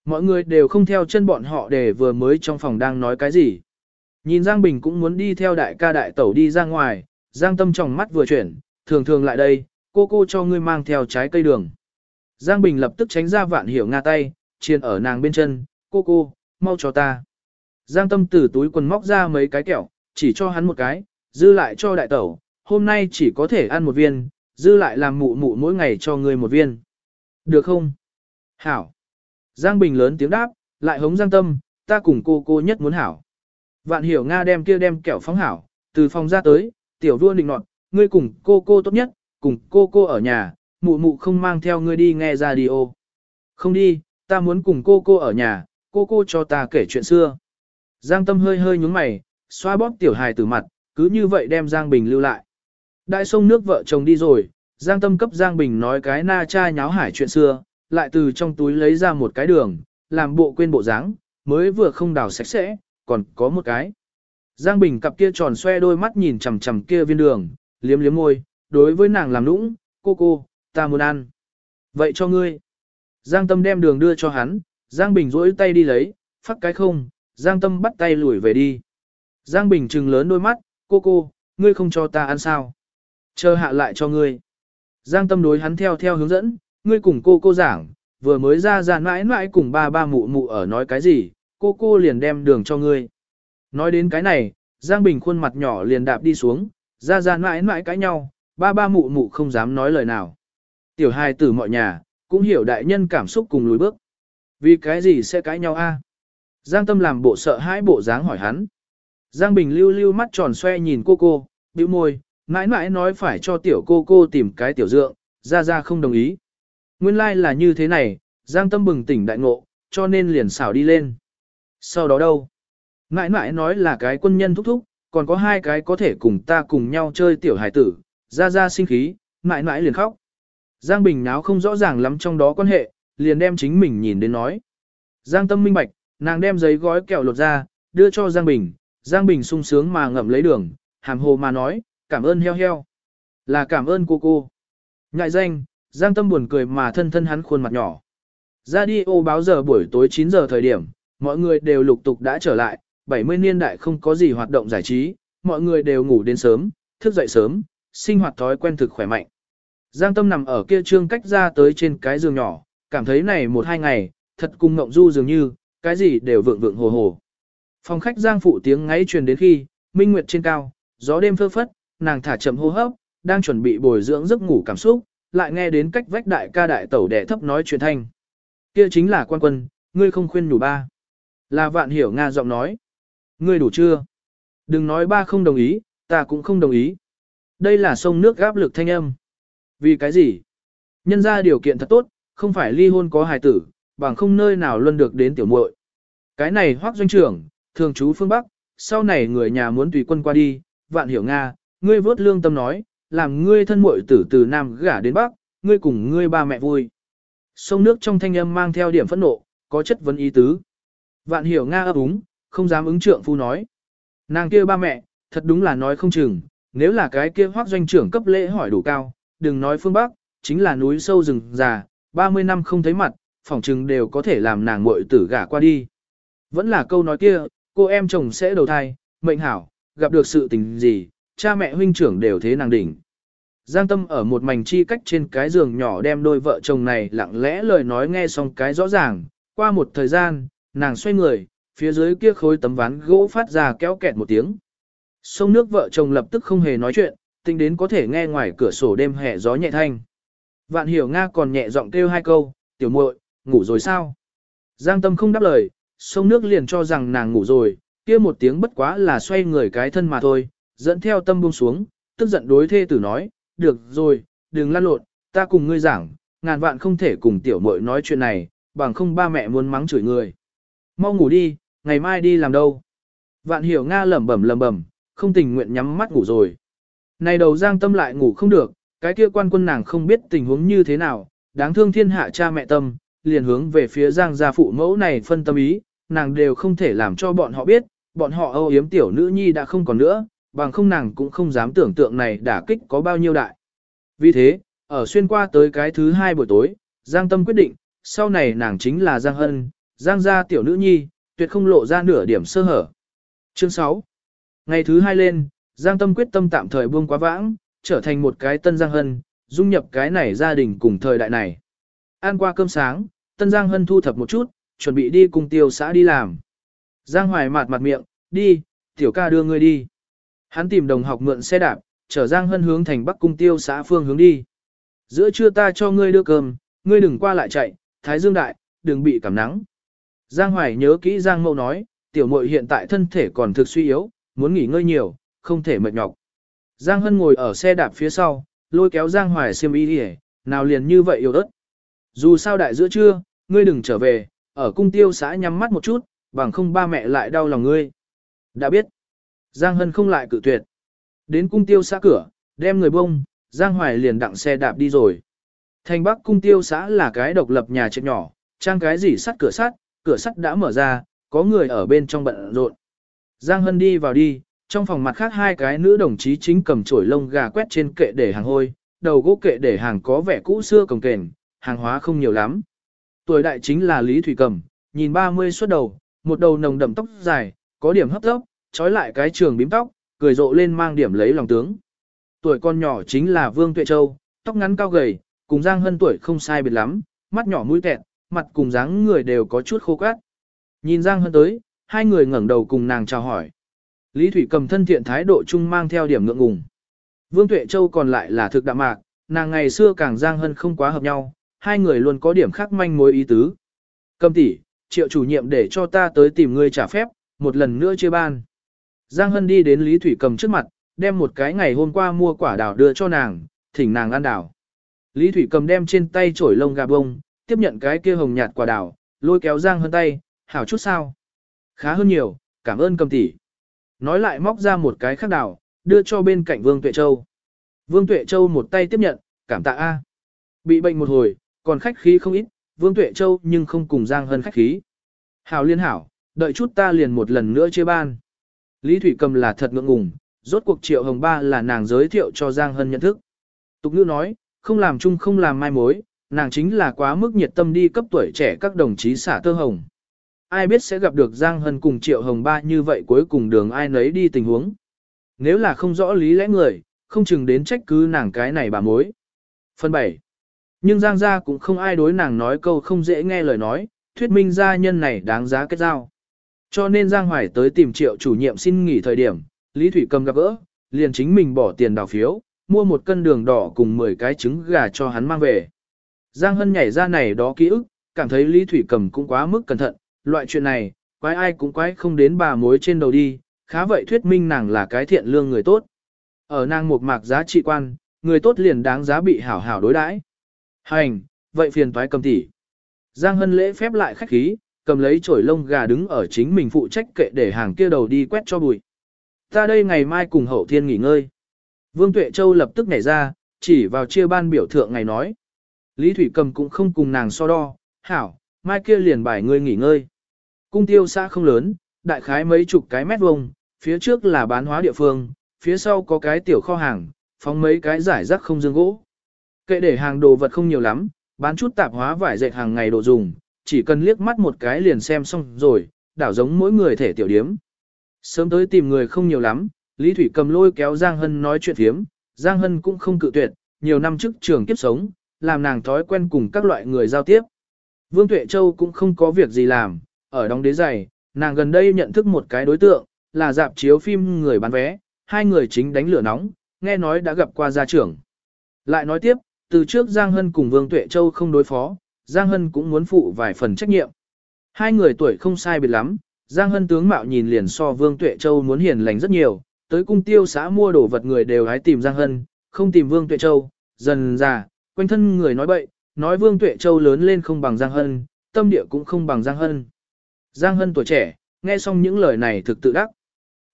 Mọi người đều không theo chân bọn họ để vừa mới trong phòng đang nói cái gì. Nhìn Giang Bình cũng muốn đi theo đại ca đại tẩu đi ra ngoài, Giang Tâm trong mắt vừa chuyển, thường thường lại đây, cô cô cho ngươi mang theo trái cây đường. Giang Bình lập tức tránh ra vạn hiểu nga tay, chiền ở nàng bên chân, cô cô, mau cho ta. Giang Tâm từ túi quần móc ra mấy cái kẹo, chỉ cho hắn một cái, dư lại cho đại tẩu, hôm nay chỉ có thể ăn một viên, dư lại làm mụ mụ mỗi ngày cho ngươi một viên. Được không? Hảo. Giang Bình lớn tiếng đáp, lại hống Giang Tâm, ta cùng cô cô nhất muốn hảo. Vạn hiểu Nga đem kia đem kẹo phóng hảo, từ phòng ra tới, tiểu vua định nọt, ngươi cùng cô cô tốt nhất, cùng cô cô ở nhà, mụ mụ không mang theo ngươi đi nghe radio. Không đi, ta muốn cùng cô cô ở nhà, cô cô cho ta kể chuyện xưa. Giang Tâm hơi hơi nhúng mày, xoa bóp tiểu hài từ mặt, cứ như vậy đem Giang Bình lưu lại. Đại sông nước vợ chồng đi rồi, Giang Tâm cấp Giang Bình nói cái na cha nháo hải chuyện xưa, lại từ trong túi lấy ra một cái đường, làm bộ quên bộ dáng, mới vừa không đào sạch sẽ, còn có một cái. Giang Bình cặp kia tròn xoe đôi mắt nhìn chằm chằm kia viên đường, liếm liếm môi, đối với nàng làm nũng, cô cô, ta muốn ăn. Vậy cho ngươi. Giang Tâm đem đường đưa cho hắn, Giang Bình rỗi tay đi lấy, phát cái không, Giang Tâm bắt tay lùi về đi. Giang Bình trừng lớn đôi mắt, cô cô, ngươi không cho ta ăn sao? Chờ hạ lại cho ngươi. Giang Tâm đối hắn theo theo hướng dẫn, ngươi cùng cô cô giảng, vừa mới ra ra mãi mãi cùng ba ba mụ mụ ở nói cái gì, cô cô liền đem đường cho ngươi. Nói đến cái này, Giang Bình khuôn mặt nhỏ liền đạp đi xuống, ra ra mãi mãi cãi nhau, ba ba mụ mụ không dám nói lời nào. Tiểu hài tử mọi nhà, cũng hiểu đại nhân cảm xúc cùng lùi bước. Vì cái gì sẽ cãi nhau a? Giang Tâm làm bộ sợ hãi bộ dáng hỏi hắn. Giang Bình lưu lưu mắt tròn xoe nhìn cô cô, bĩu môi, mãi mãi nói phải cho tiểu cô cô tìm cái tiểu dượng, ra ra không đồng ý. Nguyên lai like là như thế này, Giang Tâm bừng tỉnh đại ngộ, cho nên liền xảo đi lên. Sau đó đâu? Ngãi ngãi nói là cái quân nhân thúc thúc, còn có hai cái có thể cùng ta cùng nhau chơi tiểu hải tử, ra ra sinh khí, ngãi ngãi liền khóc. Giang Bình náo không rõ ràng lắm trong đó quan hệ, liền đem chính mình nhìn đến nói. Giang Tâm minh bạch, nàng đem giấy gói kẹo lột ra, đưa cho Giang Bình, Giang Bình sung sướng mà ngậm lấy đường, hàm hồ mà nói, cảm ơn heo heo. Là cảm ơn cô cô. Ngại danh, Giang Tâm buồn cười mà thân thân hắn khuôn mặt nhỏ. Ra đi ô báo giờ buổi tối 9 giờ thời điểm, mọi người đều lục tục đã trở lại, 70 niên đại không có gì hoạt động giải trí, mọi người đều ngủ đến sớm, thức dậy sớm, sinh hoạt thói quen thực khỏe mạnh. Giang Tâm nằm ở kia trương cách ra tới trên cái giường nhỏ, cảm thấy này một hai ngày, thật cùng ngộng du dường như, cái gì đều vượng vượng hồ hồ. Phòng khách Giang phụ tiếng ngáy truyền đến khi, minh nguyệt trên cao, gió đêm phơ phất, nàng thả chậm hô hấp, đang chuẩn bị bồi dưỡng giấc ngủ cảm xúc, lại nghe đến cách vách đại ca đại tẩu đẻ thấp nói chuyện thanh. Kia chính là quan quân, ngươi không khuyên nhủ ba. Là vạn hiểu Nga giọng nói. Ngươi đủ chưa? Đừng nói ba không đồng ý, ta cũng không đồng ý. Đây là sông nước gáp lực thanh âm. Vì cái gì? Nhân ra điều kiện thật tốt, không phải ly hôn có hài tử, bằng không nơi nào luôn được đến tiểu muội. Cái này hoác doanh trưởng, thường trú phương Bắc, sau này người nhà muốn tùy quân qua đi, vạn hiểu Nga, ngươi vớt lương tâm nói, làm ngươi thân muội tử từ Nam gả đến Bắc, ngươi cùng ngươi ba mẹ vui. Sông nước trong thanh âm mang theo điểm phẫn nộ, có chất vấn ý tứ. Vạn hiểu Nga ấp úng, không dám ứng trượng phu nói. Nàng kia ba mẹ, thật đúng là nói không chừng, nếu là cái kia hoác doanh trưởng cấp lễ hỏi đủ cao, đừng nói phương Bắc, chính là núi sâu rừng già, 30 năm không thấy mặt, phỏng chừng đều có thể làm nàng muội tử gả qua đi. Vẫn là câu nói kia, cô em chồng sẽ đầu thai, mệnh hảo, gặp được sự tình gì, cha mẹ huynh trưởng đều thế nàng đỉnh. Giang Tâm ở một mảnh chi cách trên cái giường nhỏ đem đôi vợ chồng này lặng lẽ lời nói nghe xong cái rõ ràng, qua một thời gian, nàng xoay người, phía dưới kia khối tấm ván gỗ phát ra kéo kẹt một tiếng. Sông nước vợ chồng lập tức không hề nói chuyện, tính đến có thể nghe ngoài cửa sổ đêm hè gió nhẹ thanh. Vạn hiểu Nga còn nhẹ giọng kêu hai câu, tiểu muội, ngủ rồi sao? Giang tâm không đáp lời, sông nước liền cho rằng nàng ngủ rồi, kia một tiếng bất quá là xoay người cái thân mà thôi, dẫn theo tâm buông xuống, tức giận đối thê tử nói, được rồi, đừng lăn lộn, ta cùng ngươi giảng, ngàn vạn không thể cùng tiểu muội nói chuyện này, bằng không ba mẹ muốn mắng chửi người. Mau ngủ đi, ngày mai đi làm đâu? Vạn hiểu Nga lẩm bẩm lẩm bẩm, không tình nguyện nhắm mắt ngủ rồi. Này đầu giang tâm lại ngủ không được, cái kia quan quân nàng không biết tình huống như thế nào, đáng thương thiên hạ cha mẹ tâm, liền hướng về phía giang gia phụ mẫu này phân tâm ý, nàng đều không thể làm cho bọn họ biết, bọn họ âu yếm tiểu nữ nhi đã không còn nữa, bằng không nàng cũng không dám tưởng tượng này đả kích có bao nhiêu đại. Vì thế, ở xuyên qua tới cái thứ hai buổi tối, Giang Tâm quyết định, sau này nàng chính là Giang Hân, Giang gia tiểu nữ nhi, tuyệt không lộ ra nửa điểm sơ hở. Chương 6 Ngày thứ hai lên, Giang Tâm quyết tâm tạm thời buông quá vãng, trở thành một cái tân Giang Hân, dung nhập cái này gia đình cùng thời đại này. Ăn qua cơm sáng, tân Giang Hân thu thập một chút, chuẩn bị đi cùng tiêu xã đi làm. Giang Hoài mặt mặt miệng, đi, tiểu ca đưa ngươi đi. Hắn tìm đồng học mượn xe đạp, chở Giang Hân hướng thành Bắc Cung Tiêu xã phương hướng đi. Giữa trưa ta cho ngươi đưa cơm, ngươi đừng qua lại chạy, Thái Dương Đại, đừng bị cảm nắng. Giang Hoài nhớ kỹ Giang Mậu nói, tiểu muội hiện tại thân thể còn thực suy yếu, muốn nghỉ ngơi nhiều, không thể mệt nhọc. Giang Hân ngồi ở xe đạp phía sau, lôi kéo Giang Hoài xiêm y đi nào liền như vậy yêu đất. Dù sao đại giữa trưa, ngươi đừng trở về, ở cung tiêu xã nhắm mắt một chút, bằng không ba mẹ lại đau lòng ngươi. Đã biết. Giang Hân không lại cự tuyệt. Đến cung tiêu xã cửa, đem người bông, Giang Hoài liền đặng xe đạp đi rồi. Thành Bắc cung tiêu xã là cái độc lập nhà trệt nhỏ, trang cái gì sắt cửa sắt, cửa sắt đã mở ra, có người ở bên trong bận rộn. Giang Hân đi vào đi, trong phòng mặt khác hai cái nữ đồng chí chính cầm chổi lông gà quét trên kệ để hàng hôi, đầu gỗ kệ để hàng có vẻ cũ xưa cồng kềnh, hàng hóa không nhiều lắm. Tuổi đại chính là Lý Thủy Cầm, nhìn 30 xuất đầu, một đầu nồng đậm tóc dài, có điểm hấp tốc, trói lại cái trường bím tóc, cười rộ lên mang điểm lấy lòng tướng. Tuổi con nhỏ chính là Vương Tuệ Châu, tóc ngắn cao gầy, cùng Giang Hân tuổi không sai biệt lắm, mắt nhỏ mũi tẹt, mặt cùng dáng người đều có chút khô cát. Nhìn Giang Hân tới, hai người ngẩng đầu cùng nàng chào hỏi. Lý Thủy cầm thân thiện thái độ chung mang theo điểm ngượng ngùng. Vương Tuệ Châu còn lại là thực đạm mạc, nàng ngày xưa càng Giang Hân không quá hợp nhau, hai người luôn có điểm khác manh mối ý tứ. Cầm tỷ, triệu chủ nhiệm để cho ta tới tìm ngươi trả phép, một lần nữa chia ban. Giang Hân đi đến Lý Thủy cầm trước mặt, đem một cái ngày hôm qua mua quả đào đưa cho nàng, thỉnh nàng ăn đào. Lý Thủy cầm đem trên tay chổi lông gà bông, tiếp nhận cái kia hồng nhạt quả đào, lôi kéo Giang Hân tay, hảo chút sao. Khá hơn nhiều, cảm ơn cầm tỷ. Nói lại móc ra một cái khác đào, đưa cho bên cạnh Vương Tuệ Châu. Vương Tuệ Châu một tay tiếp nhận, cảm tạ A. Bị bệnh một hồi, còn khách khí không ít, Vương Tuệ Châu nhưng không cùng Giang Hân khách khí. Hảo liên hảo, đợi chút ta liền một lần nữa chia ban. Lý Thủy Cầm là thật ngượng ngùng, rốt cuộc Triệu Hồng Ba là nàng giới thiệu cho Giang Hân nhận thức. Tục ngữ nói, không làm chung không làm mai mối, nàng chính là quá mức nhiệt tâm đi cấp tuổi trẻ các đồng chí xả tơ hồng. Ai biết sẽ gặp được Giang Hân cùng Triệu Hồng Ba như vậy cuối cùng đường ai nấy đi tình huống. Nếu là không rõ lý lẽ người, không chừng đến trách cứ nàng cái này bà mối. Phần 7. Nhưng Giang gia cũng không ai đối nàng nói câu không dễ nghe lời nói, thuyết minh gia nhân này đáng giá kết giao. Cho nên Giang Hoài tới tìm triệu chủ nhiệm xin nghỉ thời điểm, Lý Thủy Cầm gặp gỡ, liền chính mình bỏ tiền đào phiếu, mua một cân đường đỏ cùng 10 cái trứng gà cho hắn mang về. Giang Hân nhảy ra này đó ký ức, cảm thấy Lý Thủy Cầm cũng quá mức cẩn thận, loại chuyện này, quái ai cũng quái không đến bà mối trên đầu đi, khá vậy thuyết minh nàng là cái thiện lương người tốt. Ở nàng một mạc giá trị quan, người tốt liền đáng giá bị hảo hảo đối đãi. Hành, vậy phiền toái cầm tỷ. Giang Hân lễ phép lại khách khí, cầm lấy chổi lông gà đứng ở chính mình phụ trách kệ để hàng kia đầu đi quét cho bụi. Ta đây ngày mai cùng hậu thiên nghỉ ngơi. Vương Tuệ Châu lập tức nhảy ra, chỉ vào chia ban biểu thượng ngày nói. Lý Thủy Cầm cũng không cùng nàng so đo, hảo, mai kia liền bài ngươi nghỉ ngơi. Cung tiêu xã không lớn, đại khái mấy chục cái mét vuông, phía trước là bán hóa địa phương, phía sau có cái tiểu kho hàng, phóng mấy cái giải rác không dương gỗ. Kệ để hàng đồ vật không nhiều lắm, bán chút tạp hóa vải dệt hàng ngày đồ dùng, chỉ cần liếc mắt một cái liền xem xong rồi, đảo giống mỗi người thể tiểu điếm. Sớm tới tìm người không nhiều lắm, Lý Thủy cầm lôi kéo Giang Hân nói chuyện thiếm, Giang Hân cũng không cự tuyệt, nhiều năm trước trường kiếp sống, làm nàng thói quen cùng các loại người giao tiếp. Vương Tuệ Châu cũng không có việc gì làm, ở đóng đế giày, nàng gần đây nhận thức một cái đối tượng, là dạp chiếu phim người bán vé, hai người chính đánh lửa nóng, nghe nói đã gặp qua gia trưởng. Lại nói tiếp, từ trước Giang Hân cùng Vương Tuệ Châu không đối phó, Giang Hân cũng muốn phụ vài phần trách nhiệm. Hai người tuổi không sai biệt lắm, Giang Hân tướng mạo nhìn liền so Vương Tuệ Châu muốn hiền lành rất nhiều, tới cung tiêu xã mua đồ vật người đều hái tìm Giang Hân, không tìm Vương Tuệ Châu, dần già, quanh thân người nói bậy, nói Vương Tuệ Châu lớn lên không bằng Giang Hân, tâm địa cũng không bằng Giang Hân. Giang Hân tuổi trẻ, nghe xong những lời này thực tự đắc.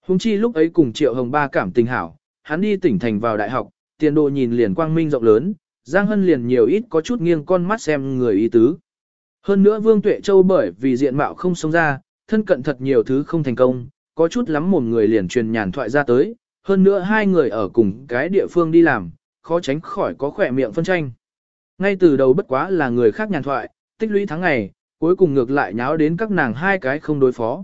Hùng chi lúc ấy cùng Triệu Hồng Ba cảm tình hảo, hắn đi tỉnh thành vào đại học, tiền đồ nhìn liền quang minh rộng lớn, Giang Hân liền nhiều ít có chút nghiêng con mắt xem người ý tứ. Hơn nữa Vương Tuệ Châu bởi vì diện mạo không sống ra, thân cận thật nhiều thứ không thành công, có chút lắm một người liền truyền nhàn thoại ra tới, hơn nữa hai người ở cùng cái địa phương đi làm, khó tránh khỏi có khỏe miệng phân tranh. Ngay từ đầu bất quá là người khác nhàn thoại, tích lũy tháng ngày, cuối cùng ngược lại nháo đến các nàng hai cái không đối phó.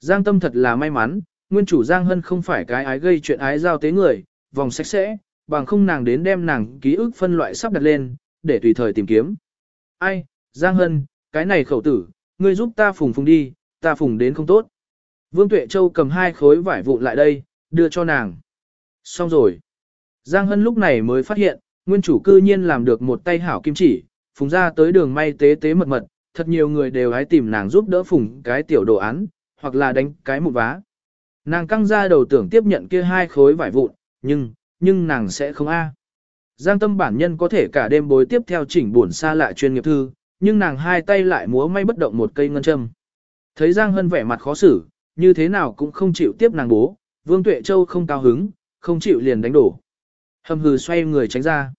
Giang Tâm thật là may mắn, nguyên chủ Giang Hân không phải cái ái gây chuyện ái giao tế người, vòng sạch sẽ, bằng không nàng đến đem nàng ký ức phân loại sắp đặt lên, để tùy thời tìm kiếm. Ai, Giang Hân, cái này khẩu tử, ngươi giúp ta phùng phùng đi, ta phùng đến không tốt. Vương Tuệ Châu cầm hai khối vải vụn lại đây, đưa cho nàng. Xong rồi. Giang Hân lúc này mới phát hiện, nguyên chủ cư nhiên làm được một tay hảo kim chỉ, phùng ra tới đường may tế tế mật mật, thật nhiều người đều hãy tìm nàng giúp đỡ phùng cái tiểu đồ án, hoặc là đánh cái một vá. Nàng căng ra đầu tưởng tiếp nhận kia hai khối vải vụn, nhưng, nhưng nàng sẽ không a. Giang tâm bản nhân có thể cả đêm bối tiếp theo chỉnh buồn xa lạ chuyên nghiệp thư, nhưng nàng hai tay lại múa may bất động một cây ngân châm. Thấy Giang Hân vẻ mặt khó xử, như thế nào cũng không chịu tiếp nàng bố, Vương Tuệ Châu không cao hứng, không chịu liền đánh đổ. Hầm hừ xoay người tránh ra.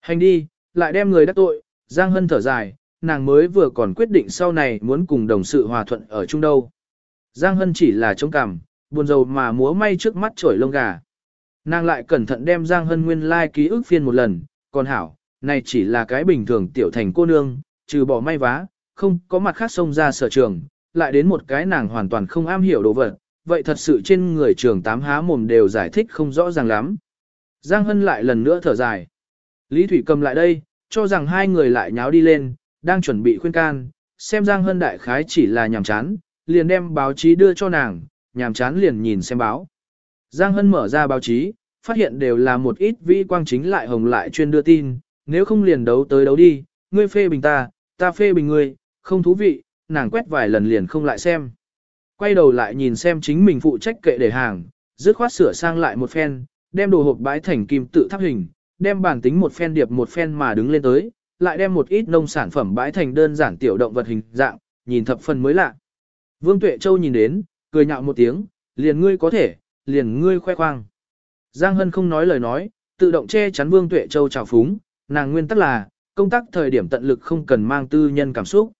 Hành đi, lại đem người đắc tội, Giang Hân thở dài, nàng mới vừa còn quyết định sau này muốn cùng đồng sự hòa thuận ở chung đâu. Giang Hân chỉ là trông cằm, buồn rầu mà múa may trước mắt trổi lông gà. Nàng lại cẩn thận đem Giang Hân nguyên lai like ký ức phiên một lần, còn hảo, này chỉ là cái bình thường tiểu thành cô nương, trừ bỏ may vá, không có mặt khác xông ra sở trường, lại đến một cái nàng hoàn toàn không am hiểu đồ vật, vậy thật sự trên người trường tám há mồm đều giải thích không rõ ràng lắm. Giang Hân lại lần nữa thở dài. Lý Thủy cầm lại đây, cho rằng hai người lại nháo đi lên, đang chuẩn bị khuyên can, xem Giang Hân đại khái chỉ là nhàm chán, liền đem báo chí đưa cho nàng, nhàm chán liền nhìn xem báo. Giang Hân mở ra báo chí, phát hiện đều là một ít vi quang chính lại hồng lại chuyên đưa tin, nếu không liền đấu tới đấu đi, ngươi phê bình ta, ta phê bình ngươi, không thú vị, nàng quét vài lần liền không lại xem. Quay đầu lại nhìn xem chính mình phụ trách kệ để hàng, dứt khoát sửa sang lại một phen, đem đồ hộp bãi thành kim tự tháp hình, đem bản tính một phen điệp một phen mà đứng lên tới, lại đem một ít nông sản phẩm bãi thành đơn giản tiểu động vật hình dạng, nhìn thập phần mới lạ. Vương Tuệ Châu nhìn đến, cười nhạo một tiếng, liền ngươi có thể, liền ngươi khoe khoang. Giang Hân không nói lời nói, tự động che chắn Vương Tuệ Châu trào phúng, nàng nguyên tắc là, công tác thời điểm tận lực không cần mang tư nhân cảm xúc.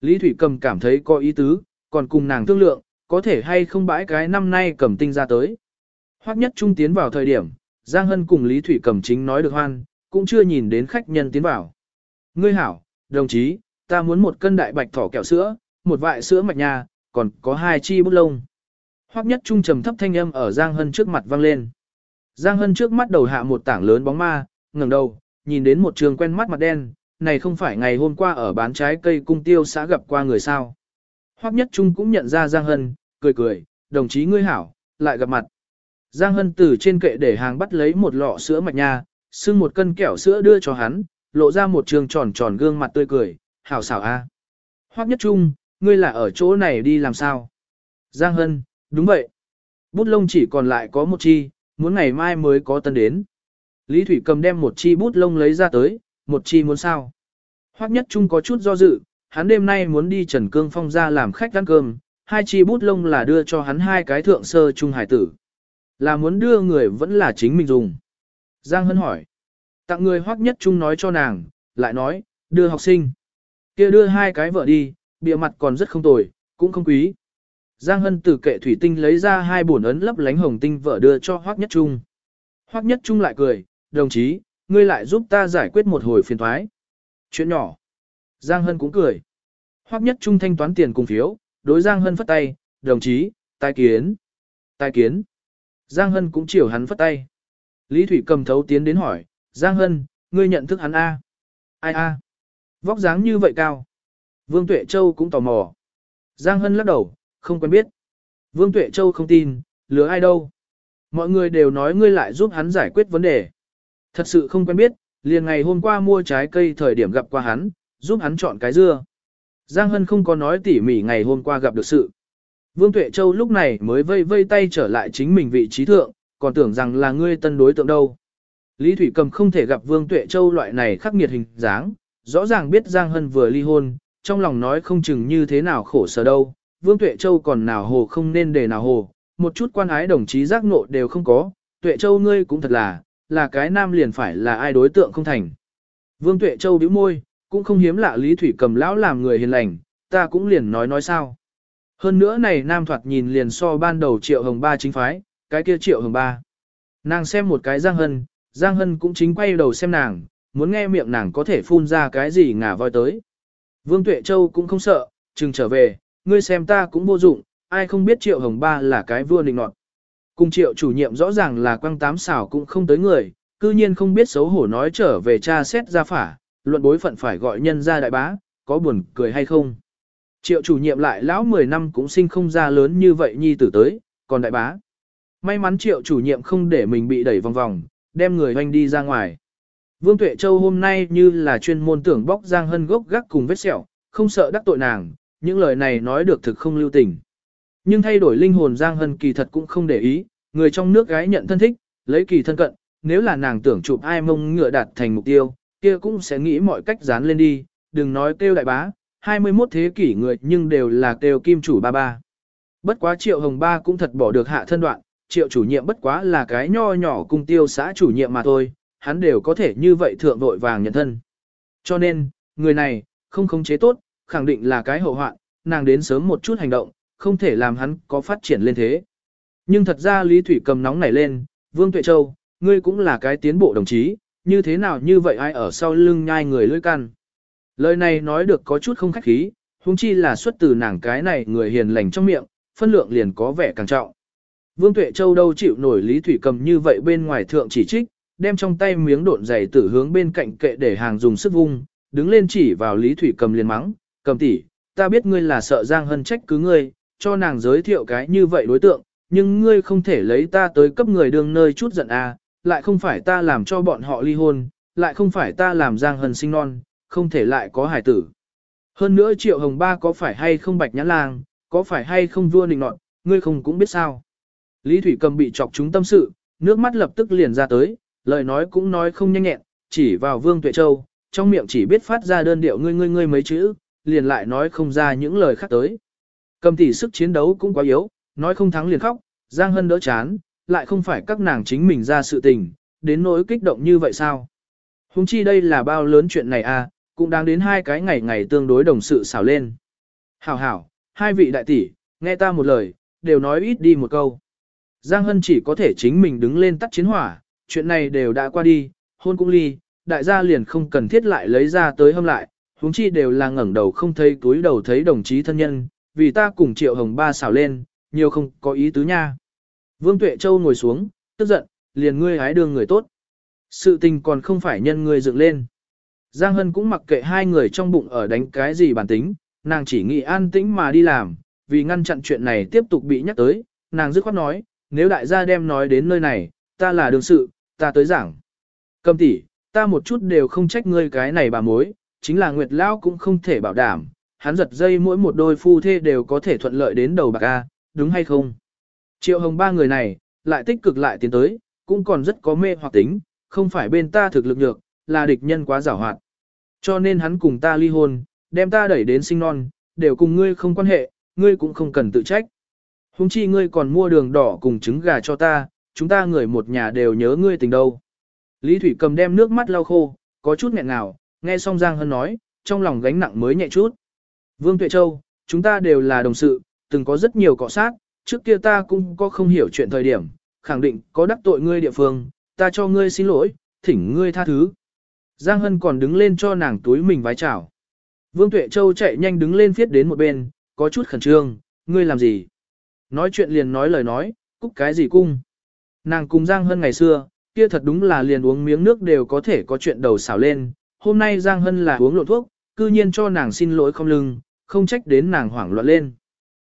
Lý Thủy Cầm cảm thấy có ý tứ, còn cùng nàng thương lượng, có thể hay không bãi cái năm nay cầm tinh ra tới. Hoắc nhất trung tiến vào thời điểm, Giang Hân cùng Lý Thủy Cầm chính nói được hoan, cũng chưa nhìn đến khách nhân tiến vào. Ngươi hảo, đồng chí, ta muốn một cân đại bạch thỏ kẹo sữa, một vại sữa mạch nha, còn có hai chi bút lông. Hoắc nhất trung trầm thấp thanh âm ở Giang Hân trước mặt vang lên. Giang Hân trước mắt đầu hạ một tảng lớn bóng ma, ngẩng đầu, nhìn đến một trường quen mắt mặt đen, này không phải ngày hôm qua ở bán trái cây cung tiêu xã gặp qua người sao. Hoắc nhất trung cũng nhận ra Giang Hân, cười cười, đồng chí ngươi hảo, lại gặp mặt. Giang Hân từ trên kệ để hàng bắt lấy một lọ sữa mạch nha, xưng một cân kẹo sữa đưa cho hắn, lộ ra một trường tròn tròn gương mặt tươi cười, hảo xảo a. Hoắc nhất trung, ngươi là ở chỗ này đi làm sao? Giang Hân, đúng vậy. Bút lông chỉ còn lại có một chi, muốn ngày mai mới có tân đến. Lý Thủy cầm đem một chi bút lông lấy ra tới, một chi muốn sao? Hoắc nhất trung có chút do dự, hắn đêm nay muốn đi Trần Cương Phong ra làm khách ăn cơm, hai chi bút lông là đưa cho hắn hai cái thượng sơ trung hải tử. Là muốn đưa người vẫn là chính mình dùng. Giang Hân hỏi. Tặng người Hoắc nhất trung nói cho nàng, lại nói, đưa học sinh. kia đưa hai cái vợ đi, bìa mặt còn rất không tồi, cũng không quý. Giang Hân từ kệ thủy tinh lấy ra hai bổn ấn lấp lánh hồng tinh vợ đưa cho Hoắc Nhất Trung. Hoắc Nhất Trung lại cười, đồng chí, ngươi lại giúp ta giải quyết một hồi phiền thoái. Chuyện nhỏ. Giang Hân cũng cười. Hoắc Nhất Trung thanh toán tiền cùng phiếu, đối Giang Hân phất tay, đồng chí, tai kiến. Tai kiến. Giang Hân cũng chiều hắn phất tay. Lý Thủy cầm thấu tiến đến hỏi, Giang Hân, ngươi nhận thức hắn A. Ai A? Vóc dáng như vậy cao. Vương Tuệ Châu cũng tò mò. Giang Hân lắc đầu, không quen biết. Vương Tuệ Châu không tin, lừa ai đâu. Mọi người đều nói ngươi lại giúp hắn giải quyết vấn đề. Thật sự không quen biết, liền ngày hôm qua mua trái cây thời điểm gặp qua hắn, giúp hắn chọn cái dưa. Giang Hân không có nói tỉ mỉ ngày hôm qua gặp được sự. Vương Tuệ Châu lúc này mới vây vây tay trở lại chính mình vị trí thượng, còn tưởng rằng là ngươi tân đối tượng đâu. Lý Thủy Cầm không thể gặp Vương Tuệ Châu loại này khắc nghiệt hình dáng, rõ ràng biết Giang Hân vừa ly hôn, trong lòng nói không chừng như thế nào khổ sở đâu, Vương Tuệ Châu còn nào hồ không nên để nào hồ, một chút quan ái đồng chí giác ngộ đều không có, Tuệ Châu ngươi cũng thật là, là cái nam liền phải là ai đối tượng không thành. Vương Tuệ Châu bĩu môi, cũng không hiếm lạ Lý Thủy cầm lão làm người hiền lành, ta cũng liền nói nói sao. Hơn nữa này nam thoạt nhìn liền so ban đầu triệu hồng ba chính phái, cái kia triệu hồng ba. Nàng xem một cái Giang Hân, Giang Hân cũng chính quay đầu xem nàng, muốn nghe miệng nàng có thể phun ra cái gì ngả voi tới. Vương Tuệ Châu cũng không sợ, chừng trở về, ngươi xem ta cũng vô dụng, ai không biết triệu hồng ba là cái vua nịnh nọt. Cùng triệu chủ nhiệm rõ ràng là quăng tám xảo cũng không tới người, cư nhiên không biết xấu hổ nói trở về cha xét ra phả, luận bối phận phải gọi nhân ra đại bá, có buồn cười hay không. Triệu chủ nhiệm lại lão 10 năm cũng sinh không ra lớn như vậy nhi tử tới, còn đại bá. May mắn triệu chủ nhiệm không để mình bị đẩy vòng vòng, đem người hoanh đi ra ngoài. Vương Tuệ Châu hôm nay như là chuyên môn tưởng bóc Giang Hân gốc gác cùng vết sẹo, không sợ đắc tội nàng, những lời này nói được thực không lưu tình. Nhưng thay đổi linh hồn Giang Hân kỳ thật cũng không để ý, người trong nước gái nhận thân thích, lấy kỳ thân cận, nếu là nàng tưởng chụp ai mông ngựa đạt thành mục tiêu, kia cũng sẽ nghĩ mọi cách dán lên đi, đừng nói kêu đại bá, 21 thế kỷ người nhưng đều là kêu kim chủ ba ba. Bất quá triệu hồng ba cũng thật bỏ được hạ thân đoạn, triệu chủ nhiệm bất quá là cái nho nhỏ cung tiêu xã chủ nhiệm mà thôi, hắn đều có thể như vậy thượng vội vàng nhận thân. Cho nên, người này, không khống chế tốt, khẳng định là cái hậu hoạn, nàng đến sớm một chút hành động, không thể làm hắn có phát triển lên thế. Nhưng thật ra Lý Thủy cầm nóng nảy lên, Vương Tuệ Châu, ngươi cũng là cái tiến bộ đồng chí, như thế nào như vậy ai ở sau lưng nhai người lưỡi căn. Lời này nói được có chút không khách khí, huống chi là xuất từ nàng cái này người hiền lành trong miệng, phân lượng liền có vẻ càng trọng. Vương Tuệ Châu đâu chịu nổi Lý Thủy cầm như vậy bên ngoài thượng chỉ trích, đem trong tay miếng độn giày tử hướng bên cạnh kệ để hàng dùng sức vung, đứng lên chỉ vào Lý Thủy cầm liền mắng, cầm tỷ, ta biết ngươi là sợ Giang Hân trách cứ ngươi, cho nàng giới thiệu cái như vậy đối tượng, nhưng ngươi không thể lấy ta tới cấp người đường nơi chút giận à, lại không phải ta làm cho bọn họ ly hôn, lại không phải ta làm Giang Hân sinh non, không thể lại có hải tử. Hơn nữa Triệu Hồng Ba có phải hay không bạch nhãn lang, có phải hay không vua nịnh nọt, ngươi không cũng biết sao. Lý Thủy Cầm bị chọc chúng tâm sự, nước mắt lập tức liền ra tới, lời nói cũng nói không nhanh nhẹn, chỉ vào Vương Tuệ Châu, trong miệng chỉ biết phát ra đơn điệu ngươi ngươi ngươi mấy chữ, liền lại nói không ra những lời khác tới. Cầm tỷ sức chiến đấu cũng quá yếu, nói không thắng liền khóc, Giang Hân đỡ chán, lại không phải các nàng chính mình ra sự tình, đến nỗi kích động như vậy sao? Hùng chi đây là bao lớn chuyện này à, cũng đang đến hai cái ngày ngày tương đối đồng sự xảo lên. Hảo hảo, hai vị đại tỷ, nghe ta một lời, đều nói ít đi một câu. Giang Hân chỉ có thể chính mình đứng lên tắt chiến hỏa, chuyện này đều đã qua đi, hôn cũng ly, đại gia liền không cần thiết lại lấy ra tới hâm lại, huống chi đều là ngẩng đầu không thấy túi đầu thấy đồng chí thân nhân, vì ta cùng Triệu Hồng Ba xảo lên, nhiều không có ý tứ nha. Vương Tuệ Châu ngồi xuống, tức giận, liền ngươi hái đường người tốt. Sự tình còn không phải nhân ngươi dựng lên. Giang Hân cũng mặc kệ hai người trong bụng ở đánh cái gì bản tính, nàng chỉ nghĩ an tĩnh mà đi làm, vì ngăn chặn chuyện này tiếp tục bị nhắc tới, nàng dứt khoát nói, nếu đại gia đem nói đến nơi này, ta là đương sự, ta tới giảng. Cầm tỷ, ta một chút đều không trách ngươi cái này bà mối, chính là Nguyệt Lão cũng không thể bảo đảm, hắn giật dây mỗi một đôi phu thê đều có thể thuận lợi đến đầu bạc A, đúng hay không? Triệu hồng ba người này, lại tích cực lại tiến tới, cũng còn rất có mê hoặc tính, không phải bên ta thực lực nhược, là địch nhân quá giảo hoạt. Cho nên hắn cùng ta ly hôn, đem ta đẩy đến sinh non, đều cùng ngươi không quan hệ, ngươi cũng không cần tự trách. Hùng chi ngươi còn mua đường đỏ cùng trứng gà cho ta, chúng ta người một nhà đều nhớ ngươi tình đâu. Lý Thủy cầm đem nước mắt lau khô, có chút nghẹn ngào, nghe xong Giang Hân nói, trong lòng gánh nặng mới nhẹ chút. Vương Tuệ Châu, chúng ta đều là đồng sự, từng có rất nhiều cọ sát, trước kia ta cũng có không hiểu chuyện thời điểm, khẳng định có đắc tội ngươi địa phương, ta cho ngươi xin lỗi, thỉnh ngươi tha thứ. Giang Hân còn đứng lên cho nàng túi mình vái chào. Vương Tuệ Châu chạy nhanh đứng lên viết đến một bên, có chút khẩn trương, ngươi làm gì? Nói chuyện liền nói lời nói, cúc cái gì cung? Nàng cùng Giang Hân ngày xưa, kia thật đúng là liền uống miếng nước đều có thể có chuyện đầu xảo lên. Hôm nay Giang Hân là uống lộn thuốc, cư nhiên cho nàng xin lỗi không lưng, không trách đến nàng hoảng loạn lên.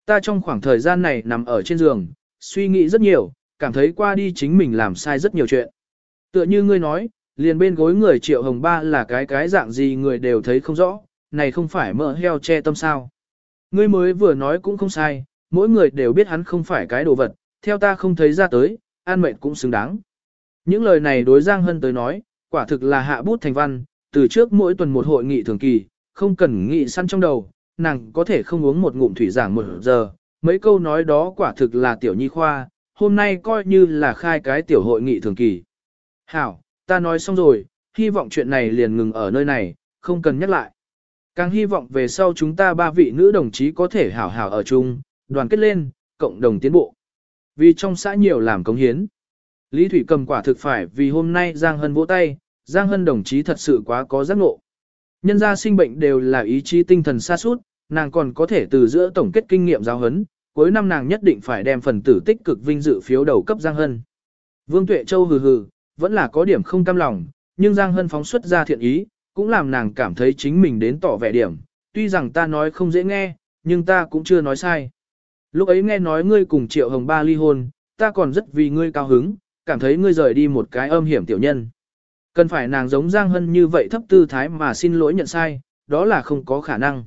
Ta trong khoảng thời gian này nằm ở trên giường, suy nghĩ rất nhiều, cảm thấy qua đi chính mình làm sai rất nhiều chuyện. Tựa như ngươi nói, liền bên gối người triệu hồng ba là cái cái dạng gì người đều thấy không rõ, này không phải mỡ heo che tâm sao. Ngươi mới vừa nói cũng không sai, mỗi người đều biết hắn không phải cái đồ vật, theo ta không thấy ra tới, an mệnh cũng xứng đáng. Những lời này đối Giang Hân tới nói, quả thực là hạ bút thành văn, từ trước mỗi tuần một hội nghị thường kỳ, không cần nghị săn trong đầu, nàng có thể không uống một ngụm thủy giảng một giờ, mấy câu nói đó quả thực là tiểu nhi khoa, hôm nay coi như là khai cái tiểu hội nghị thường kỳ. Hảo, ta nói xong rồi, hy vọng chuyện này liền ngừng ở nơi này, không cần nhắc lại. Càng hy vọng về sau chúng ta ba vị nữ đồng chí có thể hảo hảo ở chung, đoàn kết lên, cộng đồng tiến bộ. Vì trong xã nhiều làm công hiến. Lý Thủy cầm quả thực phải vì hôm nay Giang Hân vỗ tay, Giang Hân đồng chí thật sự quá có giác ngộ. Nhân gia sinh bệnh đều là ý chí tinh thần xa suốt, nàng còn có thể từ giữa tổng kết kinh nghiệm giáo huấn, cuối năm nàng nhất định phải đem phần tử tích cực vinh dự phiếu đầu cấp Giang Hân. Vương Tuệ Châu hừ hừ, vẫn là có điểm không cam lòng, nhưng Giang Hân phóng xuất ra thiện ý, cũng làm nàng cảm thấy chính mình đến tỏ vẻ điểm, tuy rằng ta nói không dễ nghe, nhưng ta cũng chưa nói sai. Lúc ấy nghe nói ngươi cùng Triệu Hồng Ba ly hôn, ta còn rất vì ngươi cao hứng, cảm thấy ngươi rời đi một cái âm hiểm tiểu nhân. Cần phải nàng giống Giang Hân như vậy thấp tư thái mà xin lỗi nhận sai, đó là không có khả năng.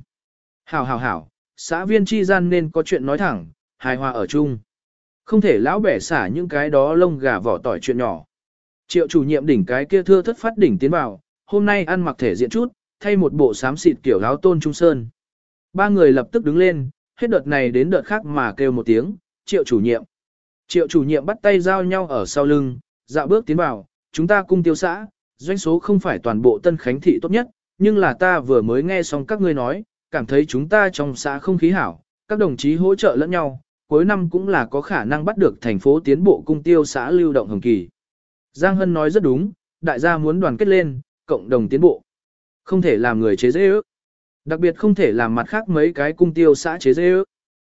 Hảo hảo hảo, xã viên chi gian nên có chuyện nói thẳng, hài hòa ở chung. Không thể lão bẻ xả những cái đó lông gà vỏ tỏi chuyện nhỏ. Triệu chủ nhiệm đỉnh cái kia thưa thất phát đỉnh tiến vào, hôm nay ăn mặc thể diện chút, thay một bộ xám xịt kiểu áo tôn trung sơn. Ba người lập tức đứng lên, hết đợt này đến đợt khác mà kêu một tiếng, triệu chủ nhiệm. Triệu chủ nhiệm bắt tay giao nhau ở sau lưng, dạo bước tiến vào, chúng ta cung tiêu xã, doanh số không phải toàn bộ tân khánh thị tốt nhất, nhưng là ta vừa mới nghe xong các ngươi nói, cảm thấy chúng ta trong xã không khí hảo, các đồng chí hỗ trợ lẫn nhau, cuối năm cũng là có khả năng bắt được thành phố tiến bộ cung tiêu xã lưu động hồng kỳ. Giang Hân nói rất đúng, đại gia muốn đoàn kết lên, cộng đồng tiến bộ. Không thể làm người chế dễ ước. Đặc biệt không thể làm mặt khác mấy cái cung tiêu xã chế dễ ước.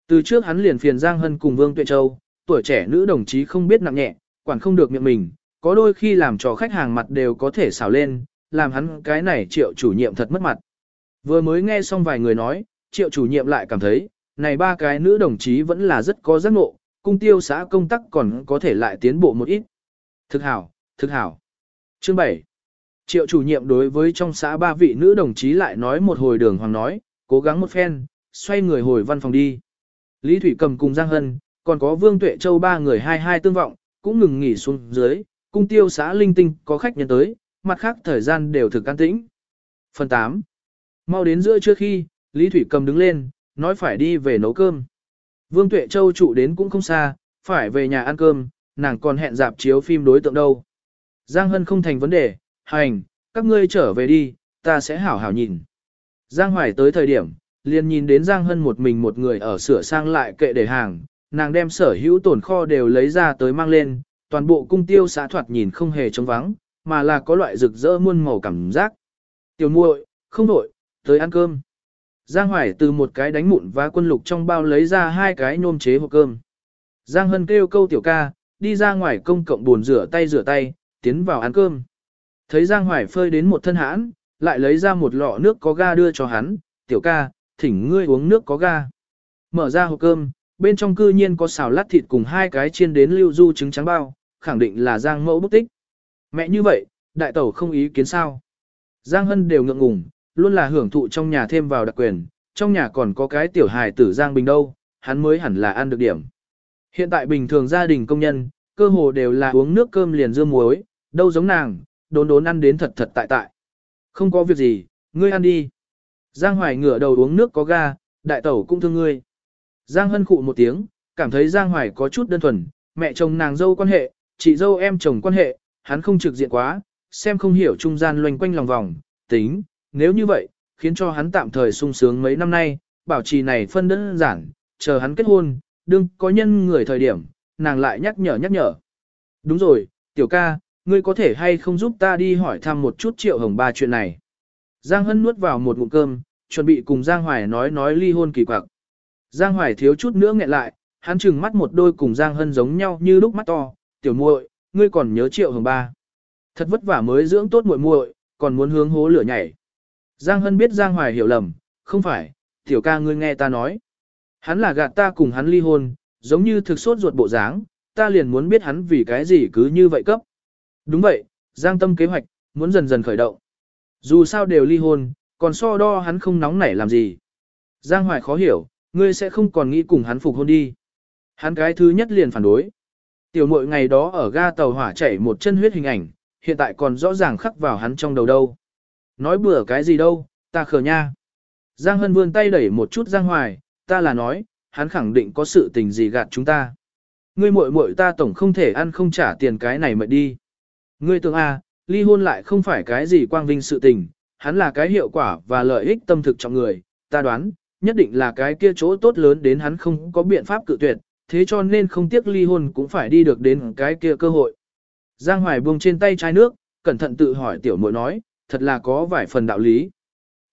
Từ trước hắn liền phiền Giang Hân cùng Vương Tuệ Châu, tuổi trẻ nữ đồng chí không biết nặng nhẹ, quản không được miệng mình, có đôi khi làm cho khách hàng mặt đều có thể xảo lên, làm hắn cái này triệu chủ nhiệm thật mất mặt. Vừa mới nghe xong vài người nói, triệu chủ nhiệm lại cảm thấy, này ba cái nữ đồng chí vẫn là rất có giác ngộ, cung tiêu xã công tác còn có thể lại tiến bộ một ít. Thực hảo, thực hảo. Chương 7. Triệu chủ nhiệm đối với trong xã ba vị nữ đồng chí lại nói một hồi đường hoàng nói, cố gắng một phen, xoay người hồi văn phòng đi. Lý Thủy cầm cùng Giang Hân, còn có Vương Tuệ Châu ba người hai hai tương vọng, cũng ngừng nghỉ xuống dưới, cung tiêu xã linh tinh có khách nhân tới, mặt khác thời gian đều thực can tĩnh. Phần 8. Mau đến giữa trưa khi, Lý Thủy cầm đứng lên, nói phải đi về nấu cơm. Vương Tuệ Châu trụ đến cũng không xa, phải về nhà ăn cơm, nàng còn hẹn dạp chiếu phim đối tượng đâu. Giang Hân không thành vấn đề, hành, các ngươi trở về đi, ta sẽ hảo hảo nhìn. Giang Hoài tới thời điểm, liền nhìn đến Giang Hân một mình một người ở sửa sang lại kệ để hàng, nàng đem sở hữu tổn kho đều lấy ra tới mang lên, toàn bộ cung tiêu xã thoạt nhìn không hề trống vắng, mà là có loại rực rỡ muôn màu cảm giác. Tiểu muội, không đổi, tới ăn cơm. Giang Hoài từ một cái đánh mụn và quân lục trong bao lấy ra hai cái nôm chế hộp cơm. Giang Hân kêu câu tiểu ca, đi ra ngoài công cộng buồn rửa tay rửa tay, tiến vào ăn cơm. Thấy Giang Hoài phơi đến một thân hãn, lại lấy ra một lọ nước có ga đưa cho hắn, tiểu ca, thỉnh ngươi uống nước có ga. Mở ra hộp cơm, bên trong cư nhiên có xào lát thịt cùng hai cái chiên đến lưu du trứng trắng bao, khẳng định là Giang mẫu bút tích. Mẹ như vậy, đại tẩu không ý kiến sao. Giang Hân đều ngượng ngùng, luôn là hưởng thụ trong nhà thêm vào đặc quyền, trong nhà còn có cái tiểu hài tử Giang Bình đâu, hắn mới hẳn là ăn được điểm. Hiện tại bình thường gia đình công nhân, cơ hồ đều là uống nước cơm liền dưa muối, đâu giống nàng, đốn đốn ăn đến thật thật tại tại. Không có việc gì, ngươi ăn đi. Giang Hoài ngửa đầu uống nước có ga, đại tẩu cũng thương ngươi. Giang Hân khụ một tiếng, cảm thấy Giang Hoài có chút đơn thuần, mẹ chồng nàng dâu quan hệ, chị dâu em chồng quan hệ, hắn không trực diện quá, xem không hiểu trung gian loanh quanh lòng vòng, tính, nếu như vậy, khiến cho hắn tạm thời sung sướng mấy năm nay, bảo trì này phân đơn giản, chờ hắn kết hôn, đừng có nhân người thời điểm, nàng lại nhắc nhở nhắc nhở. Đúng rồi, tiểu ca, ngươi có thể hay không giúp ta đi hỏi thăm một chút triệu hồng ba chuyện này. Giang Hân nuốt vào một ngụm cơm, chuẩn bị cùng Giang Hoài nói nói ly hôn kỳ quặc. Giang Hoài thiếu chút nữa nghẹn lại, hắn chừng mắt một đôi cùng Giang Hân giống nhau như lúc mắt to, tiểu muội, ngươi còn nhớ triệu hồng ba. Thật vất vả mới dưỡng tốt muội muội, còn muốn hướng hố lửa nhảy. Giang Hân biết Giang Hoài hiểu lầm, không phải, tiểu ca ngươi nghe ta nói. Hắn là gạt ta cùng hắn ly hôn, giống như thực sốt ruột bộ dáng, ta liền muốn biết hắn vì cái gì cứ như vậy cấp. Đúng vậy, Giang Tâm kế hoạch, muốn dần dần khởi động. Dù sao đều ly hôn, còn so đo hắn không nóng nảy làm gì. Giang Hoài khó hiểu, ngươi sẽ không còn nghĩ cùng hắn phục hôn đi. Hắn cái thứ nhất liền phản đối. Tiểu mội ngày đó ở ga tàu hỏa chảy một chân huyết hình ảnh, hiện tại còn rõ ràng khắc vào hắn trong đầu đâu. Nói bừa cái gì đâu, ta khờ nha. Giang Hân vươn tay đẩy một chút Giang Hoài, ta là nói, hắn khẳng định có sự tình gì gạt chúng ta. Ngươi muội muội ta tổng không thể ăn không trả tiền cái này mệt đi. Ngươi tưởng a, à, ly hôn lại không phải cái gì quang vinh sự tình, hắn là cái hiệu quả và lợi ích tâm thực trong người, ta đoán, nhất định là cái kia chỗ tốt lớn đến hắn không có biện pháp cự tuyệt, thế cho nên không tiếc ly hôn cũng phải đi được đến cái kia cơ hội. Giang Hoài buông trên tay chai nước, cẩn thận tự hỏi tiểu muội nói, thật là có vài phần đạo lý.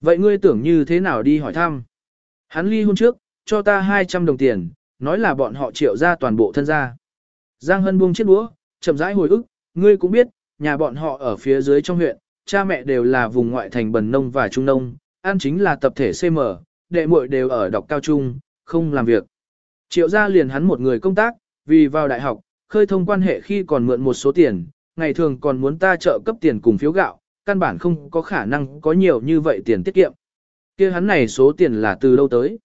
Vậy ngươi tưởng như thế nào đi hỏi thăm? Hắn ly hôn trước, cho ta 200 đồng tiền, nói là bọn họ triệu ra toàn bộ thân gia. Giang Hân buông chiếc búa chậm rãi hồi ức, ngươi cũng biết, nhà bọn họ ở phía dưới trong huyện, cha mẹ đều là vùng ngoại thành bần nông và trung nông, ăn chính là tập thể CM, đệ muội đều ở đọc cao trung, không làm việc. Triệu gia liền hắn một người công tác, vì vào đại học, khơi thông quan hệ khi còn mượn một số tiền, ngày thường còn muốn ta trợ cấp tiền cùng phiếu gạo, căn bản không có khả năng có nhiều như vậy tiền tiết kiệm. kia hắn này số tiền là từ đâu tới?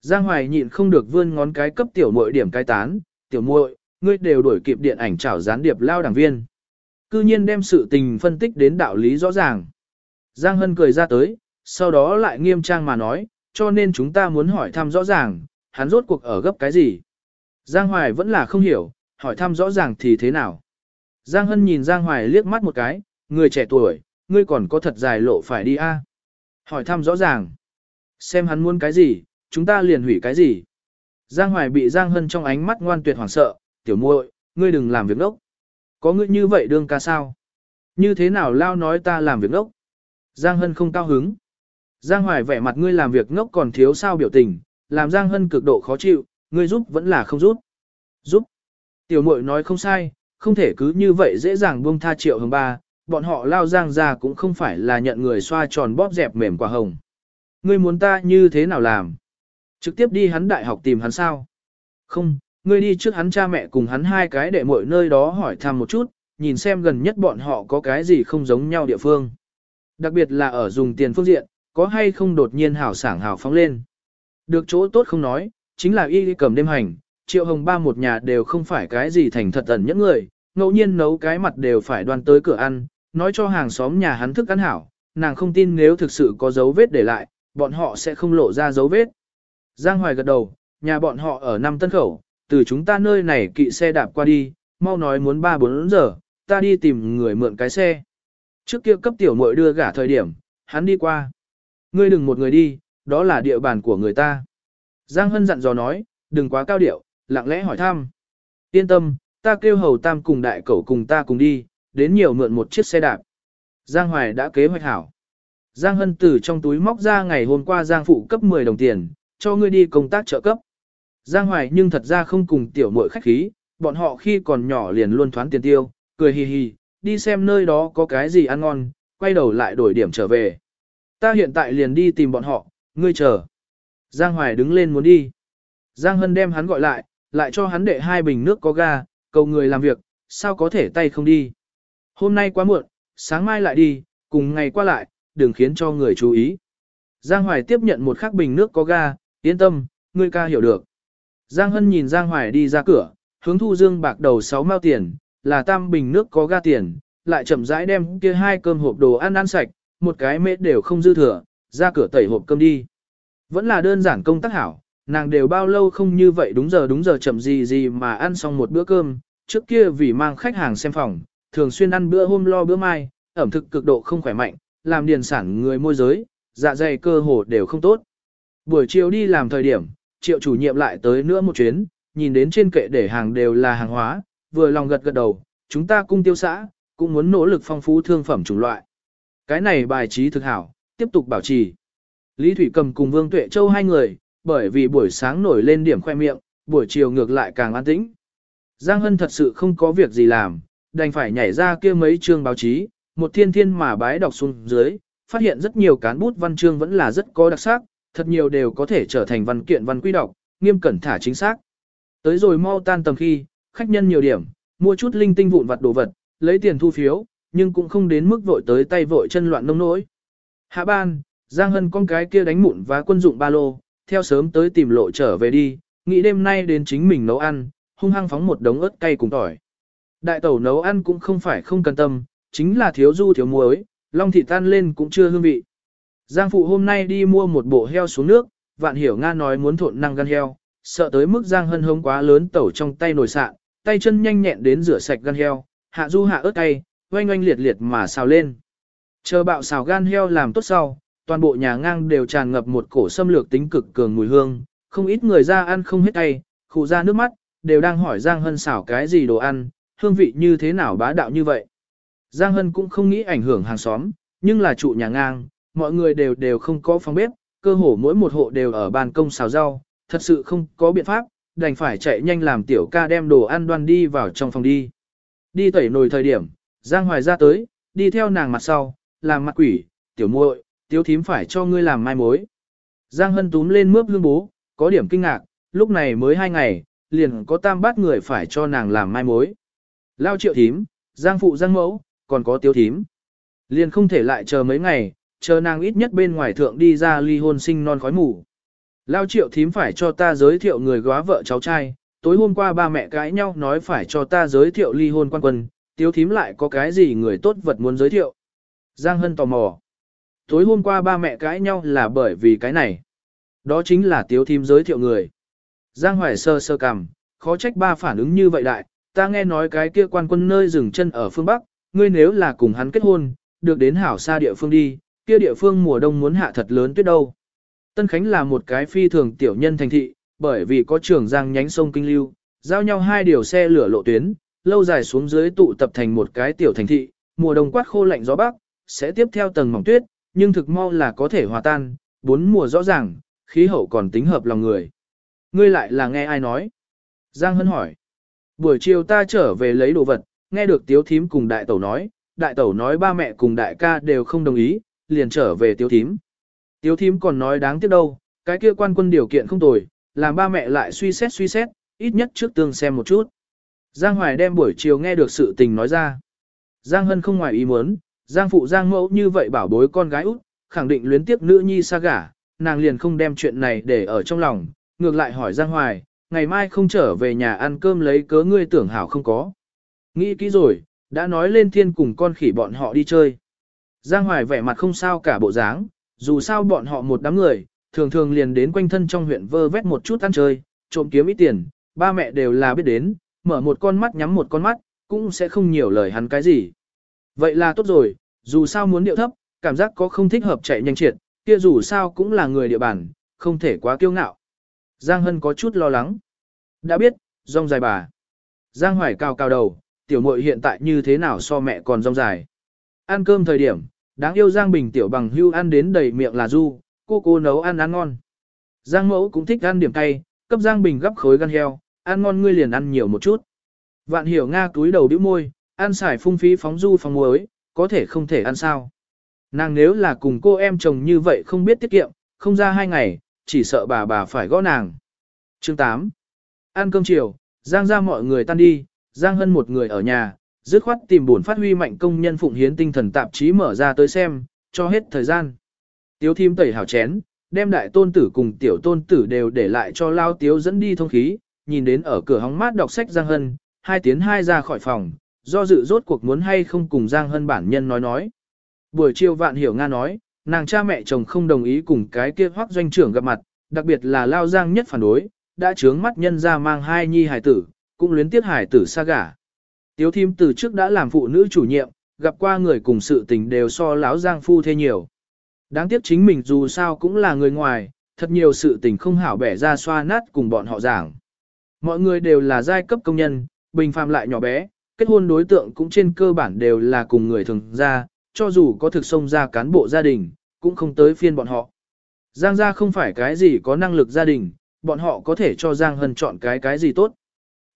Giang Hoài nhịn không được vươn ngón cái cấp tiểu muội điểm cái tán, tiểu muội, ngươi đều đuổi kịp điện ảnh trảo gián điệp lao đảng viên. Cư nhiên đem sự tình phân tích đến đạo lý rõ ràng. Giang Hân cười ra tới, sau đó lại nghiêm trang mà nói, cho nên chúng ta muốn hỏi thăm rõ ràng, hắn rốt cuộc ở gấp cái gì. Giang Hoài vẫn là không hiểu, hỏi thăm rõ ràng thì thế nào. Giang Hân nhìn Giang Hoài liếc mắt một cái, người trẻ tuổi, ngươi còn có thật dài lộ phải đi a. Hỏi thăm rõ ràng. Xem hắn muốn cái gì, chúng ta liền hủy cái gì. Giang Hoài bị Giang Hân trong ánh mắt ngoan tuyệt hoảng sợ, tiểu muội, ngươi đừng làm việc ngốc. Có ngươi như vậy đương ca sao? Như thế nào lao nói ta làm việc ngốc? Giang Hân không cao hứng. Giang Hoài vẻ mặt ngươi làm việc ngốc còn thiếu sao biểu tình, làm Giang Hân cực độ khó chịu, ngươi giúp vẫn là không giúp. Giúp. Tiểu muội nói không sai, không thể cứ như vậy dễ dàng buông tha triệu hồng ba, bọn họ lao Giang ra cũng không phải là nhận người xoa tròn bóp dẹp mềm quả hồng. Ngươi muốn ta như thế nào làm? Trực tiếp đi hắn đại học tìm hắn sao? Không, ngươi đi trước hắn cha mẹ cùng hắn hai cái để mọi nơi đó hỏi thăm một chút, nhìn xem gần nhất bọn họ có cái gì không giống nhau địa phương. Đặc biệt là ở dùng tiền phương diện, có hay không đột nhiên hảo sảng hảo phóng lên. Được chỗ tốt không nói, chính là y cầm đêm hành, triệu hồng ba một nhà đều không phải cái gì thành thật ẩn những người, ngẫu nhiên nấu cái mặt đều phải đoan tới cửa ăn, nói cho hàng xóm nhà hắn thức ăn hảo, nàng không tin nếu thực sự có dấu vết để lại, bọn họ sẽ không lộ ra dấu vết. Giang Hoài gật đầu, nhà bọn họ ở năm tân khẩu, từ chúng ta nơi này kỵ xe đạp qua đi, mau nói muốn 3-4 giờ, ta đi tìm người mượn cái xe. Trước kia cấp tiểu muội đưa gả thời điểm, hắn đi qua. Ngươi đừng một người đi, đó là địa bàn của người ta. Giang Hân dặn dò nói, đừng quá cao điệu, lặng lẽ hỏi thăm. Yên tâm, ta kêu hầu tam cùng đại cẩu cùng ta cùng đi, đến nhiều mượn một chiếc xe đạp. Giang Hoài đã kế hoạch hảo. Giang Hân từ trong túi móc ra ngày hôm qua Giang Phụ cấp 10 đồng tiền, cho ngươi đi công tác trợ cấp. Giang Hoài nhưng thật ra không cùng tiểu muội khách khí, bọn họ khi còn nhỏ liền luôn thoán tiền tiêu, cười hì hì, đi xem nơi đó có cái gì ăn ngon, quay đầu lại đổi điểm trở về. Ta hiện tại liền đi tìm bọn họ, ngươi chờ. Giang Hoài đứng lên muốn đi. Giang Hân đem hắn gọi lại, lại cho hắn đệ hai bình nước có ga, cầu người làm việc, sao có thể tay không đi. Hôm nay quá muộn, sáng mai lại đi, cùng ngày qua lại, đừng khiến cho người chú ý. Giang Hoài tiếp nhận một khắc bình nước có ga, yên tâm, ngươi ca hiểu được. Giang Hân nhìn Giang Hoài đi ra cửa, hướng thu dương bạc đầu 6 mao tiền, là tam bình nước có ga tiền, lại chậm rãi đem kia hai cơm hộp đồ ăn ăn sạch, một cái mết đều không dư thừa, ra cửa tẩy hộp cơm đi. Vẫn là đơn giản công tác hảo, nàng đều bao lâu không như vậy đúng giờ đúng giờ chậm gì gì mà ăn xong một bữa cơm, trước kia vì mang khách hàng xem phòng, thường xuyên ăn bữa hôm lo bữa mai, ẩm thực cực độ không khỏe mạnh, làm điền sản người môi giới, dạ dày cơ hồ đều không tốt. Buổi chiều đi làm thời điểm, triệu chủ nhiệm lại tới nữa một chuyến, nhìn đến trên kệ để hàng đều là hàng hóa, vừa lòng gật gật đầu, chúng ta cung tiêu xã, cũng muốn nỗ lực phong phú thương phẩm chủng loại. Cái này bài trí thực hảo, tiếp tục bảo trì. Lý Thủy Cầm cùng Vương Tuệ Châu hai người, bởi vì buổi sáng nổi lên điểm khoe miệng, buổi chiều ngược lại càng an tĩnh. Giang Hân thật sự không có việc gì làm, đành phải nhảy ra kia mấy chương báo chí, một thiên thiên mà bái đọc xuống dưới, phát hiện rất nhiều cán bút văn chương vẫn là rất có đặc sắc, thật nhiều đều có thể trở thành văn kiện văn quy đọc, nghiêm cẩn thả chính xác. Tới rồi mau tan tầm khi, khách nhân nhiều điểm, mua chút linh tinh vụn vặt đồ vật, lấy tiền thu phiếu, nhưng cũng không đến mức vội tới tay vội chân loạn nông nỗi. Hạ ban, Giang Hân con cái kia đánh mụn và quân dụng ba lô, theo sớm tới tìm lộ trở về đi, nghĩ đêm nay đến chính mình nấu ăn, hung hăng phóng một đống ớt cay cùng tỏi. Đại tẩu nấu ăn cũng không phải không cần tâm, chính là thiếu du thiếu muối, long thịt tan lên cũng chưa hương vị. Giang phụ hôm nay đi mua một bộ heo xuống nước, vạn hiểu Nga nói muốn thộn năng gan heo, sợ tới mức Giang hân hống quá lớn tẩu trong tay nồi sạn, tay chân nhanh nhẹn đến rửa sạch gan heo, hạ du hạ ớt cay, oanh oanh liệt liệt mà xào lên. Chờ bạo xào gan heo làm tốt sau, toàn bộ nhà ngang đều tràn ngập một cổ xâm lược tính cực cường mùi hương, không ít người ra ăn không hết tay, khụ ra nước mắt, đều đang hỏi Giang Hân xảo cái gì đồ ăn, hương vị như thế nào bá đạo như vậy. Giang Hân cũng không nghĩ ảnh hưởng hàng xóm, nhưng là trụ nhà ngang, mọi người đều đều không có phòng bếp, cơ hồ mỗi một hộ đều ở ban công xào rau, thật sự không có biện pháp, đành phải chạy nhanh làm tiểu ca đem đồ ăn đoan đi vào trong phòng đi. Đi tẩy nồi thời điểm, Giang Hoài ra tới, đi theo nàng mặt sau, làm mặt quỷ, tiểu muội, tiếu thím phải cho ngươi làm mai mối. Giang Hân túm lên mướp hương bố, có điểm kinh ngạc, lúc này mới hai ngày, liền có tam bát người phải cho nàng làm mai mối. Lao triệu thím, Giang phụ Giang mẫu, còn có tiếu thím. Liền không thể lại chờ mấy ngày, chờ nàng ít nhất bên ngoài thượng đi ra ly hôn sinh non khói mù. Lao triệu thím phải cho ta giới thiệu người góa vợ cháu trai, tối hôm qua ba mẹ cãi nhau nói phải cho ta giới thiệu ly hôn quan quân, tiếu thím lại có cái gì người tốt vật muốn giới thiệu. Giang Hân tò mò. Tối hôm qua ba mẹ cãi nhau là bởi vì cái này. Đó chính là tiếu thím giới thiệu người. Giang Hoài sơ sơ cằm, khó trách ba phản ứng như vậy đại, ta nghe nói cái kia quan quân nơi dừng chân ở phương Bắc, ngươi nếu là cùng hắn kết hôn, được đến hảo xa địa phương đi, kia địa phương mùa đông muốn hạ thật lớn tuyết đâu. Tân Khánh là một cái phi thường tiểu nhân thành thị, bởi vì có trường giang nhánh sông Kinh Lưu, giao nhau hai điều xe lửa lộ tuyến, lâu dài xuống dưới tụ tập thành một cái tiểu thành thị, mùa đông quát khô lạnh gió bắc, sẽ tiếp theo tầng mỏng tuyết, nhưng thực mau là có thể hòa tan, bốn mùa rõ ràng, khí hậu còn tính hợp lòng người. Ngươi lại là nghe ai nói? Giang Hân hỏi. Buổi chiều ta trở về lấy đồ vật, nghe được tiếu thím cùng đại tẩu nói, đại tẩu nói ba mẹ cùng đại ca đều không đồng ý, liền trở về tiếu thím. Tiếu thím còn nói đáng tiếc đâu, cái kia quan quân điều kiện không tồi, làm ba mẹ lại suy xét suy xét, ít nhất trước tương xem một chút. Giang Hoài đem buổi chiều nghe được sự tình nói ra. Giang Hân không ngoài ý muốn, Giang phụ Giang mẫu như vậy bảo bối con gái út, khẳng định luyến tiếc nữ nhi xa gả, nàng liền không đem chuyện này để ở trong lòng, ngược lại hỏi Giang Hoài, ngày mai không trở về nhà ăn cơm lấy cớ ngươi tưởng hảo không có. Nghĩ kỹ rồi, đã nói lên thiên cùng con khỉ bọn họ đi chơi. Giang Hoài vẻ mặt không sao cả bộ dáng, dù sao bọn họ một đám người, thường thường liền đến quanh thân trong huyện vơ vét một chút ăn chơi, trộm kiếm ít tiền, ba mẹ đều là biết đến, mở một con mắt nhắm một con mắt, cũng sẽ không nhiều lời hắn cái gì. Vậy là tốt rồi, dù sao muốn điệu thấp, cảm giác có không thích hợp chạy nhanh triệt, kia dù sao cũng là người địa bàn, không thể quá kiêu ngạo. Giang Hân có chút lo lắng. Đã biết, rong dài bà. Giang Hoài cao cao đầu, tiểu muội hiện tại như thế nào so mẹ còn rong dài. Ăn cơm thời điểm, đáng yêu Giang Bình tiểu bằng hưu ăn đến đầy miệng là du, cô cô nấu ăn ăn ngon. Giang mẫu cũng thích ăn điểm cay, cấp Giang Bình gấp khối gan heo, ăn ngon ngươi liền ăn nhiều một chút. Vạn hiểu Nga túi đầu bĩu môi, ăn xài phung phí phóng du phóng muối, có thể không thể ăn sao. Nàng nếu là cùng cô em chồng như vậy không biết tiết kiệm, không ra hai ngày, chỉ sợ bà bà phải gõ nàng. Chương 8. Ăn cơm chiều, Giang ra mọi người tan đi, Giang Hân một người ở nhà, dứt khoát tìm buồn phát huy mạnh công nhân phụng hiến tinh thần tạp chí mở ra tới xem, cho hết thời gian. Tiếu thím tẩy hảo chén, đem đại tôn tử cùng tiểu tôn tử đều để lại cho lao tiếu dẫn đi thông khí, nhìn đến ở cửa hóng mát đọc sách Giang Hân, hai tiến hai ra khỏi phòng, do dự rốt cuộc muốn hay không cùng Giang Hân bản nhân nói nói. Buổi chiều vạn hiểu Nga nói, nàng cha mẹ chồng không đồng ý cùng cái kia hoác doanh trưởng gặp mặt, đặc biệt là lao Giang nhất phản đối, đã trướng mắt nhân ra mang hai nhi hải tử, cũng luyến tiếc hải tử xa gả. Tiếu thím từ trước đã làm phụ nữ chủ nhiệm, gặp qua người cùng sự tình đều so láo Giang phu thê nhiều. Đáng tiếc chính mình dù sao cũng là người ngoài, thật nhiều sự tình không hảo bẻ ra xoa nát cùng bọn họ giảng. Mọi người đều là giai cấp công nhân, bình phàm lại nhỏ bé, kết hôn đối tượng cũng trên cơ bản đều là cùng người thường ra, cho dù có thực xông ra cán bộ gia đình, cũng không tới phiên bọn họ. Giang gia không phải cái gì có năng lực gia đình, bọn họ có thể cho Giang Hân chọn cái cái gì tốt.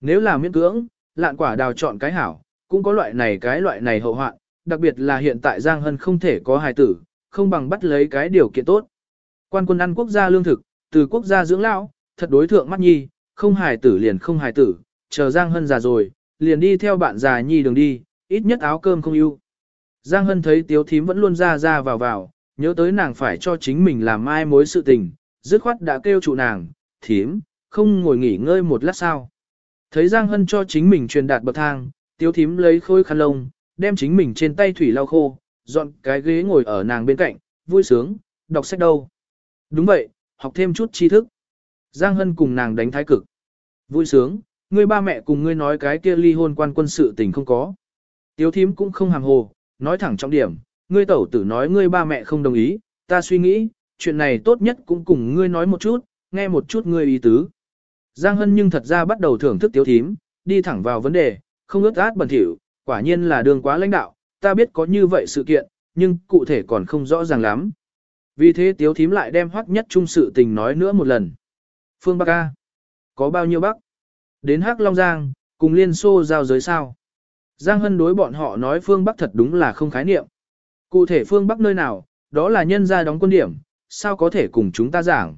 Nếu là miễn cưỡng, lạn quả đào chọn cái hảo, cũng có loại này cái loại này hậu hoạn, đặc biệt là hiện tại Giang Hân không thể có hài tử, không bằng bắt lấy cái điều kiện tốt. Quan quân ăn quốc gia lương thực, từ quốc gia dưỡng lão, thật đối thượng mắt nhi, không hài tử liền không hài tử, chờ Giang Hân già rồi, liền đi theo bạn già nhi đường đi, ít nhất áo cơm không ưu. Giang Hân thấy tiếu thím vẫn luôn ra ra vào vào, nhớ tới nàng phải cho chính mình làm mai mối sự tình, dứt khoát đã kêu trụ nàng, thím, không ngồi nghỉ ngơi một lát sao. Thấy Giang Hân cho chính mình truyền đạt bậc thang, tiếu thím lấy khôi khăn lông, đem chính mình trên tay thủy lau khô, dọn cái ghế ngồi ở nàng bên cạnh, vui sướng, đọc sách đâu. Đúng vậy, học thêm chút tri thức. Giang Hân cùng nàng đánh thái cực. Vui sướng, ngươi ba mẹ cùng ngươi nói cái kia ly hôn quan quân sự tình không có. Tiếu thím cũng không hàng hồ, nói thẳng trọng điểm, ngươi tẩu tử nói ngươi ba mẹ không đồng ý, ta suy nghĩ, chuyện này tốt nhất cũng cùng ngươi nói một chút, nghe một chút ngươi ý tứ. Giang Hân nhưng thật ra bắt đầu thưởng thức tiếu thím, đi thẳng vào vấn đề, không ướt át bẩn thỉu, quả nhiên là đường quá lãnh đạo, ta biết có như vậy sự kiện, nhưng cụ thể còn không rõ ràng lắm. Vì thế tiếu thím lại đem hoắc nhất trung sự tình nói nữa một lần. Phương Bắc A. Có bao nhiêu Bắc? Đến Hắc Long Giang, cùng Liên Xô giao giới sao? Giang Hân đối bọn họ nói phương Bắc thật đúng là không khái niệm. Cụ thể phương Bắc nơi nào, đó là nhân gia đóng quân điểm, sao có thể cùng chúng ta giảng.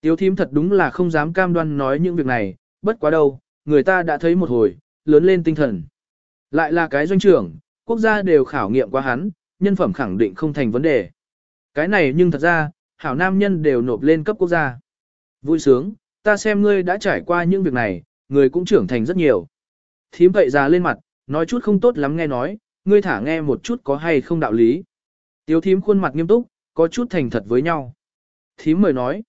Tiếu thím thật đúng là không dám cam đoan nói những việc này, bất quá đâu, người ta đã thấy một hồi, lớn lên tinh thần. Lại là cái doanh trưởng, quốc gia đều khảo nghiệm qua hắn, nhân phẩm khẳng định không thành vấn đề. Cái này nhưng thật ra, hảo nam nhân đều nộp lên cấp quốc gia. Vui sướng, ta xem ngươi đã trải qua những việc này, người cũng trưởng thành rất nhiều. Thím vậy già lên mặt, nói chút không tốt lắm nghe nói, ngươi thả nghe một chút có hay không đạo lý. Tiếu thím khuôn mặt nghiêm túc, có chút thành thật với nhau. Thím mời nói.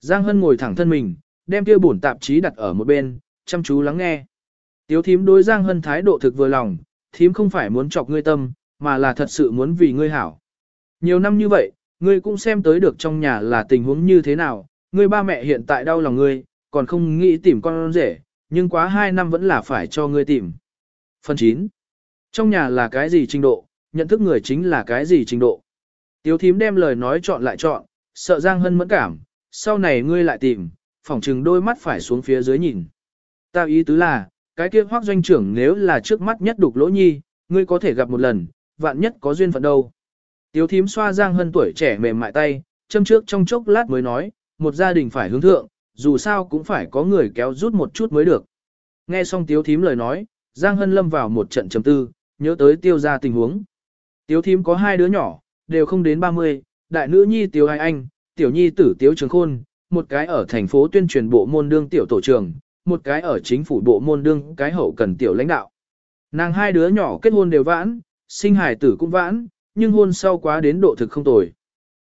Giang Hân ngồi thẳng thân mình, đem kia bổn tạp chí đặt ở một bên, chăm chú lắng nghe. Tiếu thím đối Giang Hân thái độ thực vừa lòng, thím không phải muốn chọc ngươi tâm, mà là thật sự muốn vì ngươi hảo. Nhiều năm như vậy, ngươi cũng xem tới được trong nhà là tình huống như thế nào, ngươi ba mẹ hiện tại đau lòng ngươi, còn không nghĩ tìm con rể, nhưng quá hai năm vẫn là phải cho ngươi tìm. Phần 9. Trong nhà là cái gì trình độ, nhận thức người chính là cái gì trình độ. Tiếu thím đem lời nói chọn lại chọn, sợ Giang Hân mẫn cảm, sau này ngươi lại tìm, phỏng chừng đôi mắt phải xuống phía dưới nhìn. Ta ý tứ là, cái kia hoác doanh trưởng nếu là trước mắt nhất đục lỗ nhi, ngươi có thể gặp một lần, vạn nhất có duyên phận đâu. Tiếu thím xoa Giang Hân tuổi trẻ mềm mại tay, châm trước trong chốc lát mới nói, một gia đình phải hướng thượng, dù sao cũng phải có người kéo rút một chút mới được. Nghe xong tiếu thím lời nói, Giang Hân lâm vào một trận chấm tư, nhớ tới tiêu ra tình huống. Tiếu thím có hai đứa nhỏ, đều không đến 30, đại nữ nhi Tiếu Ai Anh, tiểu nhi tử Tiếu Trường Khôn, một cái ở thành phố tuyên truyền bộ môn đương tiểu tổ trưởng, một cái ở chính phủ bộ môn đương cái hậu cần tiểu lãnh đạo. Nàng hai đứa nhỏ kết hôn đều vãn, sinh hài tử cũng vãn, nhưng hôn sau quá đến độ thực không tồi.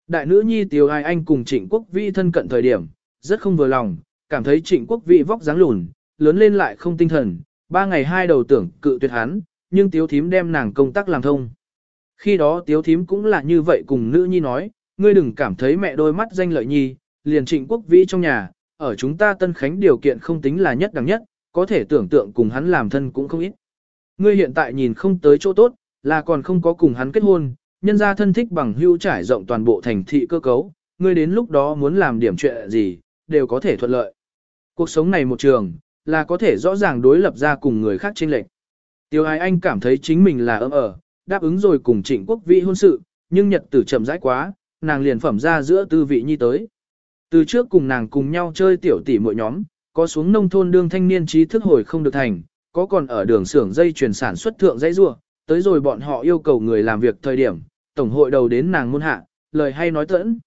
Đại nữ nhi Tiếu Ai Anh cùng Trịnh Quốc Vi thân cận thời điểm, rất không vừa lòng, cảm thấy Trịnh Quốc Vĩ vóc dáng lùn, lớn lên lại không tinh thần, ba ngày hai đầu tưởng cự tuyệt hắn, nhưng tiếu thím đem nàng công tác làm thông. Khi đó tiếu thím cũng là như vậy cùng nữ nhi nói, ngươi đừng cảm thấy mẹ đôi mắt danh lợi nhi, liền trịnh quốc vĩ trong nhà, ở chúng ta Tân Khánh điều kiện không tính là nhất đẳng nhất, có thể tưởng tượng cùng hắn làm thân cũng không ít. Ngươi hiện tại nhìn không tới chỗ tốt, là còn không có cùng hắn kết hôn, nhân gia thân thích bằng hưu trải rộng toàn bộ thành thị cơ cấu, ngươi đến lúc đó muốn làm điểm chuyện gì, đều có thể thuận lợi. Cuộc sống này một trường, là có thể rõ ràng đối lập ra cùng người khác chênh lệch. Tiêu Ái Anh cảm thấy chính mình là ấm ở, đáp ứng rồi cùng trịnh quốc vị hôn sự, nhưng nhật tử chậm rãi quá, nàng liền phẩm ra giữa tư vị nhi tới. Từ trước cùng nàng cùng nhau chơi tiểu tỷ mỗi nhóm, có xuống nông thôn đương thanh niên trí thức hồi không được thành, có còn ở đường xưởng dây chuyển sản xuất thượng dây rua, tới rồi bọn họ yêu cầu người làm việc thời điểm, tổng hội đầu đến nàng môn hạ, lời hay nói tẫn.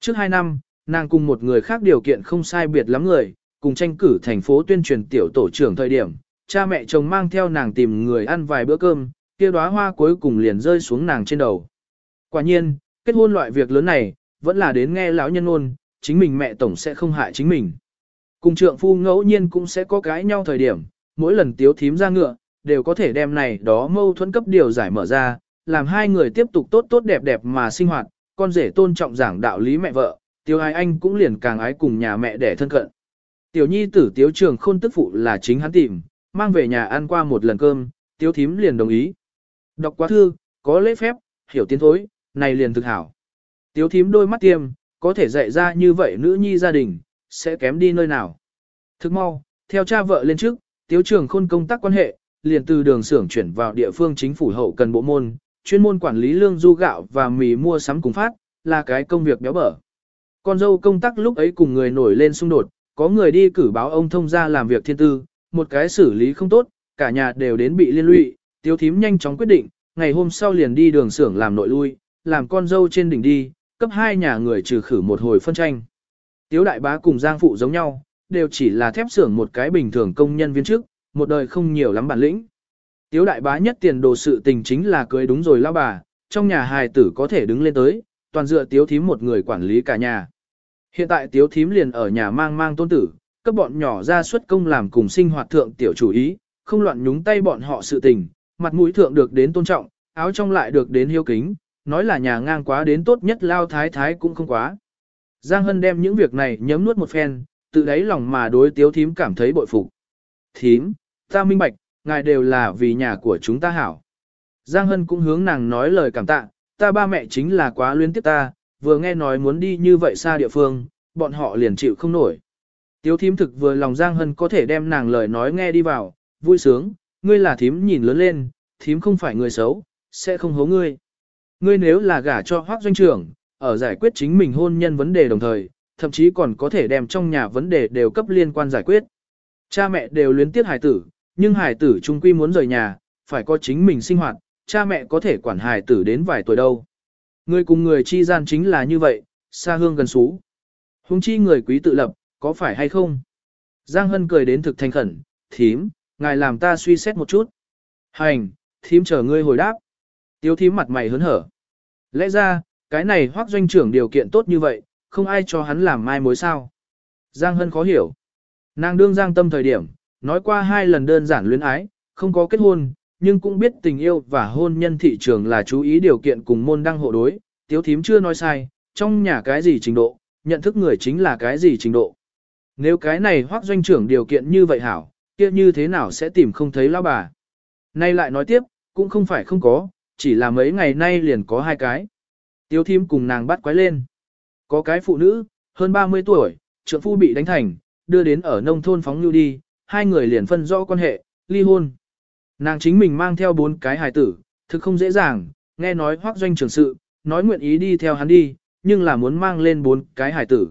Trước hai năm, nàng cùng một người khác điều kiện không sai biệt lắm người, cùng tranh cử thành phố tuyên truyền tiểu tổ trưởng thời điểm, cha mẹ chồng mang theo nàng tìm người ăn vài bữa cơm, kia đóa hoa cuối cùng liền rơi xuống nàng trên đầu. Quả nhiên, kết hôn loại việc lớn này, vẫn là đến nghe lão nhân ôn, chính mình mẹ tổng sẽ không hại chính mình. Cùng trượng phu ngẫu nhiên cũng sẽ có cái nhau thời điểm, mỗi lần tiếu thím ra ngựa, đều có thể đem này đó mâu thuẫn cấp điều giải mở ra, làm hai người tiếp tục tốt tốt đẹp đẹp mà sinh hoạt, con rể tôn trọng giảng đạo lý mẹ vợ, tiêu ai anh cũng liền càng ái cùng nhà mẹ để thân cận. Tiểu nhi tử tiếu trường khôn tức phụ là chính hắn tìm, mang về nhà ăn qua một lần cơm, tiếu thím liền đồng ý. Đọc quá thư, có lễ phép, hiểu tiến thối, này liền thực hảo. Tiếu thím đôi mắt tiêm, có thể dạy ra như vậy nữ nhi gia đình, sẽ kém đi nơi nào. Thức mau, theo cha vợ lên trước, tiếu trường khôn công tác quan hệ, liền từ đường xưởng chuyển vào địa phương chính phủ hậu cần bộ môn, chuyên môn quản lý lương du gạo và mì mua sắm cùng phát, là cái công việc béo bở. Con dâu công tác lúc ấy cùng người nổi lên xung đột, có người đi cử báo ông thông ra làm việc thiên tư, một cái xử lý không tốt, cả nhà đều đến bị liên lụy, tiếu thím nhanh chóng quyết định, ngày hôm sau liền đi đường xưởng làm nội lui, làm con dâu trên đỉnh đi, cấp hai nhà người trừ khử một hồi phân tranh. Tiếu đại bá cùng Giang phụ giống nhau, đều chỉ là thép xưởng một cái bình thường công nhân viên chức, một đời không nhiều lắm bản lĩnh. Tiếu đại bá nhất tiền đồ sự tình chính là cưới đúng rồi lao bà, trong nhà hài tử có thể đứng lên tới, toàn dựa tiếu thím một người quản lý cả nhà. Hiện tại tiếu thím liền ở nhà mang mang tôn tử, các bọn nhỏ ra xuất công làm cùng sinh hoạt thượng tiểu chủ ý, không loạn nhúng tay bọn họ sự tình, mặt mũi thượng được đến tôn trọng, áo trong lại được đến hiếu kính, nói là nhà ngang quá đến tốt nhất lao thái thái cũng không quá. Giang Hân đem những việc này nhấm nuốt một phen, tự đáy lòng mà đối tiếu thím cảm thấy bội phục. Thím, ta minh bạch, ngài đều là vì nhà của chúng ta hảo. Giang Hân cũng hướng nàng nói lời cảm tạ, ta ba mẹ chính là quá luyến tiếc ta, vừa nghe nói muốn đi như vậy xa địa phương, bọn họ liền chịu không nổi. Tiếu thím thực vừa lòng Giang Hân có thể đem nàng lời nói nghe đi vào, vui sướng, ngươi là thím nhìn lớn lên, thím không phải người xấu, sẽ không hố ngươi. Ngươi nếu là gả cho hoác doanh trưởng, ở giải quyết chính mình hôn nhân vấn đề đồng thời, thậm chí còn có thể đem trong nhà vấn đề đều cấp liên quan giải quyết. Cha mẹ đều luyến tiếc hài tử, nhưng hài tử trung quy muốn rời nhà, phải có chính mình sinh hoạt, cha mẹ có thể quản hài tử đến vài tuổi đâu. Người cùng người chi gian chính là như vậy, xa hương gần xú. Hùng chi người quý tự lập, có phải hay không? Giang Hân cười đến thực thành khẩn, thím, ngài làm ta suy xét một chút. Hành, thím chờ ngươi hồi đáp. Tiếu thím mặt mày hớn hở. Lẽ ra, cái này hoác doanh trưởng điều kiện tốt như vậy, không ai cho hắn làm mai mối sao. Giang Hân khó hiểu. Nàng đương giang tâm thời điểm, nói qua hai lần đơn giản luyến ái, không có kết hôn, nhưng cũng biết tình yêu và hôn nhân thị trường là chú ý điều kiện cùng môn đăng hộ đối. Tiếu thím chưa nói sai, trong nhà cái gì trình độ, nhận thức người chính là cái gì trình độ. Nếu cái này hoác doanh trưởng điều kiện như vậy hảo, kia như thế nào sẽ tìm không thấy lão bà. Nay lại nói tiếp, cũng không phải không có, chỉ là mấy ngày nay liền có hai cái. Tiếu thím cùng nàng bắt quái lên. Có cái phụ nữ, hơn 30 tuổi, trượng phu bị đánh thành, đưa đến ở nông thôn phóng lưu đi, hai người liền phân rõ quan hệ, ly hôn. Nàng chính mình mang theo bốn cái hài tử, thực không dễ dàng, nghe nói hoác doanh trưởng sự, nói nguyện ý đi theo hắn đi, nhưng là muốn mang lên bốn cái hài tử.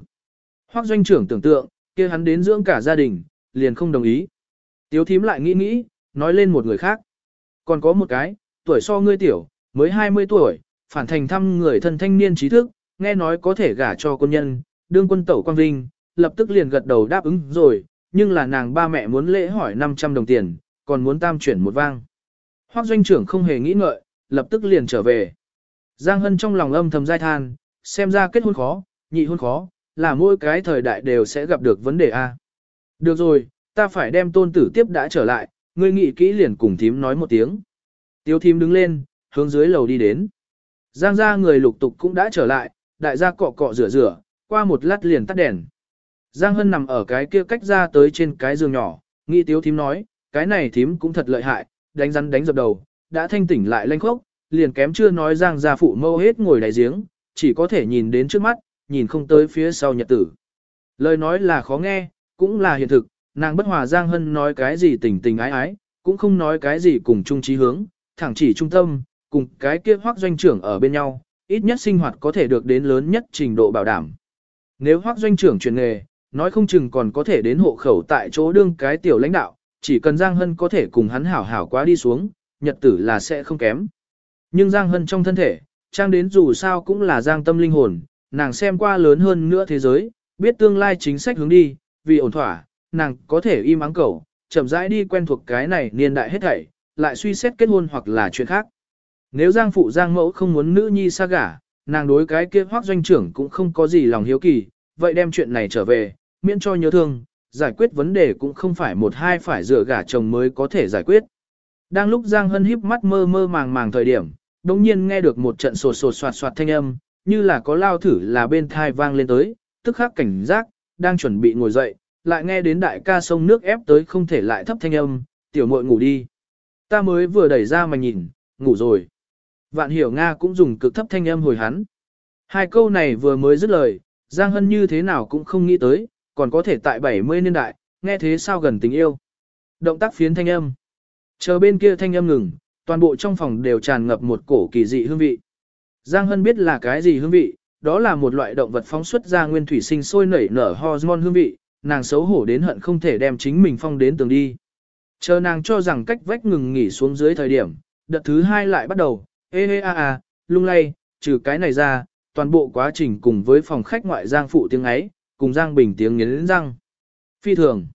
Hoác doanh trưởng tưởng tượng, kia hắn đến dưỡng cả gia đình, liền không đồng ý. Tiếu thím lại nghĩ nghĩ, nói lên một người khác. Còn có một cái, tuổi so ngươi tiểu, mới 20 tuổi, phản thành thăm người thân thanh niên trí thức, nghe nói có thể gả cho quân nhân, đương quân tẩu quang vinh, lập tức liền gật đầu đáp ứng rồi, nhưng là nàng ba mẹ muốn lễ hỏi 500 đồng tiền, còn muốn tam chuyển một vang. Hoác doanh trưởng không hề nghĩ ngợi, lập tức liền trở về. Giang Hân trong lòng âm thầm dai than, xem ra kết hôn khó, nhị hôn khó, là mỗi cái thời đại đều sẽ gặp được vấn đề A. Được rồi, ta phải đem tôn tử tiếp đã trở lại, ngươi nghĩ kỹ liền cùng thím nói một tiếng. tiếu thím đứng lên, hướng dưới lầu đi đến. Giang gia người lục tục cũng đã trở lại, đại gia cọ cọ rửa rửa, qua một lát liền tắt đèn. Giang Hân nằm ở cái kia cách ra tới trên cái giường nhỏ, nghĩ tiếu thím nói, cái này thím cũng thật lợi hại, đánh rắn đánh dập đầu, đã thanh tỉnh lại lanh khốc, liền kém chưa nói Giang gia phụ mâu hết ngồi đại giếng, chỉ có thể nhìn đến trước mắt, nhìn không tới phía sau nhật tử. Lời nói là khó nghe, cũng là hiện thực, nàng bất hòa Giang Hân nói cái gì tình tình ái ái, cũng không nói cái gì cùng chung trí hướng, thẳng chỉ trung tâm, cùng cái kia hoác doanh trưởng ở bên nhau, ít nhất sinh hoạt có thể được đến lớn nhất trình độ bảo đảm. Nếu hoác doanh trưởng chuyển nghề, nói không chừng còn có thể đến hộ khẩu tại chỗ đương cái tiểu lãnh đạo, chỉ cần Giang Hân có thể cùng hắn hảo hảo quá đi xuống, nhật tử là sẽ không kém. Nhưng Giang Hân trong thân thể, trang đến dù sao cũng là Giang tâm linh hồn, nàng xem qua lớn hơn nữa thế giới, biết tương lai chính sách hướng đi, vì ổn thỏa, nàng có thể im ắng cầu, chậm rãi đi quen thuộc cái này niên đại hết thảy, lại suy xét kết hôn hoặc là chuyện khác. Nếu Giang phụ Giang mẫu không muốn nữ nhi xa gả, nàng đối cái kia hoác doanh trưởng cũng không có gì lòng hiếu kỳ, vậy đem chuyện này trở về, miễn cho nhớ thương, giải quyết vấn đề cũng không phải một hai phải dựa gả chồng mới có thể giải quyết. Đang lúc Giang Hân híp mắt mơ mơ màng màng thời điểm, đồng nhiên nghe được một trận sột sột soạt soạt thanh âm, như là có lao thử là bên thai vang lên tới, tức khắc cảnh giác, đang chuẩn bị ngồi dậy, lại nghe đến đại ca sông nước ép tới không thể lại thấp thanh âm, tiểu muội ngủ đi. Ta mới vừa đẩy ra mà nhìn, ngủ rồi. Vạn hiểu Nga cũng dùng cực thấp thanh âm hồi hắn. Hai câu này vừa mới dứt lời, Giang Hân như thế nào cũng không nghĩ tới, còn có thể tại 70 niên đại, nghe thế sao gần tình yêu. Động tác phiến thanh âm. Chờ bên kia thanh âm ngừng, toàn bộ trong phòng đều tràn ngập một cổ kỳ dị hương vị. Giang Hân biết là cái gì hương vị, đó là một loại động vật phóng xuất ra nguyên thủy sinh sôi nảy nở hormone hương vị, nàng xấu hổ đến hận không thể đem chính mình phong đến tường đi. Chờ nàng cho rằng cách vách ngừng nghỉ xuống dưới thời điểm, đợt thứ hai lại bắt đầu, ê ê a a, lung lay, trừ cái này ra, toàn bộ quá trình cùng với phòng khách ngoại Giang phụ tiếng ấy, cùng Giang Bình tiếng nghiến răng. Phi thường,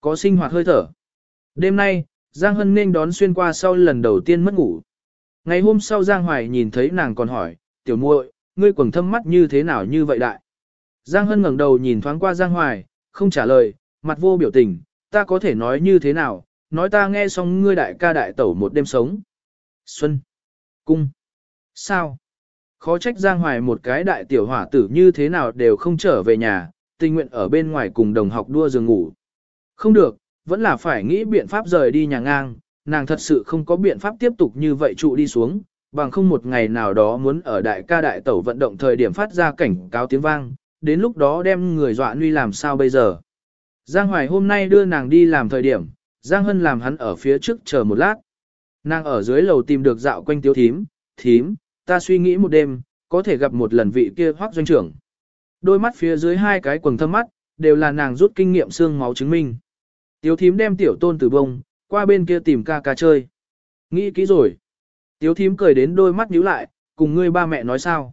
có sinh hoạt hơi thở. Đêm nay, Giang Hân nên đón xuyên qua sau lần đầu tiên mất ngủ. Ngày hôm sau Giang Hoài nhìn thấy nàng còn hỏi, tiểu muội, ngươi quầng thâm mắt như thế nào như vậy đại. Giang Hân ngẩng đầu nhìn thoáng qua Giang Hoài, không trả lời, mặt vô biểu tình, ta có thể nói như thế nào, nói ta nghe xong ngươi đại ca đại tẩu một đêm sống. Xuân. Cung. Sao? Khó trách Giang Hoài một cái đại tiểu hỏa tử như thế nào đều không trở về nhà, tình nguyện ở bên ngoài cùng đồng học đua giường ngủ. Không được, vẫn là phải nghĩ biện pháp rời đi nhà ngang, nàng thật sự không có biện pháp tiếp tục như vậy trụ đi xuống, bằng không một ngày nào đó muốn ở đại ca đại tẩu vận động thời điểm phát ra cảnh cáo tiếng vang, đến lúc đó đem người dọa nuy làm sao bây giờ. Giang Hoài hôm nay đưa nàng đi làm thời điểm, Giang Hân làm hắn ở phía trước chờ một lát. Nàng ở dưới lầu tìm được dạo quanh tiếu thím, thím, ta suy nghĩ một đêm, có thể gặp một lần vị kia hoác doanh trưởng. Đôi mắt phía dưới hai cái quần thâm mắt, đều là nàng rút kinh nghiệm xương máu chứng minh. Tiếu thím đem tiểu tôn từ bông, qua bên kia tìm ca ca chơi. Nghĩ kỹ rồi. Tiếu thím cười đến đôi mắt nhíu lại, cùng ngươi ba mẹ nói sao?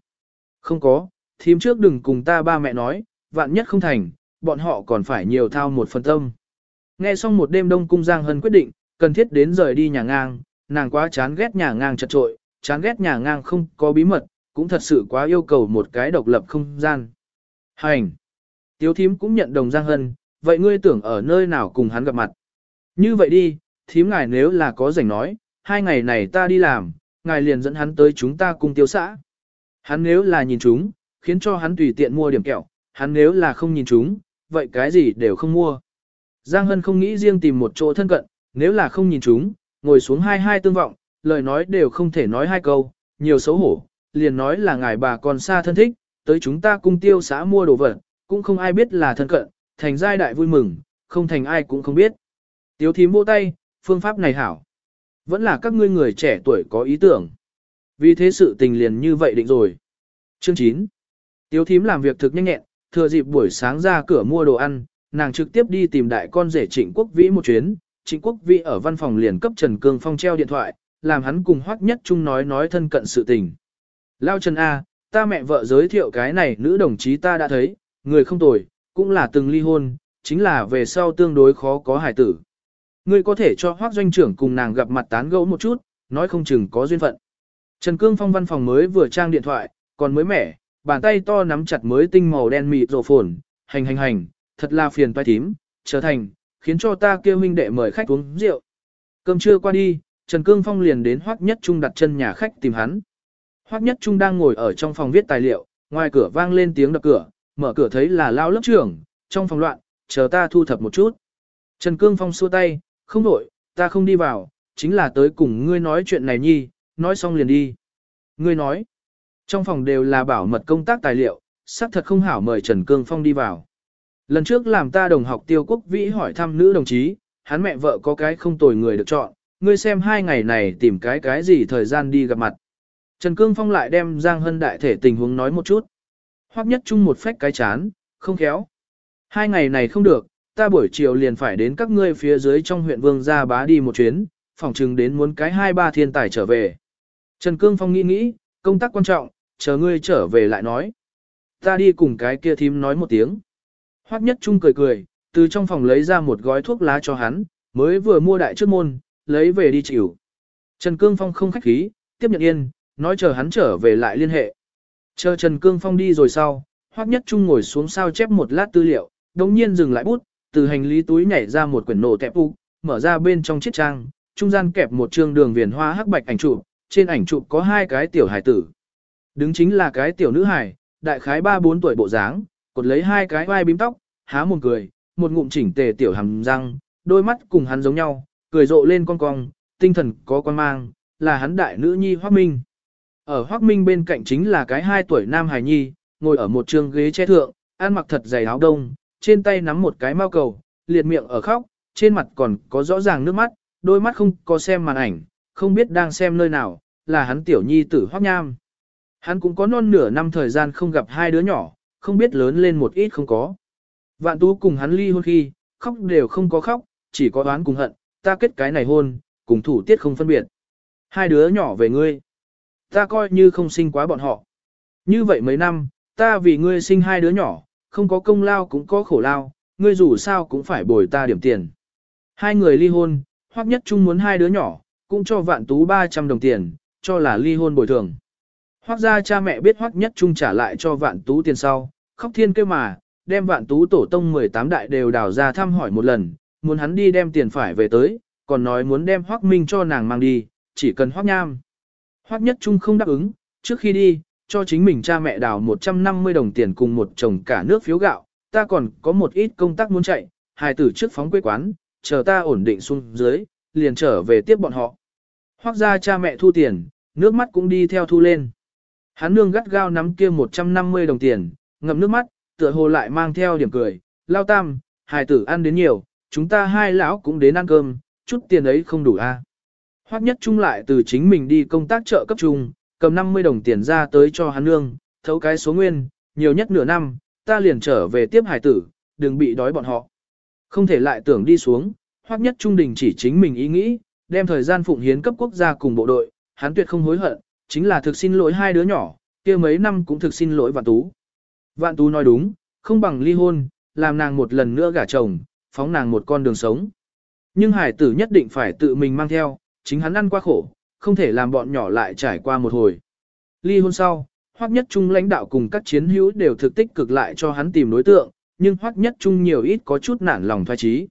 Không có, thím trước đừng cùng ta ba mẹ nói, vạn nhất không thành, bọn họ còn phải nhiều thao một phần tâm. Nghe xong một đêm đông cung Giang Hân quyết định, cần thiết đến rời đi nhà ngang, nàng quá chán ghét nhà ngang chật trội, chán ghét nhà ngang không có bí mật, cũng thật sự quá yêu cầu một cái độc lập không gian. Hành! Tiếu thím cũng nhận đồng Giang Hân, vậy ngươi tưởng ở nơi nào cùng hắn gặp mặt? Như vậy đi, thím ngài nếu là có rảnh nói, hai ngày này ta đi làm, ngài liền dẫn hắn tới chúng ta cùng tiêu xã. Hắn nếu là nhìn chúng, khiến cho hắn tùy tiện mua điểm kẹo, hắn nếu là không nhìn chúng, vậy cái gì đều không mua. Giang Hân không nghĩ riêng tìm một chỗ thân cận, nếu là không nhìn chúng, ngồi xuống hai hai tương vọng, lời nói đều không thể nói hai câu, nhiều xấu hổ, liền nói là ngài bà còn xa thân thích, tới chúng ta cung tiêu xã mua đồ vật, cũng không ai biết là thân cận, thành giai đại vui mừng, không thành ai cũng không biết. Tiếu thím vỗ tay, phương pháp này hảo. Vẫn là các ngươi người trẻ tuổi có ý tưởng. Vì thế sự tình liền như vậy định rồi. Chương 9. Tiếu thím làm việc thực nhanh nhẹn, thừa dịp buổi sáng ra cửa mua đồ ăn, nàng trực tiếp đi tìm đại con rể Trịnh Quốc Vĩ một chuyến. Trịnh Quốc Vĩ ở văn phòng liền cấp Trần Cương Phong treo điện thoại, làm hắn cùng Hoắc Nhất Trung nói nói thân cận sự tình. Lao Trần A, ta mẹ vợ giới thiệu cái này nữ đồng chí ta đã thấy, người không tồi, cũng là từng ly hôn, chính là về sau tương đối khó có hải tử. Ngươi có thể cho Hoắc doanh trưởng cùng nàng gặp mặt tán gẫu một chút, nói không chừng có duyên phận. Trần Cương Phong văn phòng mới vừa trang điện thoại, còn mới mẻ, bàn tay to nắm chặt mới tinh màu đen mịt rổ phồn, hành hành hành, thật là phiền toái thím, trở thành, khiến cho ta kêu huynh đệ mời khách uống rượu. Cơm trưa qua đi, Trần Cương Phong liền đến Hoắc Nhất Trung đặt chân nhà khách tìm hắn. Hoắc Nhất Trung đang ngồi ở trong phòng viết tài liệu, Ngoài cửa vang lên tiếng đập cửa, mở cửa thấy là lao lớp trưởng, trong phòng loạn, chờ ta thu thập một chút. Trần Cương Phong xua tay, không đổi, ta không đi vào, chính là tới cùng ngươi nói chuyện này nhi, nói xong liền đi. Ngươi nói, trong phòng đều là bảo mật công tác tài liệu, xác thật không hảo mời Trần Cương Phong đi vào. Lần trước làm ta đồng học tiêu quốc vĩ hỏi thăm nữ đồng chí, hắn mẹ vợ có cái không tồi người được chọn, ngươi xem hai ngày này tìm cái cái gì thời gian đi gặp mặt. Trần Cương Phong lại đem Giang Hân đại thể tình huống nói một chút. Hoắc nhất chung một phách cái chán, không khéo. Hai ngày này không được, ta buổi chiều liền phải đến các ngươi phía dưới trong huyện Vương Gia Bá đi một chuyến, phòng chừng đến muốn cái hai ba thiên tài trở về. Trần Cương Phong nghĩ nghĩ, công tác quan trọng, chờ ngươi trở về lại nói. Ta đi cùng cái kia thím nói một tiếng. Hoắc nhất trung cười cười, từ trong phòng lấy ra một gói thuốc lá cho hắn, mới vừa mua đại trước môn, lấy về đi chịu. Trần Cương Phong không khách khí, tiếp nhận yên, nói chờ hắn trở về lại liên hệ. Chờ Trần Cương Phong đi rồi sau, Hoắc Nhất Trung ngồi xuống sao chép một lát tư liệu, đống nhiên dừng lại bút, từ hành lý túi nhảy ra một quyển nổ tẹp u mở ra bên trong chiếc trang, trung gian kẹp một trương đường viền hoa hắc bạch ảnh chụp, trên ảnh chụp có hai cái tiểu hải tử. Đứng chính là cái tiểu nữ hải, đại khái 3-4 tuổi bộ dáng, cột lấy hai cái vai bím tóc, há một cười, một ngụm chỉnh tề tiểu hàm răng, đôi mắt cùng hắn giống nhau, cười rộ lên con cong, tinh thần có quan mang, là hắn đại nữ nhi Hoắc Minh. Ở Hoắc Minh bên cạnh chính là cái hai tuổi nam hài nhi, ngồi ở một trường ghế che thượng, ăn mặc thật dày áo đông, trên tay nắm một cái mao cầu, liệt miệng ở khóc, trên mặt còn có rõ ràng nước mắt, đôi mắt không có xem màn ảnh, không biết đang xem nơi nào, là hắn tiểu nhi tử Hoắc Nham. Hắn cũng có non nửa năm thời gian không gặp hai đứa nhỏ, không biết lớn lên một ít không có. Vạn tú cùng hắn ly hôn khi, khóc đều không có khóc, chỉ có đoán cùng hận, ta kết cái này hôn, cùng thủ tiết không phân biệt. Hai đứa nhỏ về ngươi. Ta coi như không sinh quá bọn họ. Như vậy mấy năm, ta vì ngươi sinh hai đứa nhỏ, không có công lao cũng có khổ lao, ngươi dù sao cũng phải bồi ta điểm tiền. Hai người ly hôn, hoặc nhất chung muốn hai đứa nhỏ, cũng cho vạn tú 300 đồng tiền, cho là ly hôn bồi thường. Hoác ra cha mẹ biết hoác nhất trung trả lại cho vạn tú tiền sau, khóc thiên kêu mà, đem vạn tú tổ tông 18 đại đều đào ra thăm hỏi một lần, muốn hắn đi đem tiền phải về tới, còn nói muốn đem hoác minh cho nàng mang đi, chỉ cần hoác nham. Hoác nhất trung không đáp ứng, trước khi đi, cho chính mình cha mẹ đào 150 đồng tiền cùng một chồng cả nước phiếu gạo, ta còn có một ít công tác muốn chạy, hài tử trước phóng quê quán, chờ ta ổn định xuống dưới, liền trở về tiếp bọn họ. Hoác ra cha mẹ thu tiền, nước mắt cũng đi theo thu lên. Hắn nương gắt gao nắm kia 150 đồng tiền, ngậm nước mắt, tựa hồ lại mang theo điểm cười, lao tam, hài tử ăn đến nhiều, chúng ta hai lão cũng đến ăn cơm, chút tiền ấy không đủ a. À. Hoắc nhất trung lại từ chính mình đi công tác chợ cấp trung, cầm 50 đồng tiền ra tới cho hắn nương, thấu cái số nguyên, nhiều nhất nửa năm, ta liền trở về tiếp hải tử, đừng bị đói bọn họ. Không thể lại tưởng đi xuống, Hoắc nhất trung đình chỉ chính mình ý nghĩ, đem thời gian phụng hiến cấp quốc gia cùng bộ đội, hắn tuyệt không hối hận, chính là thực xin lỗi hai đứa nhỏ, kia mấy năm cũng thực xin lỗi Vạn Tú. Vạn Tú nói đúng, không bằng ly hôn, làm nàng một lần nữa gả chồng, phóng nàng một con đường sống. Nhưng hải tử nhất định phải tự mình mang theo, chính hắn ăn qua khổ, không thể làm bọn nhỏ lại trải qua một hồi. Ly hôn sau, Hoắc Nhất Trung lãnh đạo cùng các chiến hữu đều thực tích cực lại cho hắn tìm đối tượng, nhưng Hoắc Nhất Trung nhiều ít có chút nản lòng thoái trí.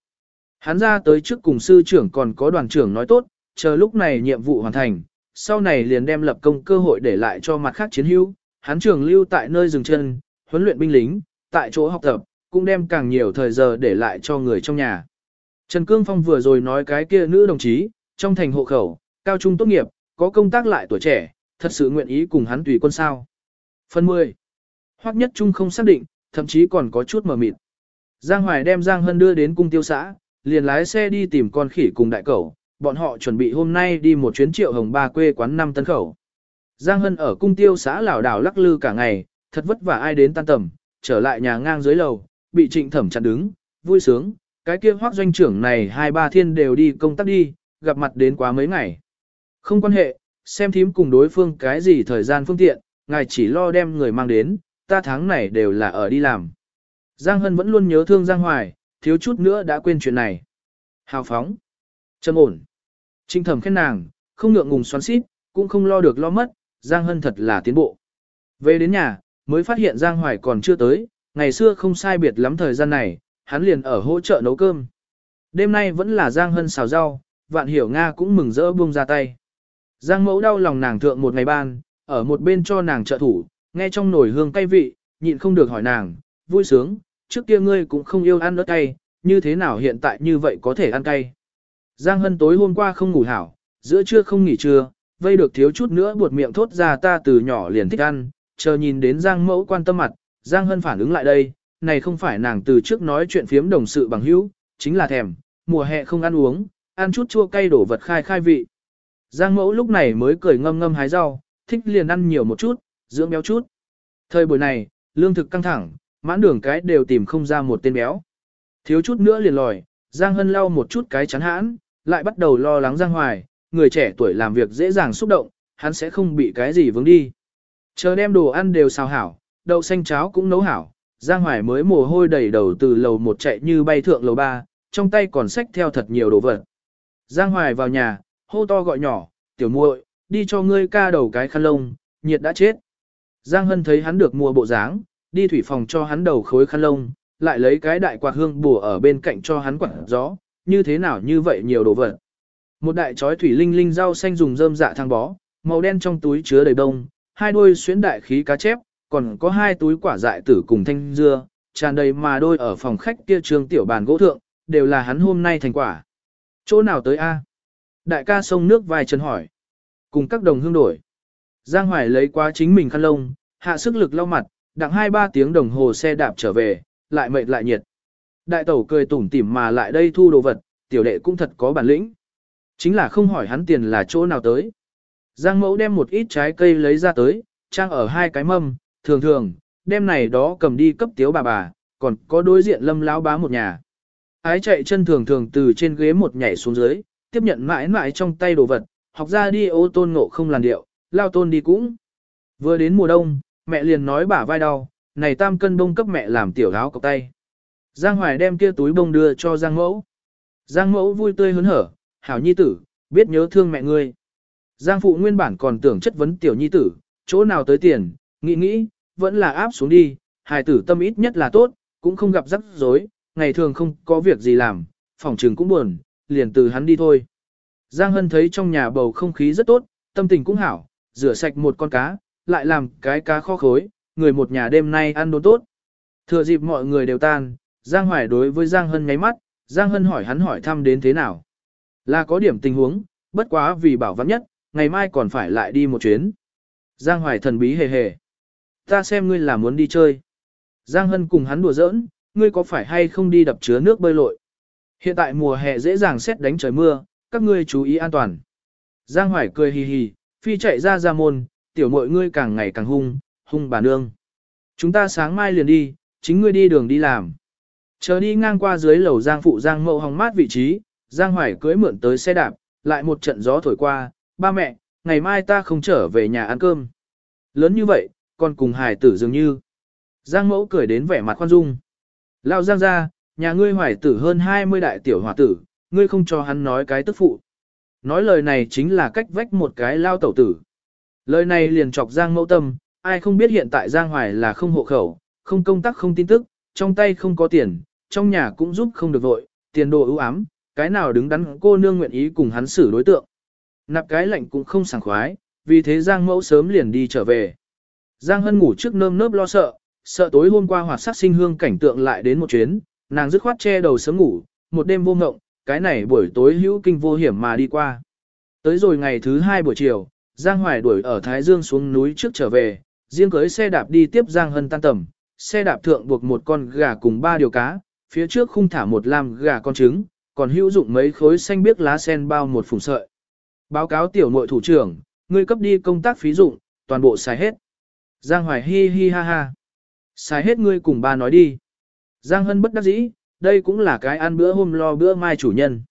Hắn ra tới trước cùng sư trưởng còn có đoàn trưởng nói tốt, chờ lúc này nhiệm vụ hoàn thành, sau này liền đem lập công cơ hội để lại cho mặt khác chiến hữu, hắn trường lưu tại nơi dừng chân, huấn luyện binh lính, tại chỗ học tập, cũng đem càng nhiều thời giờ để lại cho người trong nhà. Trần Cương Phong vừa rồi nói cái kia nữ đồng chí, trong thành hộ khẩu, cao trung tốt nghiệp, có công tác lại tuổi trẻ, thật sự nguyện ý cùng hắn tùy quân sao. Phần 10. Hoắc nhất trung không xác định, thậm chí còn có chút mờ mịt. Giang Hoài đem Giang Hân đưa đến cung tiêu xã, liền lái xe đi tìm con khỉ cùng đại cẩu, bọn họ chuẩn bị hôm nay đi một chuyến triệu hồng ba quê quán năm tân khẩu. Giang Hân ở cung tiêu xã lảo đảo lắc lư cả ngày, thật vất vả ai đến tan tầm, trở lại nhà ngang dưới lầu, bị trịnh thẩm chặn đứng, vui sướng, cái kia hoác doanh trưởng này hai ba thiên đều đi công tác đi, gặp mặt đến quá mấy ngày. Không quan hệ, xem thím cùng đối phương cái gì thời gian phương tiện, ngài chỉ lo đem người mang đến, ta tháng này đều là ở đi làm. Giang Hân vẫn luôn nhớ thương Giang Hoài, thiếu chút nữa đã quên chuyện này. Hào phóng, trầm ổn. Trinh thẩm khen nàng, không ngượng ngùng xoắn xít, cũng không lo được lo mất, Giang Hân thật là tiến bộ. Về đến nhà, mới phát hiện Giang Hoài còn chưa tới, ngày xưa không sai biệt lắm thời gian này, hắn liền ở hỗ trợ nấu cơm. Đêm nay vẫn là Giang Hân xào rau, vạn hiểu Nga cũng mừng rỡ buông ra tay. Giang mẫu đau lòng nàng thượng một ngày ban, ở một bên cho nàng trợ thủ, nghe trong nồi hương cay vị, nhịn không được hỏi nàng, vui sướng, trước kia ngươi cũng không yêu ăn ớt cay, như thế nào hiện tại như vậy có thể ăn cay. Giang Hân tối hôm qua không ngủ hảo, giữa trưa không nghỉ trưa, vây được thiếu chút nữa buột miệng thốt ra ta từ nhỏ liền thích ăn, chờ nhìn đến Giang mẫu quan tâm mặt, Giang Hân phản ứng lại đây, này không phải nàng từ trước nói chuyện phiếm đồng sự bằng hữu, chính là thèm, mùa hè không ăn uống, ăn chút chua cay đổ vật khai khai vị. Giang mẫu lúc này mới cười ngâm ngâm hái rau, thích liền ăn nhiều một chút, dưỡng béo chút. Thời buổi này, lương thực căng thẳng, mãn đường cái đều tìm không ra một tên béo. Thiếu chút nữa liền lòi, Giang Hân lau một chút cái chán hãn, lại bắt đầu lo lắng Giang Hoài, người trẻ tuổi làm việc dễ dàng xúc động, hắn sẽ không bị cái gì vướng đi. Chờ đem đồ ăn đều xào hảo, đậu xanh cháo cũng nấu hảo, Giang Hoài mới mồ hôi đầy đầu từ lầu một chạy như bay thượng lầu ba, trong tay còn xách theo thật nhiều đồ vật. Giang Hoài vào nhà, hô to gọi nhỏ, tiểu muội, đi cho ngươi ca đầu cái khăn lông, nhiệt đã chết. Giang Hân thấy hắn được mua bộ dáng, đi thủy phòng cho hắn đầu khối khăn lông, lại lấy cái đại quạt hương bùa ở bên cạnh cho hắn quạt gió, như thế nào như vậy nhiều đồ vật. Một đại chói thủy linh linh rau xanh dùng rơm dạ thang bó, màu đen trong túi chứa đầy đông, hai đôi xuyến đại khí cá chép, còn có hai túi quả dại tử cùng thanh dưa, tràn đầy mà đôi ở phòng khách kia trường tiểu bàn gỗ thượng, đều là hắn hôm nay thành quả. Chỗ nào tới a? Đại ca sông nước vài chân hỏi. Cùng các đồng hương đổi. Giang Hoài lấy quá chính mình khăn lông, hạ sức lực lau mặt, đặng hai ba tiếng đồng hồ xe đạp trở về, lại mệt lại nhiệt. Đại tẩu cười tủm tỉm mà lại đây thu đồ vật, tiểu đệ cũng thật có bản lĩnh. Chính là không hỏi hắn tiền là chỗ nào tới. Giang mẫu đem một ít trái cây lấy ra tới, trang ở hai cái mâm, thường thường, đem này đó cầm đi cấp tiếu bà bà, còn có đối diện lâm lão bá một nhà. Ái chạy chân thường thường từ trên ghế một nhảy xuống dưới, tiếp nhận mãi mãi trong tay đồ vật, học ra đi ô tôn ngộ không làn điệu, lao tôn đi cũng. Vừa đến mùa đông, mẹ liền nói bả vai đau, này tam cân bông cấp mẹ làm tiểu áo cọc tay. Giang Hoài đem kia túi bông đưa cho Giang Mẫu. Giang Mẫu vui tươi hớn hở, hảo nhi tử, biết nhớ thương mẹ ngươi. Giang Phụ nguyên bản còn tưởng chất vấn tiểu nhi tử, chỗ nào tới tiền, nghĩ nghĩ, vẫn là áp xuống đi, hài tử tâm ít nhất là tốt, cũng không gặp rắc rối, ngày thường không có việc gì làm, phòng trường cũng buồn, liền từ hắn đi thôi. Giang Hân thấy trong nhà bầu không khí rất tốt, tâm tình cũng hảo, rửa sạch một con cá, lại làm cái cá kho khối, người một nhà đêm nay ăn đốn tốt. Thừa dịp mọi người đều tan, Giang Hoài đối với Giang Hân nháy mắt, Giang Hân hỏi hắn hỏi thăm đến thế nào. Là có điểm tình huống, bất quá vì bảo vắn nhất, ngày mai còn phải lại đi một chuyến. Giang Hoài thần bí hề hề. Ta xem ngươi là muốn đi chơi. Giang Hân cùng hắn đùa giỡn, ngươi có phải hay không đi đập chứa nước bơi lội. Hiện tại mùa hè dễ dàng xét đánh trời mưa, các ngươi chú ý an toàn. Giang Hoài cười hì hì, phi chạy ra ra môn, tiểu mội ngươi càng ngày càng hung, hung bà nương. Chúng ta sáng mai liền đi, chính ngươi đi đường đi làm. Chờ đi ngang qua dưới lầu Giang phụ Giang mậu hòng mát vị trí, Giang Hoài cưới mượn tới xe đạp, lại một trận gió thổi qua, ba mẹ, ngày mai ta không trở về nhà ăn cơm. Lớn như vậy, còn cùng hài tử dường như. Giang mẫu cười đến vẻ mặt khoan dung. Lao Giang ra, nhà ngươi hoài tử hơn 20 đại tiểu hòa tử, ngươi không cho hắn nói cái tức phụ. Nói lời này chính là cách vách một cái lao tẩu tử. Lời này liền chọc Giang mẫu tâm, ai không biết hiện tại Giang Hoài là không hộ khẩu, không công tác không tin tức, trong tay không có tiền, trong nhà cũng giúp không được vội, tiền đồ ưu ám, cái nào đứng đắn cô nương nguyện ý cùng hắn xử đối tượng. Nạp cái lạnh cũng không sảng khoái, vì thế Giang mẫu sớm liền đi trở về. Giang Hân ngủ trước nơm nớp lo sợ, sợ tối hôm qua hoạt sát sinh hương cảnh tượng lại đến một chuyến, nàng dứt khoát che đầu sớm ngủ, một đêm vô ngộng, cái này buổi tối hữu kinh vô hiểm mà đi qua. Tới rồi ngày thứ hai buổi chiều, Giang Hoài đuổi ở Thái Dương xuống núi trước trở về, riêng cưới xe đạp đi tiếp Giang Hân tan tầm, xe đạp thượng buộc một con gà cùng ba điều cá, phía trước khung thả một lam gà con trứng, còn hữu dụng mấy khối xanh biếc lá sen bao một phùng sợi. Báo cáo tiểu nội thủ trưởng, ngươi cấp đi công tác phí dụng, toàn bộ xài hết. Giang Hoài hi hi ha ha. Xài hết ngươi cùng ba nói đi. Giang Hân bất đắc dĩ, đây cũng là cái ăn bữa hôm lo bữa mai chủ nhân.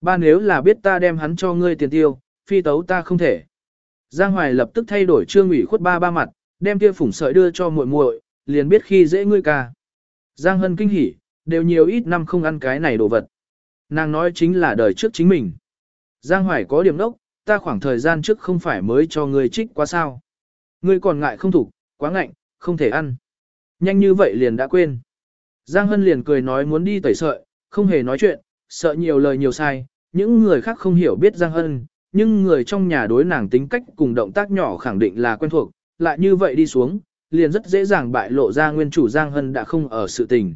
Ba nếu là biết ta đem hắn cho ngươi tiền tiêu, phi tấu ta không thể. Giang Hoài lập tức thay đổi trương ủy khuất ba ba mặt, đem kia phủng sợi đưa cho muội muội, liền biết khi dễ ngươi ca. Giang Hân kinh hỉ, đều nhiều ít năm không ăn cái này đồ vật. Nàng nói chính là đời trước chính mình. Giang Hoài có điểm đốc, ta khoảng thời gian trước không phải mới cho ngươi trích quá sao. Ngươi còn ngại không thủ, quá ngạnh, không thể ăn. Nhanh như vậy liền đã quên. Giang Hân liền cười nói muốn đi tẩy sợi, không hề nói chuyện, sợ nhiều lời nhiều sai, những người khác không hiểu biết Giang Hân, nhưng người trong nhà đối nàng tính cách cùng động tác nhỏ khẳng định là quen thuộc, lại như vậy đi xuống, liền rất dễ dàng bại lộ ra nguyên chủ Giang Hân đã không ở sự tình.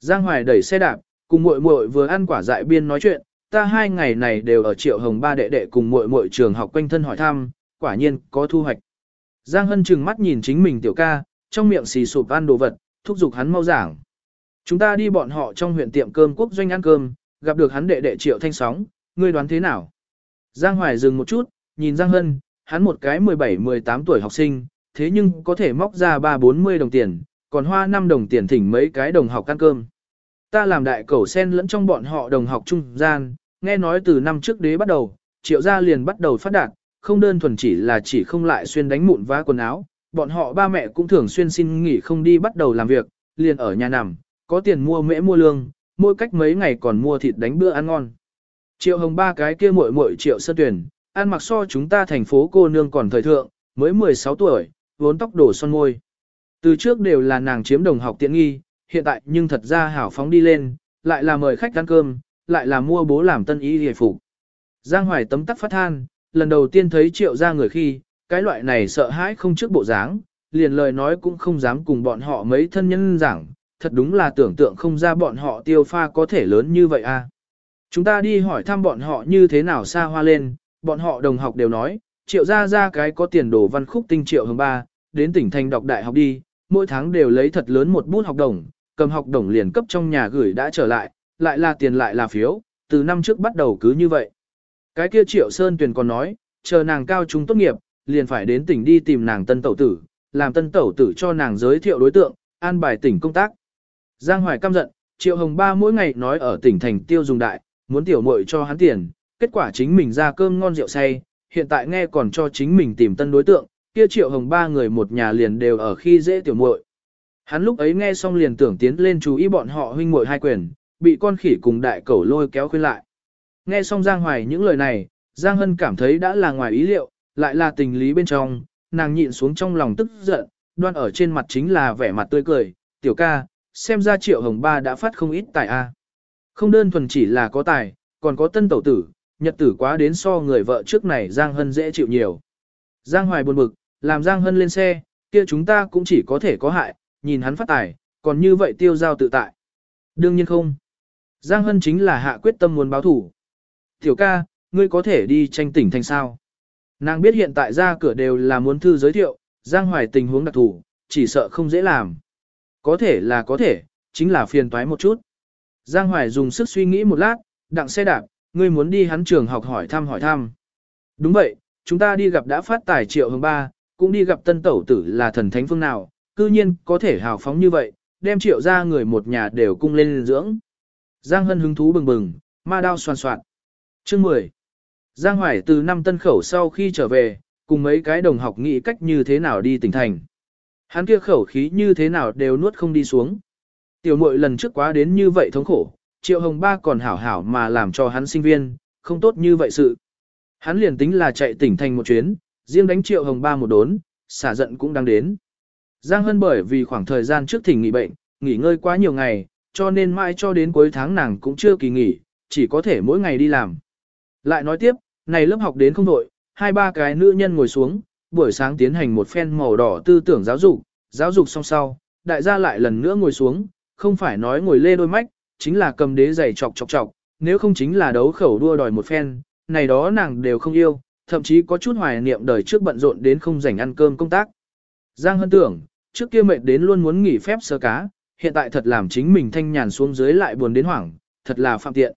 Giang Hoài đẩy xe đạp, cùng muội muội vừa ăn quả dại biên nói chuyện, ta hai ngày này đều ở Triệu Hồng ba đệ đệ cùng muội muội trường học quanh thân hỏi thăm, quả nhiên có thu hoạch. Giang Hân chừng mắt nhìn chính mình tiểu ca, trong miệng xì sụp ăn đồ vật, thúc giục hắn mau giảng. Chúng ta đi bọn họ trong huyện tiệm cơm quốc doanh ăn cơm, gặp được hắn đệ đệ Triệu Thanh Sóng, ngươi đoán thế nào? Giang Hoài dừng một chút, nhìn Giang Hân, hắn một cái 17-18 tuổi học sinh, thế nhưng có thể móc ra 3-40 đồng tiền, còn hoa 5 đồng tiền thỉnh mấy cái đồng học ăn cơm. Ta làm đại cẩu sen lẫn trong bọn họ đồng học trung gian, nghe nói từ năm trước đế bắt đầu, triệu gia liền bắt đầu phát đạt, không đơn thuần chỉ là chỉ không lại xuyên đánh mụn vá quần áo, bọn họ ba mẹ cũng thường xuyên xin nghỉ không đi bắt đầu làm việc, liền ở nhà nằm, có tiền mua mễ mua lương, mỗi cách mấy ngày còn mua thịt đánh bữa ăn ngon. Triệu hồng ba cái kia muội muội triệu sơ tuyển, ăn mặc so chúng ta thành phố cô nương còn thời thượng, mới 16 tuổi, vốn tóc đổ son môi. Từ trước đều là nàng chiếm đồng học tiện nghi, hiện tại nhưng thật ra hảo phóng đi lên, lại là mời khách ăn cơm, lại là mua bố làm tân ý hề phục. Giang Hoài tấm tắc phát than, lần đầu tiên thấy triệu ra người khi, cái loại này sợ hãi không trước bộ dáng, liền lời nói cũng không dám cùng bọn họ mấy thân nhân giảng, thật đúng là tưởng tượng không ra bọn họ tiêu pha có thể lớn như vậy a. À. Chúng ta đi hỏi thăm bọn họ như thế nào xa hoa lên, bọn họ đồng học đều nói, triệu ra ra cái có tiền đồ văn khúc tinh triệu hơn ba, đến tỉnh thành đọc đại học đi, mỗi tháng đều lấy thật lớn một bút học đồng, cầm học đồng liền cấp trong nhà gửi đã trở lại, lại là tiền lại là phiếu, từ năm trước bắt đầu cứ như vậy. Cái kia triệu sơn tuyền còn nói, chờ nàng cao trung tốt nghiệp, liền phải đến tỉnh đi tìm nàng tân tẩu tử, làm tân tẩu tử cho nàng giới thiệu đối tượng, an bài tỉnh công tác. Giang Hoài căm giận, Triệu Hồng Ba mỗi ngày nói ở tỉnh thành tiêu dùng đại, muốn tiểu muội cho hắn tiền, kết quả chính mình ra cơm ngon rượu say, hiện tại nghe còn cho chính mình tìm tân đối tượng, kia Triệu Hồng Ba người một nhà liền đều ở khi dễ tiểu muội. Hắn lúc ấy nghe xong liền tưởng tiến lên chú ý bọn họ huynh muội hai quyền, bị con khỉ cùng đại cẩu lôi kéo khuyên lại. Nghe xong Giang Hoài những lời này, Giang Hân cảm thấy đã là ngoài ý liệu, lại là tình lý bên trong, nàng nhịn xuống trong lòng tức giận, đoan ở trên mặt chính là vẻ mặt tươi cười, tiểu ca, xem ra triệu hồng ba đã phát không ít tài a. Không đơn thuần chỉ là có tài, còn có tân tẩu tử, nhật tử quá đến so người vợ trước này Giang Hân dễ chịu nhiều. Giang Hoài buồn bực, làm Giang Hân lên xe, kia chúng ta cũng chỉ có thể có hại, nhìn hắn phát tài, còn như vậy tiêu giao tự tại. Đương nhiên không. Giang Hân chính là hạ quyết tâm muốn báo thủ. Tiểu ca, ngươi có thể đi tranh tỉnh thành sao? Nàng biết hiện tại ra cửa đều là muốn thư giới thiệu, Giang Hoài tình huống đặc thù, chỉ sợ không dễ làm. Có thể là có thể, chính là phiền toái một chút. Giang Hoài dùng sức suy nghĩ một lát, đặng xe đạp, ngươi muốn đi hắn trường học hỏi thăm hỏi thăm. Đúng vậy, chúng ta đi gặp đã phát tài triệu hương ba, cũng đi gặp tân tẩu tử là thần thánh phương nào, cư nhiên có thể hào phóng như vậy, đem triệu ra người một nhà đều cung lên dưỡng. Giang Hân hứng thú bừng bừng, ma đao soàn soạn. Chương 10. Giang Hoài từ năm tân khẩu sau khi trở về, cùng mấy cái đồng học nghĩ cách như thế nào đi tỉnh thành. Hắn kia khẩu khí như thế nào đều nuốt không đi xuống. Tiểu muội lần trước quá đến như vậy thống khổ, Triệu Hồng Ba còn hảo hảo mà làm cho hắn sinh viên, không tốt như vậy sự. Hắn liền tính là chạy tỉnh thành một chuyến, riêng đánh Triệu Hồng Ba một đốn, xả giận cũng đang đến. Giang Hân bởi vì khoảng thời gian trước thỉnh nghỉ bệnh, nghỉ ngơi quá nhiều ngày, cho nên mãi cho đến cuối tháng nàng cũng chưa kỳ nghỉ, chỉ có thể mỗi ngày đi làm. Lại nói tiếp, này lớp học đến không đội, hai ba cái nữ nhân ngồi xuống, buổi sáng tiến hành một phen màu đỏ tư tưởng giáo dục, giáo dục xong sau, đại gia lại lần nữa ngồi xuống, không phải nói ngồi lê đôi mách, chính là cầm đế giày chọc chọc chọc, nếu không chính là đấu khẩu đua đòi một phen, này đó nàng đều không yêu, thậm chí có chút hoài niệm đời trước bận rộn đến không rảnh ăn cơm công tác. Giang Hân tưởng, trước kia mệt đến luôn muốn nghỉ phép sơ cá, hiện tại thật làm chính mình thanh nhàn xuống dưới lại buồn đến hoảng, thật là phạm tiện.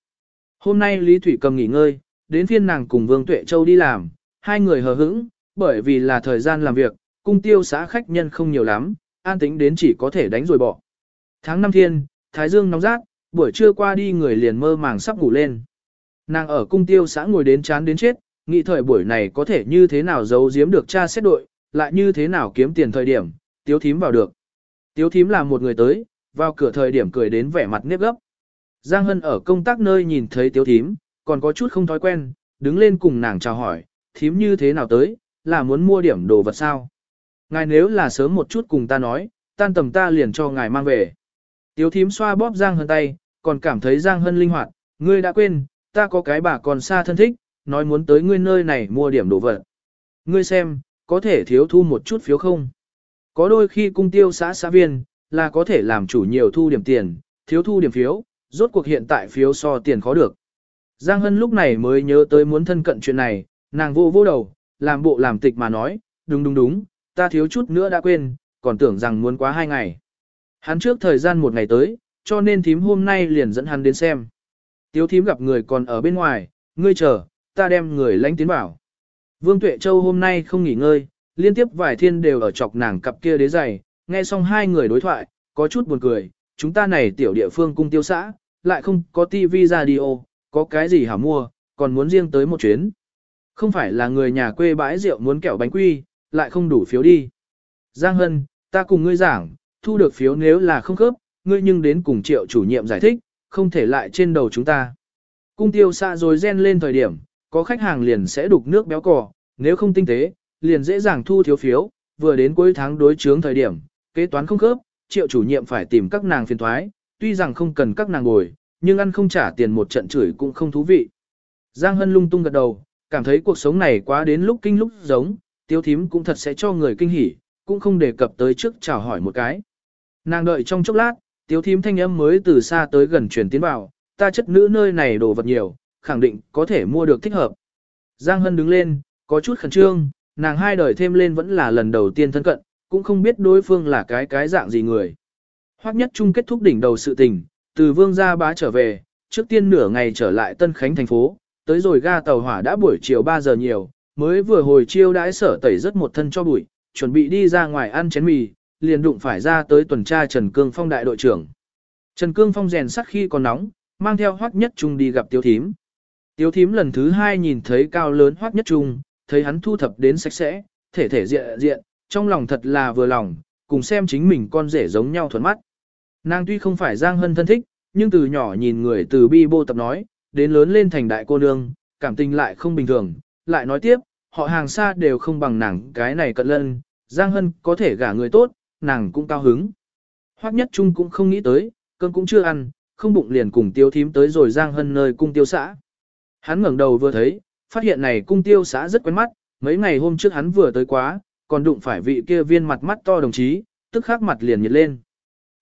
Hôm nay Lý Thủy cầm nghỉ ngơi, đến phiên nàng cùng Vương Tuệ Châu đi làm, hai người hờ hững, bởi vì là thời gian làm việc, cung tiêu xã khách nhân không nhiều lắm, an tính đến chỉ có thể đánh rồi bỏ. Tháng năm thiên, Thái Dương nóng rát, buổi trưa qua đi người liền mơ màng sắp ngủ lên. Nàng ở cung tiêu xã ngồi đến chán đến chết, nghĩ thời buổi này có thể như thế nào giấu giếm được cha xét đội, lại như thế nào kiếm tiền thời điểm, tiếu thím vào được. Tiếu thím là một người tới, vào cửa thời điểm cười đến vẻ mặt nếp gấp. Giang Hân ở công tác nơi nhìn thấy tiếu thím, còn có chút không thói quen, đứng lên cùng nàng chào hỏi, thím như thế nào tới, là muốn mua điểm đồ vật sao. Ngài nếu là sớm một chút cùng ta nói, tan tầm ta liền cho ngài mang về. Tiếu thím xoa bóp Giang Hân tay, còn cảm thấy Giang Hân linh hoạt, ngươi đã quên, ta có cái bà còn xa thân thích, nói muốn tới ngươi nơi này mua điểm đồ vật. Ngươi xem, có thể thiếu thu một chút phiếu không? Có đôi khi cung tiêu xã xã viên, là có thể làm chủ nhiều thu điểm tiền, thiếu thu điểm phiếu, rốt cuộc hiện tại phiếu so tiền khó được. Giang Hân lúc này mới nhớ tới muốn thân cận chuyện này, nàng vô vô đầu, làm bộ làm tịch mà nói, đúng đúng đúng, ta thiếu chút nữa đã quên, còn tưởng rằng muốn quá hai ngày. Hắn trước thời gian một ngày tới, cho nên thím hôm nay liền dẫn hắn đến xem. Tiếu thím gặp người còn ở bên ngoài, ngươi chờ, ta đem người lãnh tiến bảo. Vương Tuệ Châu hôm nay không nghỉ ngơi, liên tiếp vài thiên đều ở chọc nàng cặp kia đế giày, nghe xong hai người đối thoại, có chút buồn cười, chúng ta này tiểu địa phương cung tiêu xã, lại không có tivi radio, có cái gì hả mua, còn muốn riêng tới một chuyến. Không phải là người nhà quê bãi rượu muốn kẹo bánh quy, lại không đủ phiếu đi. Giang Hân, ta cùng ngươi giảng, thu được phiếu nếu là không khớp, ngươi nhưng đến cùng triệu chủ nhiệm giải thích, không thể lại trên đầu chúng ta. Cung tiêu xa rồi gen lên thời điểm, có khách hàng liền sẽ đục nước béo cò, nếu không tinh tế, liền dễ dàng thu thiếu phiếu, vừa đến cuối tháng đối chướng thời điểm, kế toán không khớp, triệu chủ nhiệm phải tìm các nàng phiền thoái, tuy rằng không cần các nàng ngồi nhưng ăn không trả tiền một trận chửi cũng không thú vị. Giang Hân lung tung gật đầu, cảm thấy cuộc sống này quá đến lúc kinh lúc giống, tiêu thím cũng thật sẽ cho người kinh hỉ, cũng không đề cập tới trước chào hỏi một cái. Nàng đợi trong chốc lát, tiêu thím thanh âm mới từ xa tới gần truyền tiến vào, ta chất nữ nơi này đồ vật nhiều, khẳng định có thể mua được thích hợp. Giang Hân đứng lên, có chút khẩn trương, nàng hai đời thêm lên vẫn là lần đầu tiên thân cận, cũng không biết đối phương là cái cái dạng gì người. Hoắc nhất chung kết thúc đỉnh đầu sự tình, từ vương gia bá trở về, trước tiên nửa ngày trở lại Tân Khánh thành phố, tới rồi ga tàu hỏa đã buổi chiều 3 giờ nhiều, mới vừa hồi chiêu đãi sở tẩy rất một thân cho bụi, chuẩn bị đi ra ngoài ăn chén mì, liền đụng phải ra tới tuần tra Trần Cương Phong đại đội trưởng. Trần Cương Phong rèn sắt khi còn nóng, mang theo Hoắc Nhất Trung đi gặp Tiêu Thím. Tiêu Thím lần thứ hai nhìn thấy cao lớn Hoắc Nhất Trung, thấy hắn thu thập đến sạch sẽ, thể thể diện diện, trong lòng thật là vừa lòng, cùng xem chính mình con rể giống nhau thuần mắt. Nàng tuy không phải Giang Hân thân thích, nhưng từ nhỏ nhìn người từ bi bô tập nói, đến lớn lên thành đại cô nương, cảm tình lại không bình thường, lại nói tiếp, họ hàng xa đều không bằng nàng cái này cận lân, Giang Hân có thể gả người tốt, nàng cũng cao hứng. Hoắc nhất trung cũng không nghĩ tới, cơm cũng chưa ăn, không bụng liền cùng tiêu thím tới rồi Giang Hân nơi cung tiêu xã. Hắn ngẩng đầu vừa thấy, phát hiện này cung tiêu xã rất quen mắt, mấy ngày hôm trước hắn vừa tới quá, còn đụng phải vị kia viên mặt mắt to đồng chí, tức khắc mặt liền nhiệt lên.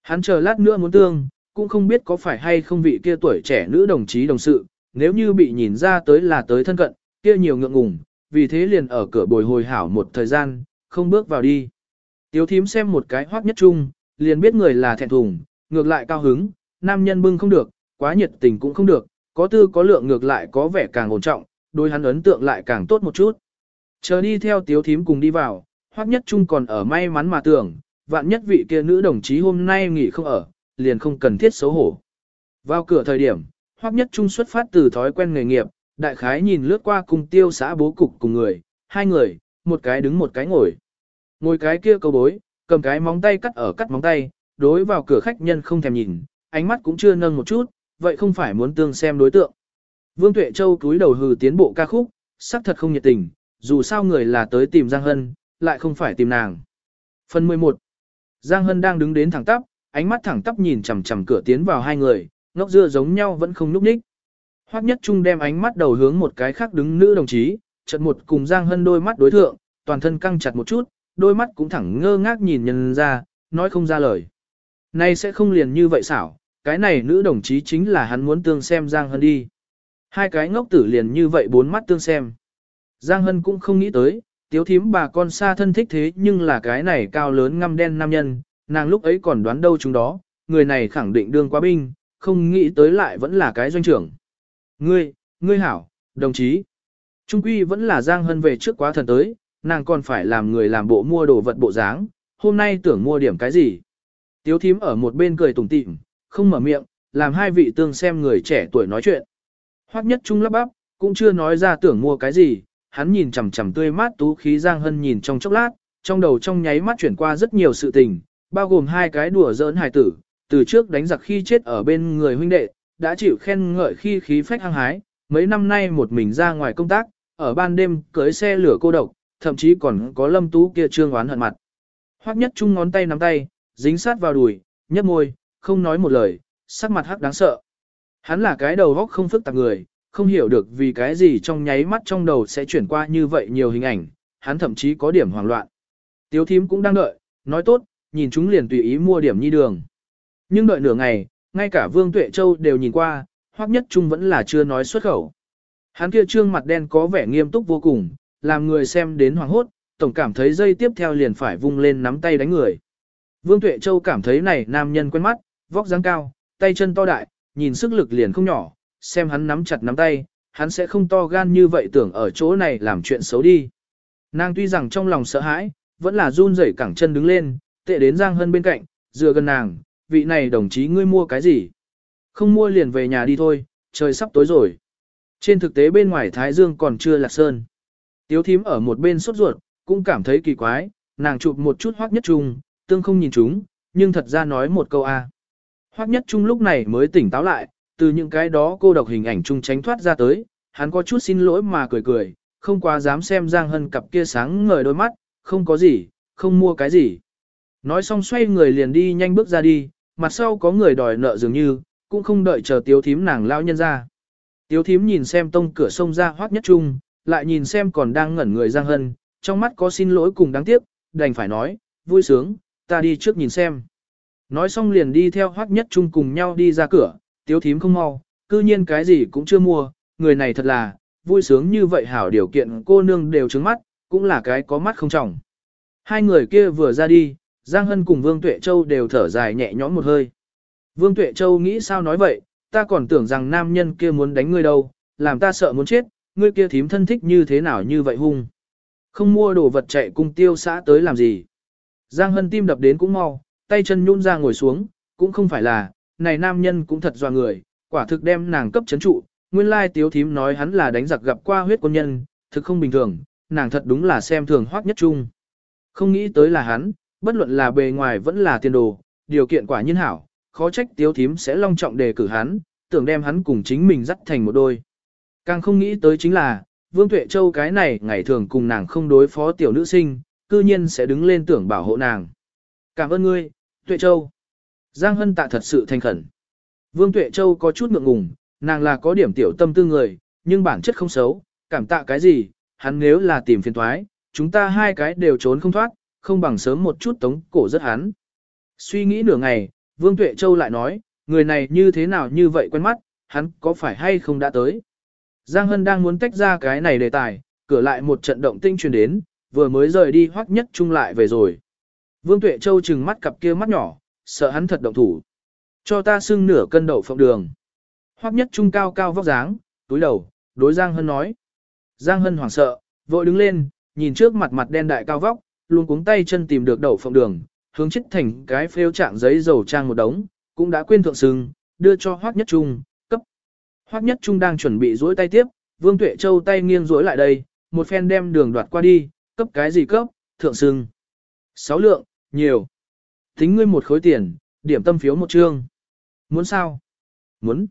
Hắn chờ lát nữa muốn tương, cũng không biết có phải hay không vị kia tuổi trẻ nữ đồng chí đồng sự, nếu như bị nhìn ra tới là tới thân cận, kia nhiều ngượng ngùng, vì thế liền ở cửa bồi hồi hảo một thời gian, không bước vào đi. Tiếu thím xem một cái hoác nhất chung, liền biết người là thẹn thùng, ngược lại cao hứng, nam nhân bưng không được, quá nhiệt tình cũng không được, có tư có lượng ngược lại có vẻ càng ổn trọng, đôi hắn ấn tượng lại càng tốt một chút. Chờ đi theo tiếu thím cùng đi vào, hoác nhất chung còn ở may mắn mà tưởng, vạn nhất vị kia nữ đồng chí hôm nay nghỉ không ở, liền không cần thiết xấu hổ. Vào cửa thời điểm, hoắc nhất trung xuất phát từ thói quen nghề nghiệp, đại khái nhìn lướt qua cùng tiêu xã bố cục cùng người, hai người, một cái đứng một cái ngồi. Ngồi cái kia câu bối, cầm cái móng tay cắt ở cắt móng tay, đối vào cửa khách nhân không thèm nhìn, ánh mắt cũng chưa nâng một chút, vậy không phải muốn tương xem đối tượng. Vương Tuệ Châu cúi đầu hừ tiến bộ ca khúc, sắc thật không nhiệt tình, dù sao người là tới tìm Giang Hân, lại không phải tìm nàng. Phần 11 Giang Hân đang đứng đến thẳng tắp, ánh mắt thẳng tắp nhìn chằm chằm cửa tiến vào hai người, ngốc dưa giống nhau vẫn không núp ních. Hoắc Nhất Trung đem ánh mắt đầu hướng một cái khác đứng nữ đồng chí, chợt một cùng Giang Hân đôi mắt đối thượng, toàn thân căng chặt một chút, đôi mắt cũng thẳng ngơ ngác nhìn nhân ra, nói không ra lời. Nay sẽ không liền như vậy xảo, cái này nữ đồng chí chính là hắn muốn tương xem Giang Hân đi. Hai cái ngốc tử liền như vậy bốn mắt tương xem. Giang Hân cũng không nghĩ tới, tiếu thím bà con xa thân thích thế nhưng là cái này cao lớn ngăm đen nam nhân, nàng lúc ấy còn đoán đâu chúng đó, người này khẳng định đương quá binh, không nghĩ tới lại vẫn là cái doanh trưởng. Ngươi, ngươi hảo, đồng chí. Trung quy vẫn là Giang Hân về trước quá thần tới, nàng còn phải làm người làm bộ mua đồ vật bộ dáng, hôm nay tưởng mua điểm cái gì. Tiếu thím ở một bên cười tủm tỉm, không mở miệng, làm hai vị tương xem người trẻ tuổi nói chuyện. Hoắc nhất trung lắp bắp, cũng chưa nói ra tưởng mua cái gì, hắn nhìn chằm chằm tươi mát tú khí Giang Hân nhìn trong chốc lát, trong đầu trong nháy mắt chuyển qua rất nhiều sự tình, bao gồm hai cái đùa giỡn hài tử, từ trước đánh giặc khi chết ở bên người huynh đệ, đã chịu khen ngợi khi khí phách hăng hái, mấy năm nay một mình ra ngoài công tác, ở ban đêm cưới xe lửa cô độc, thậm chí còn có lâm tú kia trương oán hận mặt. Hoắc nhất chung ngón tay nắm tay, dính sát vào đùi, nhấp môi, không nói một lời, sắc mặt hắc đáng sợ. Hắn là cái đầu góc không phức tạp người, không hiểu được vì cái gì trong nháy mắt trong đầu sẽ chuyển qua như vậy nhiều hình ảnh, hắn thậm chí có điểm hoảng loạn. Tiếu thím cũng đang đợi, nói tốt, nhìn chúng liền tùy ý mua điểm nhi đường. Nhưng đợi nửa ngày, ngay cả Vương Tuệ Châu đều nhìn qua, Hoắc Nhất Trung vẫn là chưa nói xuất khẩu. Hắn kia trương mặt đen có vẻ nghiêm túc vô cùng, làm người xem đến hoàng hốt, tổng cảm thấy dây tiếp theo liền phải vung lên nắm tay đánh người. Vương Tuệ Châu cảm thấy này nam nhân quen mắt, vóc dáng cao, tay chân to đại, nhìn sức lực liền không nhỏ, xem hắn nắm chặt nắm tay, hắn sẽ không to gan như vậy tưởng ở chỗ này làm chuyện xấu đi. Nàng tuy rằng trong lòng sợ hãi, vẫn là run rẩy cẳng chân đứng lên, tệ đến Giang Hân bên cạnh, dựa gần nàng, vị này đồng chí ngươi mua cái gì? Không mua liền về nhà đi thôi, trời sắp tối rồi. Trên thực tế bên ngoài Thái Dương còn chưa lạc sơn. Tiếu thím ở một bên sốt ruột, cũng cảm thấy kỳ quái, nàng chụp một chút hoác nhất trung, tương không nhìn chúng, nhưng thật ra nói một câu A. Hoác nhất trung lúc này mới tỉnh táo lại, từ những cái đó cô độc hình ảnh chung tránh thoát ra tới, hắn có chút xin lỗi mà cười cười, không quá dám xem Giang Hân cặp kia sáng ngời đôi mắt, không có gì, không mua cái gì. Nói xong xoay người liền đi nhanh bước ra đi, mặt sau có người đòi nợ dường như, cũng không đợi chờ tiếu thím nàng lao nhân ra. Tiếu thím nhìn xem tông cửa sông ra hoác nhất trung, lại nhìn xem còn đang ngẩn người Giang Hân, trong mắt có xin lỗi cùng đáng tiếc, đành phải nói, vui sướng, ta đi trước nhìn xem. Nói xong liền đi theo hoác nhất trung cùng nhau đi ra cửa, tiếu thím không mau, cư nhiên cái gì cũng chưa mua, người này thật là, vui sướng như vậy hảo điều kiện cô nương đều trứng mắt, cũng là cái có mắt không trọng. Hai người kia vừa ra đi, Giang Hân cùng Vương Tuệ Châu đều thở dài nhẹ nhõm một hơi. Vương Tuệ Châu nghĩ sao nói vậy, ta còn tưởng rằng nam nhân kia muốn đánh ngươi đâu, làm ta sợ muốn chết, ngươi kia thím thân thích như thế nào như vậy hung. Không mua đồ vật chạy cùng tiêu xã tới làm gì. Giang Hân tim đập đến cũng mau, tay chân nhún ra ngồi xuống, cũng không phải là, này nam nhân cũng thật doa người, quả thực đem nàng cấp chấn trụ, nguyên lai tiếu thím nói hắn là đánh giặc gặp qua huyết quân nhân, thực không bình thường, nàng thật đúng là xem thường hoác nhất trung. Không nghĩ tới là hắn, bất luận là bề ngoài vẫn là tiền đồ, điều kiện quả nhiên hảo, khó trách tiếu thím sẽ long trọng đề cử hắn, tưởng đem hắn cùng chính mình dắt thành một đôi. Càng không nghĩ tới chính là, Vương Tuệ Châu cái này ngày thường cùng nàng không đối phó tiểu nữ sinh, cư nhiên sẽ đứng lên tưởng bảo hộ nàng. Cảm ơn ngươi, Tuệ Châu. Giang Hân tạ thật sự thành khẩn. Vương Tuệ Châu có chút ngượng ngùng, nàng là có điểm tiểu tâm tư người, nhưng bản chất không xấu, cảm tạ cái gì, hắn nếu là tìm phiền thoái, chúng ta hai cái đều trốn không thoát, không bằng sớm một chút tống cổ rất hắn. Suy nghĩ nửa ngày, Vương Tuệ Châu lại nói, người này như thế nào như vậy quen mắt, hắn có phải hay không đã tới. Giang Hân đang muốn tách ra cái này đề tài, cửa lại một trận động tinh truyền đến, vừa mới rời đi hoắc nhất trung lại về rồi. Vương Tuệ Châu trừng mắt cặp kia mắt nhỏ, sợ hắn thật động thủ. Cho ta xưng nửa cân đậu phộng đường. Hoắc nhất trung cao cao vóc dáng, túi đầu, đối Giang Hân nói. Giang Hân hoảng sợ, vội đứng lên, nhìn trước mặt mặt đen đại cao vóc, luôn cuống tay chân tìm được đậu phộng đường, hướng chết thành cái phêu trạng giấy dầu trang một đống, cũng đã quên thượng sừng, đưa cho Hoắc Nhất Trung, cấp. Hoắc Nhất Trung đang chuẩn bị duỗi tay tiếp, Vương Tuệ Châu tay nghiêng duỗi lại đây, một phen đem đường đoạt qua đi, cấp cái gì cấp, thượng sừng. Sáu lượng, nhiều. Tính ngươi một khối tiền, điểm tâm phiếu một chương. Muốn sao? Muốn.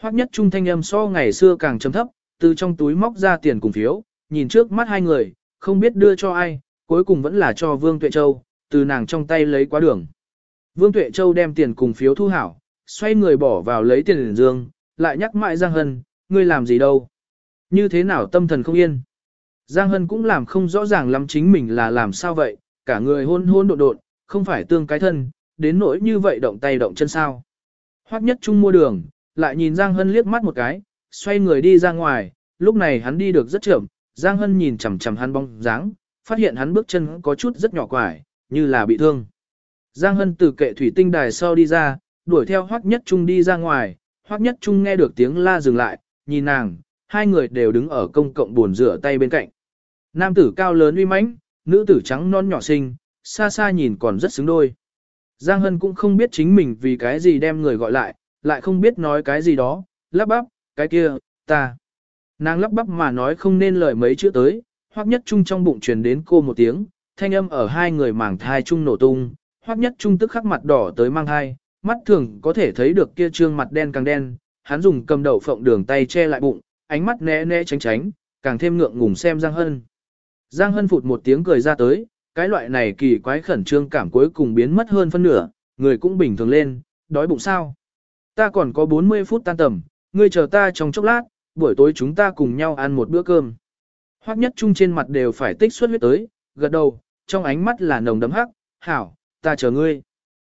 Hoắc nhất trung thanh âm so ngày xưa càng trầm thấp, từ trong túi móc ra tiền cùng phiếu, nhìn trước mắt hai người, không biết đưa cho ai, cuối cùng vẫn là cho Vương Tuệ Châu, từ nàng trong tay lấy quá đường. Vương Tuệ Châu đem tiền cùng phiếu thu hảo, xoay người bỏ vào lấy tiền dương, lại nhắc mãi Giang Hân, ngươi làm gì đâu? Như thế nào tâm thần không yên? Giang Hân cũng làm không rõ ràng lắm chính mình là làm sao vậy, cả người hôn hôn độn độn, không phải tương cái thân, đến nỗi như vậy động tay động chân sao. Hoắc nhất trung mua đường, lại nhìn Giang Hân liếc mắt một cái, xoay người đi ra ngoài, lúc này hắn đi được rất chậm, Giang Hân nhìn chằm chằm hắn bóng dáng, phát hiện hắn bước chân có chút rất nhỏ quải, như là bị thương. Giang Hân từ kệ thủy tinh đài sau đi ra, đuổi theo Hoắc Nhất Trung đi ra ngoài, Hoắc Nhất Trung nghe được tiếng la dừng lại, nhìn nàng, hai người đều đứng ở công cộng buồn rửa tay bên cạnh. Nam tử cao lớn uy mãnh, nữ tử trắng non nhỏ xinh, xa xa nhìn còn rất xứng đôi. Giang Hân cũng không biết chính mình vì cái gì đem người gọi lại, lại không biết nói cái gì đó, lắp bắp, cái kia, ta. Nàng lắp bắp mà nói không nên lời mấy chữ tới, hoặc nhất trung trong bụng truyền đến cô một tiếng, thanh âm ở hai người mảng thai trung nổ tung, hoặc nhất trung tức khắc mặt đỏ tới mang thai, mắt thường có thể thấy được kia trương mặt đen càng đen, hắn dùng cầm đầu phộng đường tay che lại bụng, ánh mắt né né tránh tránh, càng thêm ngượng ngùng xem Giang Hân. Giang Hân phụt một tiếng cười ra tới, cái loại này kỳ quái khẩn trương cảm cuối cùng biến mất hơn phân nửa, người cũng bình thường lên, đói bụng sao. Ta còn có 40 phút tan tầm, ngươi chờ ta trong chốc lát, buổi tối chúng ta cùng nhau ăn một bữa cơm. Hoắc nhất trung trên mặt đều phải tích xuất huyết tới, gật đầu, trong ánh mắt là nồng đấm hắc, Hảo, ta chờ ngươi.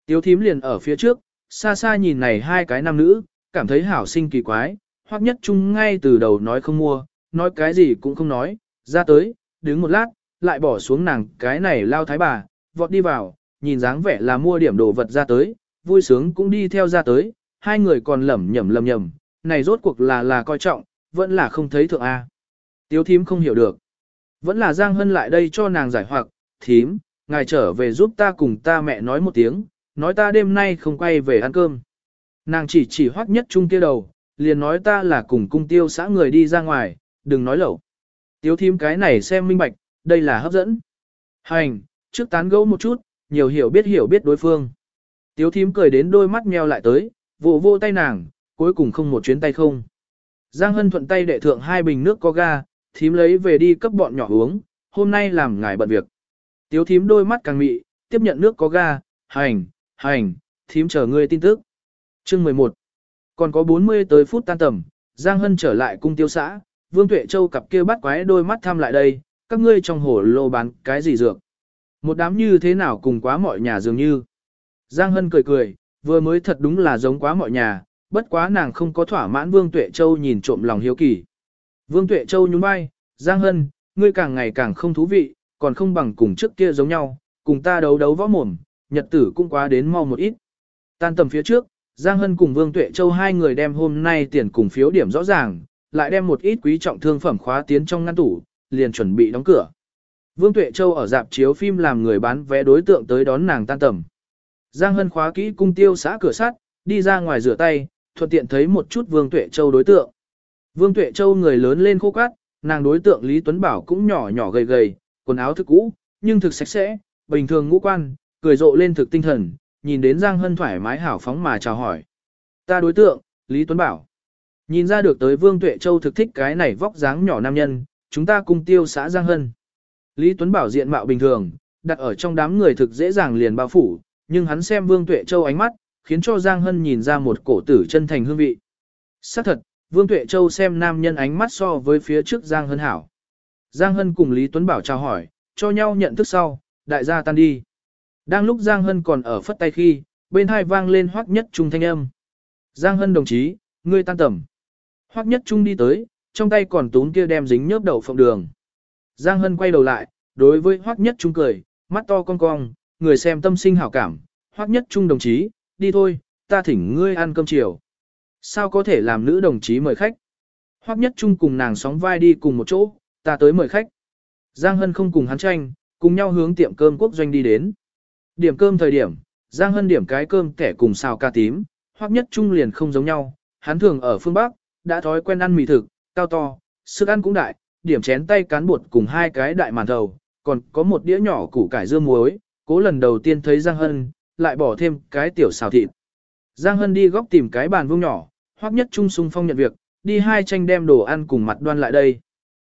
Tiếu thím liền ở phía trước, xa xa nhìn này hai cái nam nữ, cảm thấy hảo sinh kỳ quái, hoắc nhất chung ngay từ đầu nói không mua, nói cái gì cũng không nói, ra tới, đứng một lát, lại bỏ xuống nàng cái này lao thái bà, vọt đi vào, nhìn dáng vẻ là mua điểm đồ vật ra tới, vui sướng cũng đi theo ra tới, hai người còn lẩm nhẩm lẩm nhẩm, này rốt cuộc là là coi trọng, vẫn là không thấy thượng A. Tiếu thím không hiểu được. Vẫn là Giang Hân lại đây cho nàng giải hoặc, thím, ngài trở về giúp ta cùng ta mẹ nói một tiếng, nói ta đêm nay không quay về ăn cơm. Nàng chỉ chỉ hoắc nhất chung kia đầu, liền nói ta là cùng cung tiêu xã người đi ra ngoài, đừng nói lẩu. Tiếu thím cái này xem minh bạch, đây là hấp dẫn. Hành, trước tán gẫu một chút, nhiều hiểu biết hiểu biết đối phương. Tiếu thím cười đến đôi mắt meo lại tới, vỗ vô tay nàng, cuối cùng không một chuyến tay không. Giang Hân thuận tay đệ thượng hai bình nước có ga, thím lấy về đi cấp bọn nhỏ uống, hôm nay làm ngài bận việc. Tiếu thím đôi mắt càng mị, tiếp nhận nước có ga, hành, hành, thím chờ ngươi tin tức. Chương 11 Còn có 40 tới phút tan tầm, Giang Hân trở lại cung tiêu xã, Vương Tuệ Châu cặp kia bắt quái đôi mắt thăm lại đây, các ngươi trong hồ lô bán cái gì dược. Một đám như thế nào cùng quá mọi nhà dường như. Giang Hân cười cười, vừa mới thật đúng là giống quá mọi nhà, bất quá nàng không có thỏa mãn Vương Tuệ Châu nhìn trộm lòng hiếu kỳ. Vương Tuệ Châu nhún vai, Giang Hân, ngươi càng ngày càng không thú vị, còn không bằng cùng trước kia giống nhau, cùng ta đấu đấu võ mồm, nhật tử cũng quá đến mau một ít. Tan tầm phía trước, Giang Hân cùng Vương Tuệ Châu hai người đem hôm nay tiền cùng phiếu điểm rõ ràng, lại đem một ít quý trọng thương phẩm khóa tiến trong ngăn tủ, liền chuẩn bị đóng cửa. Vương Tuệ Châu ở dạp chiếu phim làm người bán vé đối tượng tới đón nàng tan tầm. Giang Hân khóa kỹ cung tiêu xã cửa sắt, đi ra ngoài rửa tay, thuận tiện thấy một chút Vương Tuệ Châu đối tượng. Vương Tuệ Châu người lớn lên khô cát, nàng đối tượng Lý Tuấn Bảo cũng nhỏ nhỏ gầy gầy, quần áo thức cũ, nhưng thực sạch sẽ, bình thường ngũ quan, cười rộ lên thực tinh thần, nhìn đến Giang Hân thoải mái hảo phóng mà chào hỏi. Ta đối tượng, Lý Tuấn Bảo. Nhìn ra được tới Vương Tuệ Châu thực thích cái này vóc dáng nhỏ nam nhân, chúng ta cùng tiêu xã Giang Hân. Lý Tuấn Bảo diện mạo bình thường, đặt ở trong đám người thực dễ dàng liền bao phủ, nhưng hắn xem Vương Tuệ Châu ánh mắt, khiến cho Giang Hân nhìn ra một cổ tử chân thành hương vị. Xác thật, Vương Tuệ Châu xem nam nhân ánh mắt so với phía trước Giang Hân hảo. Giang Hân cùng Lý Tuấn Bảo chào hỏi, cho nhau nhận thức sau, đại gia tan đi. Đang lúc Giang Hân còn ở phất tay khi, bên hai vang lên hoắc nhất trung thanh âm. Giang Hân đồng chí, ngươi tan tầm. Hoắc nhất trung đi tới, trong tay còn tún kia đem dính nhớp đậu phộng đường. Giang Hân quay đầu lại, đối với hoắc nhất trung cười, mắt to cong cong, người xem tâm sinh hảo cảm. Hoắc nhất trung đồng chí, đi thôi, ta thỉnh ngươi ăn cơm chiều. Sao có thể làm nữ đồng chí mời khách? Hoắc nhất trung cùng nàng sóng vai đi cùng một chỗ, ta tới mời khách. Giang Hân không cùng hắn tranh, cùng nhau hướng tiệm cơm quốc doanh đi đến. Điểm cơm thời điểm, Giang Hân điểm cái cơm kẻ cùng xào ca tím, Hoắc nhất trung liền không giống nhau, hắn thường ở phương Bắc, đã thói quen ăn mì thực, cao to, sức ăn cũng đại, điểm chén tay cán bột cùng hai cái đại màn thầu, còn có một đĩa nhỏ củ cải dưa muối, cố lần đầu tiên thấy Giang Hân, lại bỏ thêm cái tiểu xào thịt. Giang Hân đi góc tìm cái bàn vuông nhỏ, Hoắc nhất trung sung phong nhận việc, đi hai tranh đem đồ ăn cùng mặt đoan lại đây.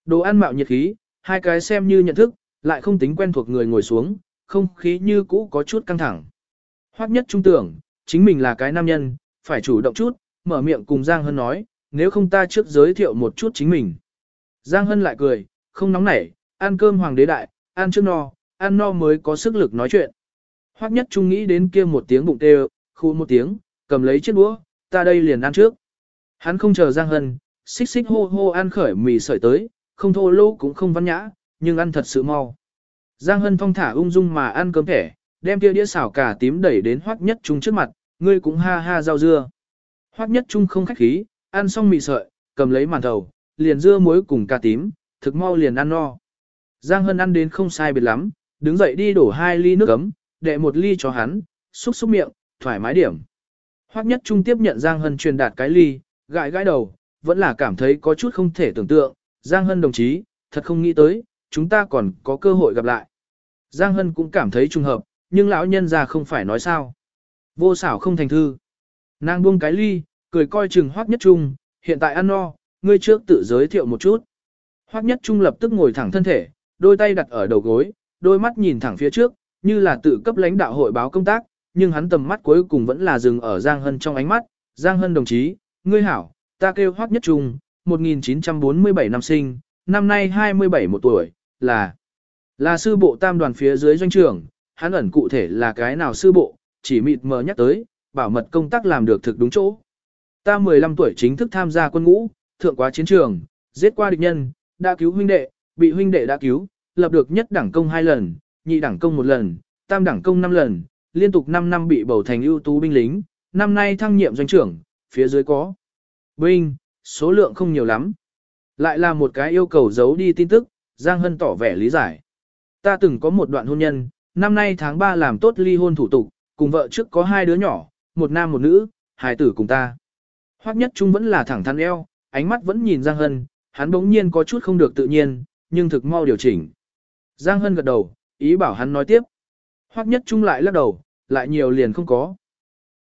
Đồ ăn mạo nhiệt khí, hai cái xem như nhận thức, lại không tính quen thuộc người ngồi xuống, không khí như cũ có chút căng thẳng. Hoắc nhất trung tưởng, chính mình là cái nam nhân, phải chủ động chút, mở miệng cùng Giang Hân nói, nếu không ta trước giới thiệu một chút chính mình. Giang Hân lại cười, không nóng nảy, ăn cơm hoàng đế đại, ăn trước no, ăn no mới có sức lực nói chuyện. Hoắc nhất trung nghĩ đến kia một tiếng bụng tê, khu một tiếng, cầm lấy chiếc đũa, ta đây liền ăn trước. Hắn không chờ Giang Hân, xích xích hô hô ăn khởi mì sợi tới, không thô lỗ cũng không văn nhã, nhưng ăn thật sự mau. Giang Hân thong thả ung dung mà ăn cơm thẻ, đem kia đĩa xào cà tím đẩy đến Hoắc Nhất Trung trước mặt, ngươi cũng ha ha rau dưa. Hoắc Nhất Trung không khách khí, ăn xong mì sợi, cầm lấy màn thầu, liền dưa muối cùng cà tím, thực mau liền ăn no. Giang Hân ăn đến không sai biệt lắm, đứng dậy đi đổ hai ly nước ấm, đệ một ly cho hắn, xúc xúc miệng, thoải mái điểm. Hoắc Nhất Trung tiếp nhận Giang Hân truyền đạt cái ly, gãi gãi đầu, vẫn là cảm thấy có chút không thể tưởng tượng, Giang Hân đồng chí, thật không nghĩ tới, chúng ta còn có cơ hội gặp lại. Giang Hân cũng cảm thấy trùng hợp, nhưng lão nhân già không phải nói sao. Vô xảo không thành thư. Nàng buông cái ly, cười coi chừng Hoắc Nhất Trung, hiện tại ăn no, ngươi trước tự giới thiệu một chút. Hoắc Nhất Trung lập tức ngồi thẳng thân thể, đôi tay đặt ở đầu gối, đôi mắt nhìn thẳng phía trước, như là tự cấp lãnh đạo hội báo công tác, nhưng hắn tầm mắt cuối cùng vẫn là dừng ở Giang Hân trong ánh mắt. Giang Hân đồng chí, ngươi hảo, ta kêu Hoắc Nhất Trung, 1947 năm sinh, năm nay 27 một tuổi, là là sư bộ tam đoàn phía dưới doanh trưởng, hắn ẩn cụ thể là cái nào sư bộ, chỉ mịt mờ nhắc tới, bảo mật công tác làm được thực đúng chỗ. Ta 15 tuổi chính thức tham gia quân ngũ, thượng quá chiến trường, giết qua địch nhân, đã cứu huynh đệ, bị huynh đệ đã cứu, lập được nhất đẳng công hai lần, nhị đẳng công một lần, tam đẳng công năm lần, liên tục 5 năm bị bầu thành ưu tú binh lính, năm nay thăng nhiệm doanh trưởng, phía dưới có binh, số lượng không nhiều lắm. Lại là một cái yêu cầu giấu đi tin tức, Giang Hân tỏ vẻ lý giải. Ta từng có một đoạn hôn nhân, năm nay tháng 3 làm tốt ly hôn thủ tục, cùng vợ trước có hai đứa nhỏ, một nam một nữ, hài tử cùng ta. Hoắc nhất trung vẫn là thẳng thắn eo, ánh mắt vẫn nhìn Giang Hân, hắn bỗng nhiên có chút không được tự nhiên, nhưng thực mau điều chỉnh. Giang Hân gật đầu, ý bảo hắn nói tiếp. Hoắc nhất trung lại lắc đầu, lại nhiều liền không có.